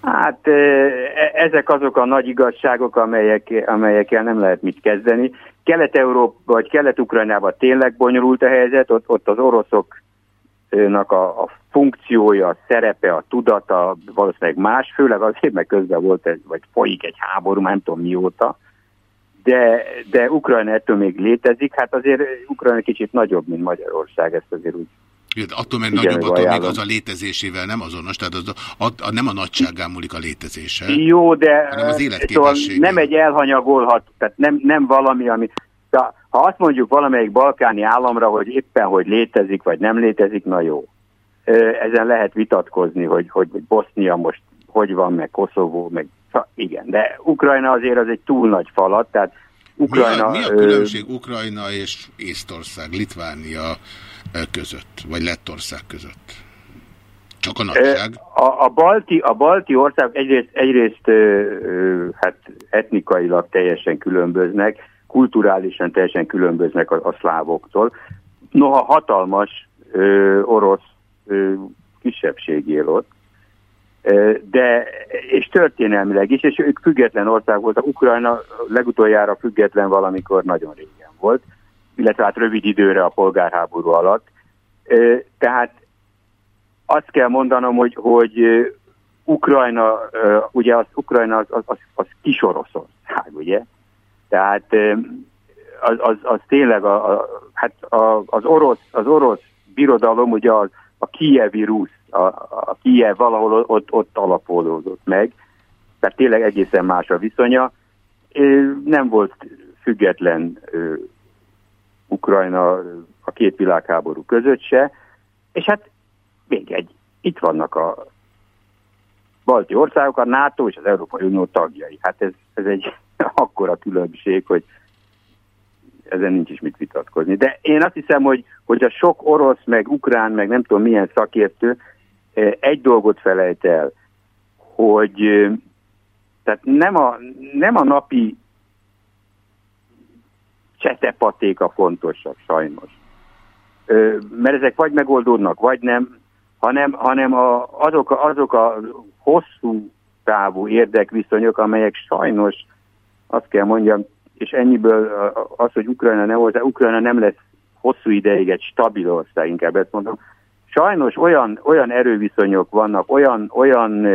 Hát e- ezek azok a nagy igazságok, amelyek, amelyekkel nem lehet mit kezdeni. Kelet-Európa vagy Kelet-Ukrajnában tényleg bonyolult a helyzet, ott, ott az oroszoknak a, a funkciója, a szerepe, a tudata valószínűleg más, főleg azért, mert közben volt egy, vagy folyik egy háború, nem tudom mióta, de, de Ukrajna ettől még létezik, hát azért Ukrajna kicsit nagyobb, mint Magyarország, ezt azért úgy
Igen, Attól, mert
Igen,
nagyobb, attól még
ajánlom.
az a létezésével nem azonos, tehát az a, a, a, nem a nagyságán múlik a létezése.
Jó, de
hanem az
szóval nem egy elhanyagolhat, tehát nem, nem valami, ami... De ha azt mondjuk valamelyik balkáni államra, hogy éppen hogy létezik, vagy nem létezik, na jó. Ezen lehet vitatkozni, hogy, hogy Bosznia most hogy van, meg Koszovó, meg igen. De Ukrajna azért az egy túl nagy falat, tehát Ukrajna...
mi, a, mi a
ö,
különbség Ukrajna és Észtország, Litvánia ö, között, vagy Lettország között? Csak a nagyság?
A, a, balti, a balti ország egyrészt, egyrészt ö, ö, hát etnikailag teljesen különböznek, kulturálisan teljesen különböznek a, a szlávoktól. Noha hatalmas ö, orosz ö, kisebbség él ott, Ö, de, és történelmileg is, és ők független ország voltak. Ukrajna legutoljára független valamikor nagyon régen volt, illetve hát rövid időre a polgárháború alatt. Tehát azt kell mondanom, hogy, hogy Ukrajna, ugye az Ukrajna az, az, az, az kis Oroszország, ugye? Tehát az, az, az tényleg a, a, hát a, az, orosz, az orosz birodalom, ugye a, a kievi rusz, a, a Kiev valahol ott, ott alapolódott meg, tehát tényleg egészen más a viszonya. Nem volt független Ukrajna a két világháború között se, és hát még egy, itt vannak a balti országok, a NATO és az Európai Unió tagjai. Hát ez, ez egy akkora különbség, hogy ezen nincs is mit vitatkozni. De én azt hiszem, hogy, hogy a sok orosz, meg ukrán, meg nem tudom milyen szakértő egy dolgot felejt el, hogy eh, tehát nem a, nem a napi csetepatéka fontosabb sajnos. Mert ezek vagy megoldódnak, vagy nem, hanem, hanem a, azok, a, azok a hosszú távú érdekviszonyok, amelyek sajnos, azt kell mondjam, és ennyiből az, hogy Ukrajna nem hozzá, Ukrajna nem lesz hosszú ideig egy stabil ország, inkább ezt mondom. Sajnos olyan, olyan erőviszonyok vannak, olyan, olyan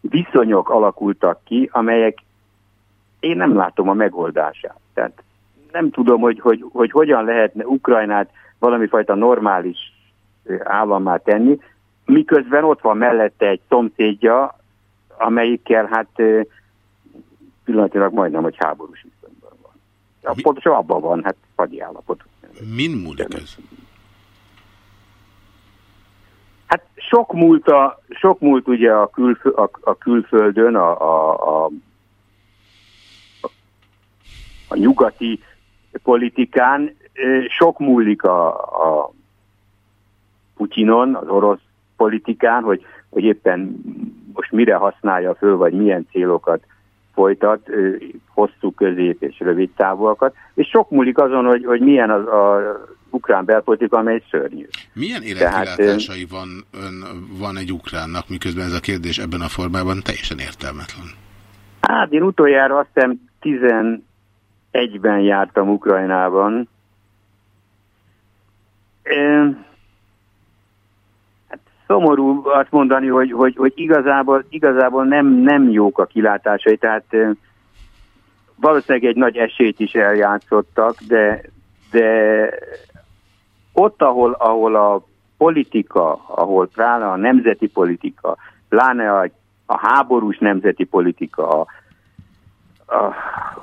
viszonyok alakultak ki, amelyek én nem látom a megoldását. Tehát nem tudom, hogy, hogy, hogy hogyan lehetne Ukrajnát valami fajta normális állammá tenni, miközben ott van mellette egy szomszédja, amelyikkel hát pillanatilag majdnem, hogy háborús viszonyban van. Pontosan abban van, hát fagyi állapot.
Min múlik ez?
Hát sok múlt, a, sok múlt ugye a, külfö, a, a külföldön, a, a, a, a nyugati politikán, sok múlik a, a Putyinon, az orosz politikán, hogy, hogy éppen most mire használja föl, vagy milyen célokat folytat, hosszú, közép és rövid távúakat, és sok múlik azon, hogy, hogy milyen az a ukrán belpolitika, amely szörnyű.
Milyen
Tehát,
életkilátásai van, ön, van egy ukránnak, miközben ez a kérdés ebben a formában teljesen értelmetlen?
Hát én utoljára azt hiszem 11-ben jártam Ukrajnában. Hát szomorú azt mondani, hogy, hogy, hogy igazából, igazából nem, nem jók a kilátásai, tehát valószínűleg egy nagy esélyt is eljátszottak, de, de ott, ahol, ahol a politika, ahol pláne a nemzeti politika, pláne a, a háborús nemzeti politika, a, a,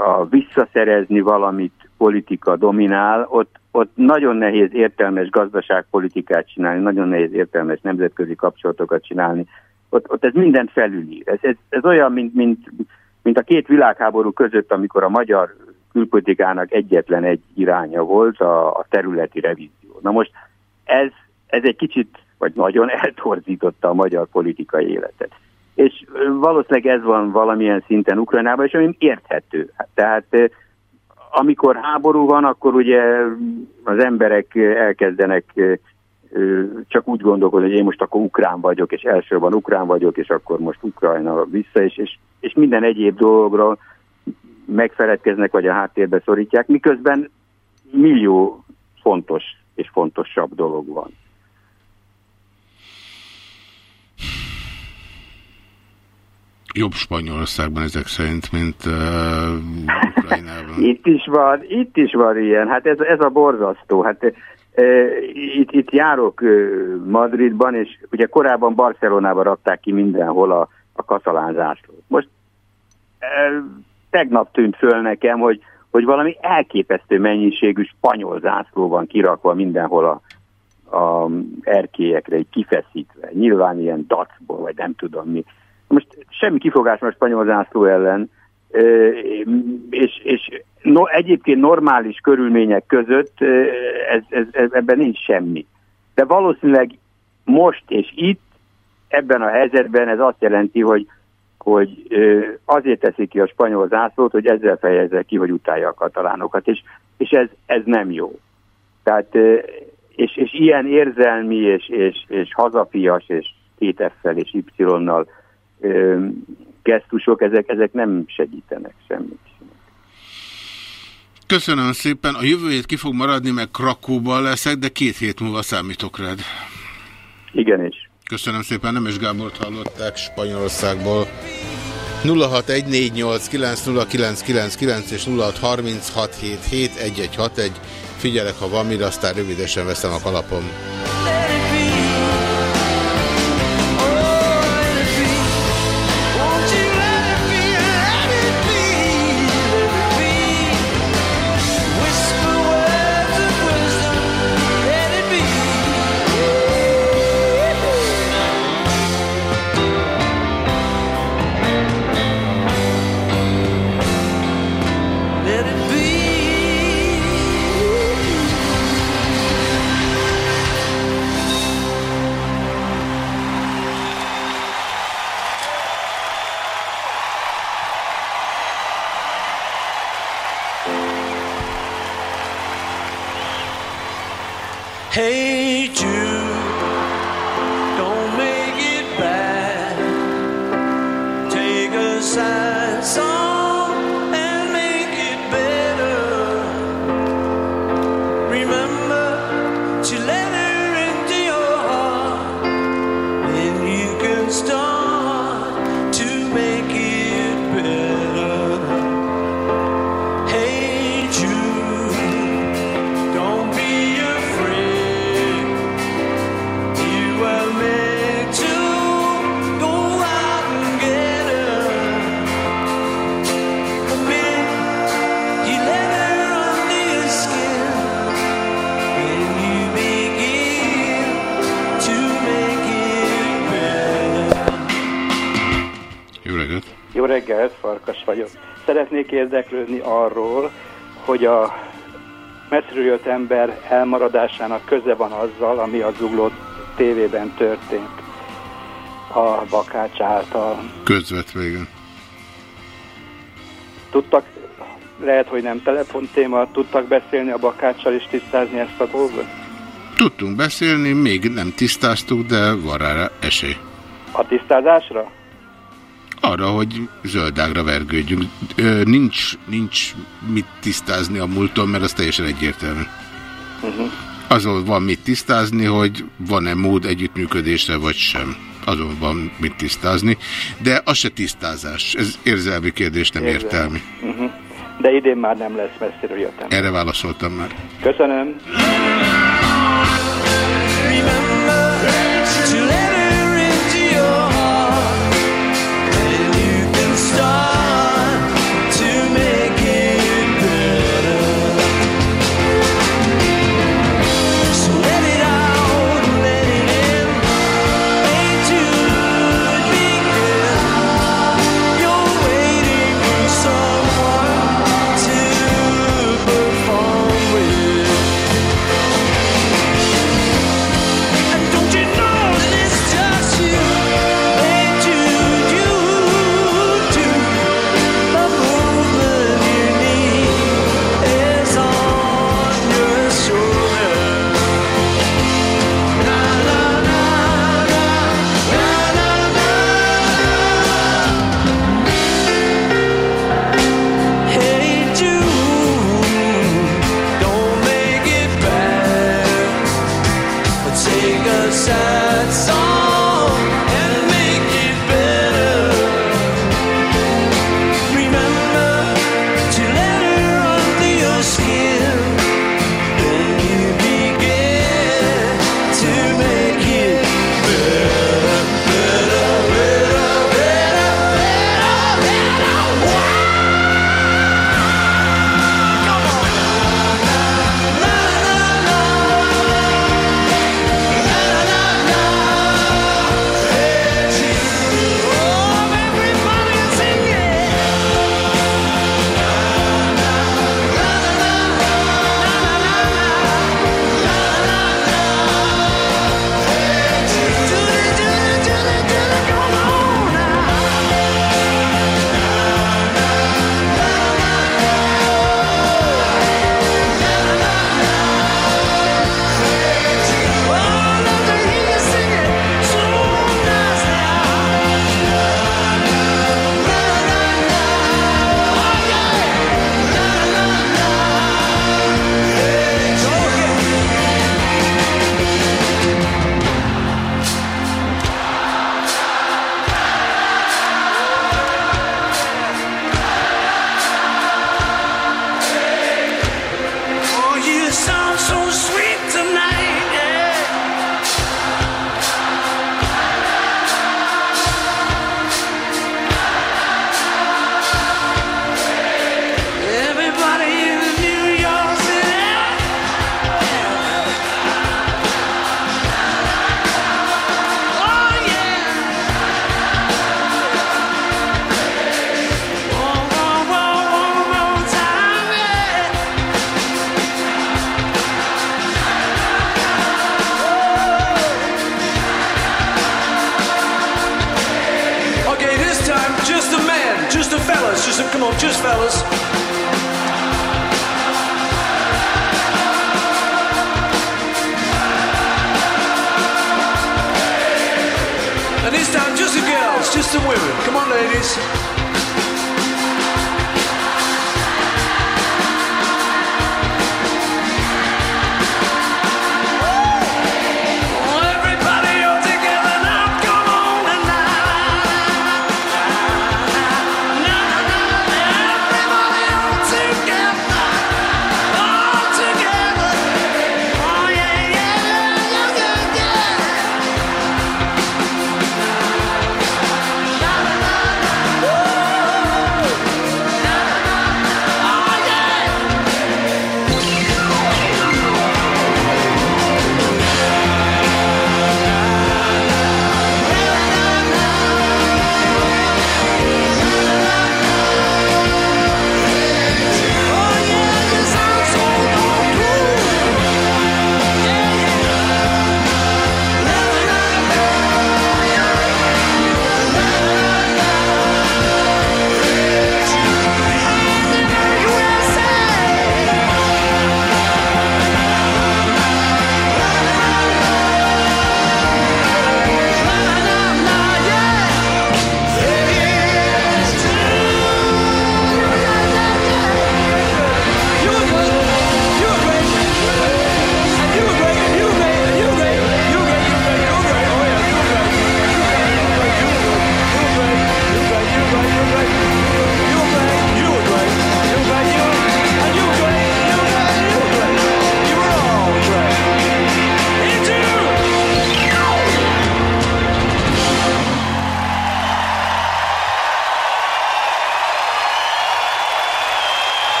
a visszaszerezni valamit politika dominál, ott, ott nagyon nehéz értelmes gazdaságpolitikát csinálni, nagyon nehéz értelmes nemzetközi kapcsolatokat csinálni. Ott, ott ez mindent felülír. Ez, ez, ez olyan, mint, mint, mint a két világháború között, amikor a magyar külpolitikának egyetlen egy iránya volt, a, a területi revízió. Na most ez, ez egy kicsit, vagy nagyon eltorzította a magyar politikai életet. És valószínűleg ez van valamilyen szinten Ukrajnában, és ami érthető. Tehát ö, amikor háború van, akkor ugye az emberek elkezdenek csak úgy gondolkodni, hogy én most akkor ukrán vagyok, és elsősorban ukrán vagyok, és akkor most Ukrajna vissza, és, és, és minden egyéb dologról megfeledkeznek, vagy a háttérbe szorítják, miközben millió fontos és fontosabb dolog van.
Jobb Spanyolországban ezek szerint, mint uh, Ukrajnában.
Itt is van, itt is van ilyen, hát ez, ez a borzasztó. Hát e, itt, itt járok e, Madridban, és ugye korábban Barcelonában rakták ki mindenhol a, a katalán zászlót. Most e, tegnap tűnt föl nekem, hogy, hogy valami elképesztő mennyiségű spanyol zászló van kirakva mindenhol a, a erkélyekre, így kifeszítve. Nyilván ilyen dacból, vagy nem tudom mi. Most semmi kifogás a spanyol zászló ellen, és, és no, egyébként normális körülmények között ez, ez, ez, ebben nincs semmi. De valószínűleg most és itt, ebben a helyzetben ez azt jelenti, hogy hogy azért teszik ki a spanyol zászlót, hogy ezzel fejezze ki, hogy utálja a katalánokat, és, és ez, ez nem jó. Tehát, és, és ilyen érzelmi, és, és, és hazafias, és két F-fel és Y-nal gesztusok, ezek, ezek nem segítenek semmit.
Köszönöm szépen. A jövő hét ki fog maradni, meg Krakóban leszek, de két hét múlva számítok rád.
Igenis.
Köszönöm szépen, nem is Gábort hallották Spanyolországból. 0614890999 és 0636771161. Figyelek, ha van mire, aztán rövidesen veszem a kalapom.
Érdeklődni arról, hogy a messziről jött ember elmaradásának köze van azzal, ami a Zugló tévében történt a Bakács által.
Közvetve, igen.
Tudtak, lehet, hogy nem telefontéma, tudtak beszélni a Bakáccsal és tisztázni ezt a dolgot?
Tudtunk beszélni, még nem tisztáztuk, de van rá esély.
A tisztázásra?
Arra, hogy zöldágra vergődjünk. Ö, nincs, nincs mit tisztázni a múlton, mert az teljesen egyértelmű.
Uh-huh.
Azon van mit tisztázni, hogy van-e mód együttműködésre, vagy sem. Azon van mit tisztázni. De az se tisztázás. Ez érzelmi kérdés, nem
Érzelmi.
értelmi.
Uh-huh. De idén már nem lesz messziről jött ember.
Erre válaszoltam már.
Köszönöm.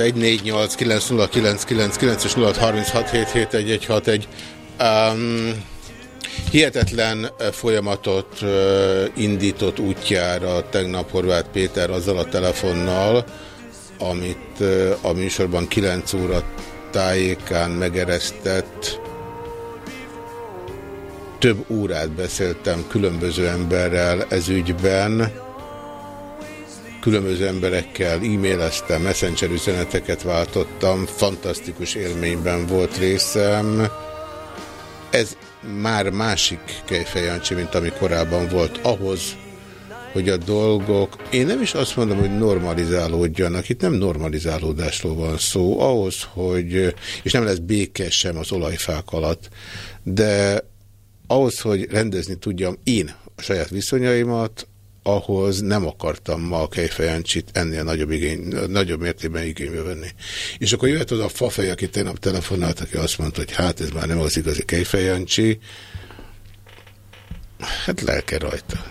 0614890999 és 0636771161. Um, hihetetlen eh, folyamatot uh, indított útjára tegnap Horváth Péter azzal a telefonnal, amit uh, a műsorban 9 óra tájékán megeresztett. Több órát beszéltem különböző emberrel ez ügyben, különböző emberekkel e-maileztem, messenger üzeneteket váltottam, fantasztikus élményben volt részem. Ez már másik Kejfejancsi, mint ami korábban volt ahhoz, hogy a dolgok, én nem is azt mondom, hogy normalizálódjanak, itt nem normalizálódásról van szó, ahhoz, hogy, és nem lesz békés sem az olajfák alatt, de ahhoz, hogy rendezni tudjam én a saját viszonyaimat, ahhoz nem akartam ma a Kejfejancsit ennél nagyobb, igény, nagyobb mértékben igénybe venni. És akkor jöhet oda a fafej, aki tegnap telefonált, aki azt mondta, hogy hát ez már nem az igazi Kejfejancsi. Hát lelke rajta.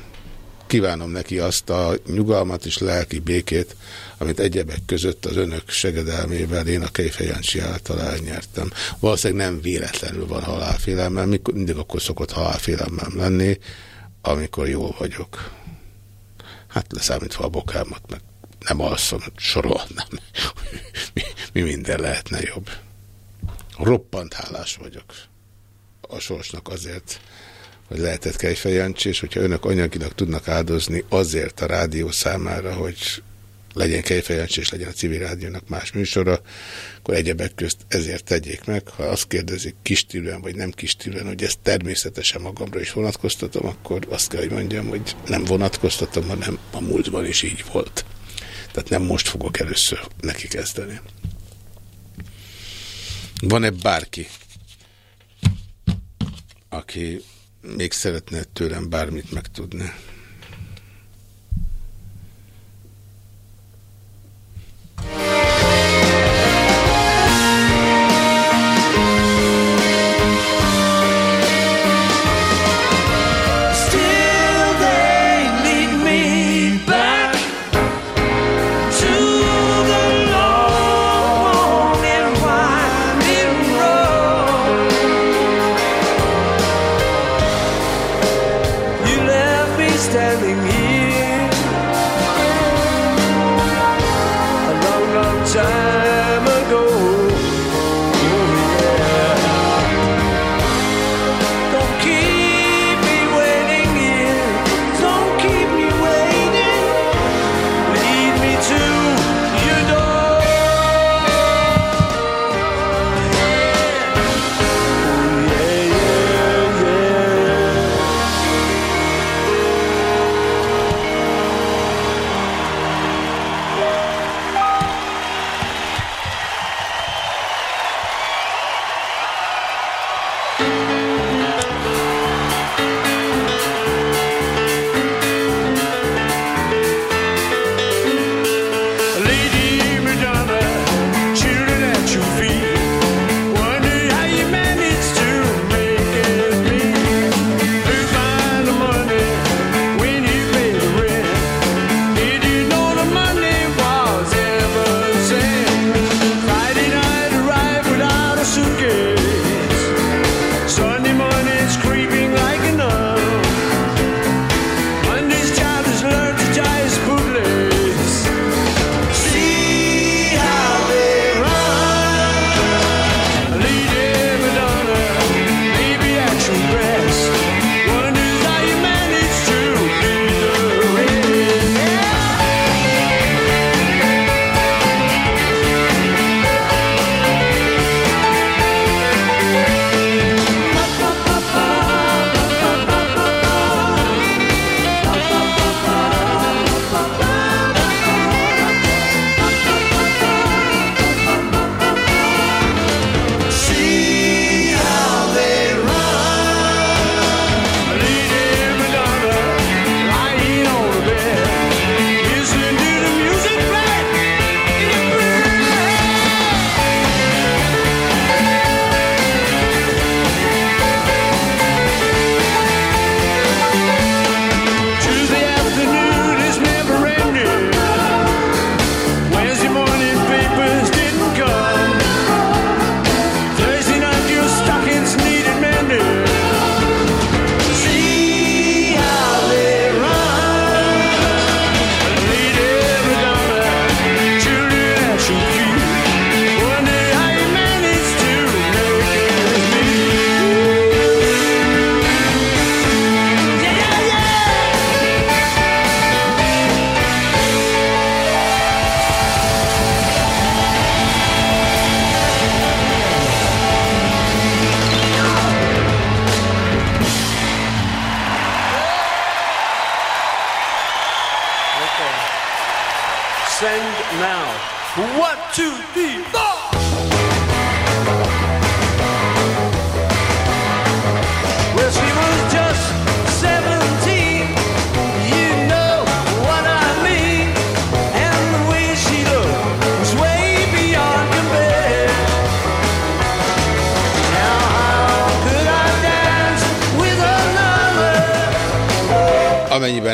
Kívánom neki azt a nyugalmat és lelki békét, amit egyebek között az önök segedelmével én a Kejfejancsi által elnyertem. Valószínűleg nem véletlenül van halálfélelmem, mindig akkor szokott halálfélelmem lenni, amikor jól vagyok. Hát leszámítva a bokámat, meg nem alszom, sorolnám. mi, mi minden lehetne jobb. Roppant hálás vagyok a sorsnak azért, hogy lehetett Kejfejancsi, és hogyha önök anyagilag tudnak áldozni azért a rádió számára, hogy legyen Kejfejancsi, és legyen a civil rádiónak más műsora, akkor egyebek közt ezért tegyék meg. Ha azt kérdezik kistílűen, vagy nem kistílűen, hogy ezt természetesen magamra is vonatkoztatom, akkor azt kell, hogy mondjam, hogy nem vonatkoztatom, hanem a múltban is így volt. Tehát nem most fogok először neki kezdeni. Van-e bárki, aki még szeretne tőlem bármit megtudni?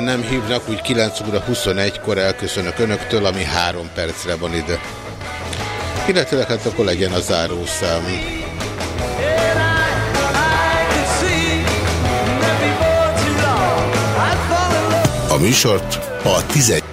Nem hívnak, úgy 9 óra 21-kor elköszönök önöktől, ami 3 percre van ide. Illetőleg hát akkor legyen a zárószám. A műsort a 11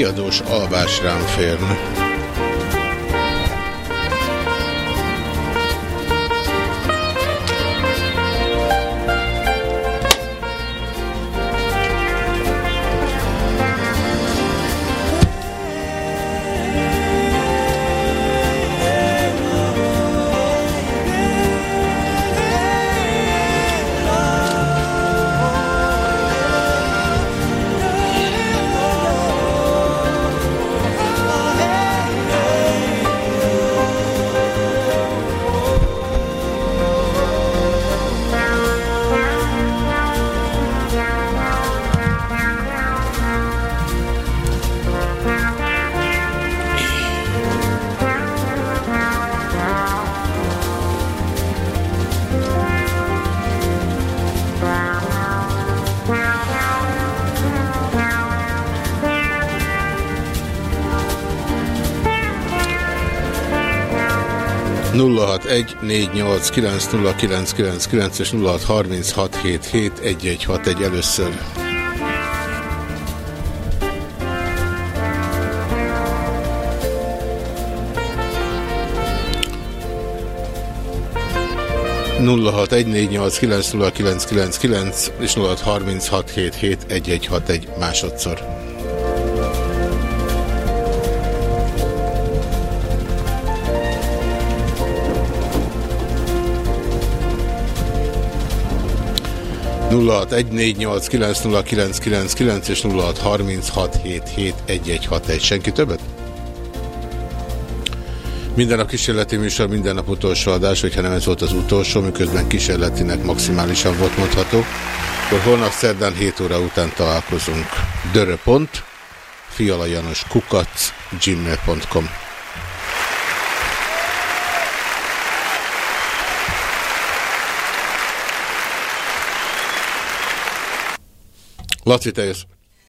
kiadós alvás férne. 061 489 és 0636771161 először. nulla hat egy és nulla harminc 0614890999 és 0636771161. Senki többet? Minden nap kísérleti műsor, minden nap utolsó adás, hogyha nem ez volt az utolsó, miközben kísérletinek maximálisan volt mondható. Akkor holnap szerdán 7 óra után találkozunk. Dörö.pont, fialajanoskukac, gmail.com Laci, te jössz.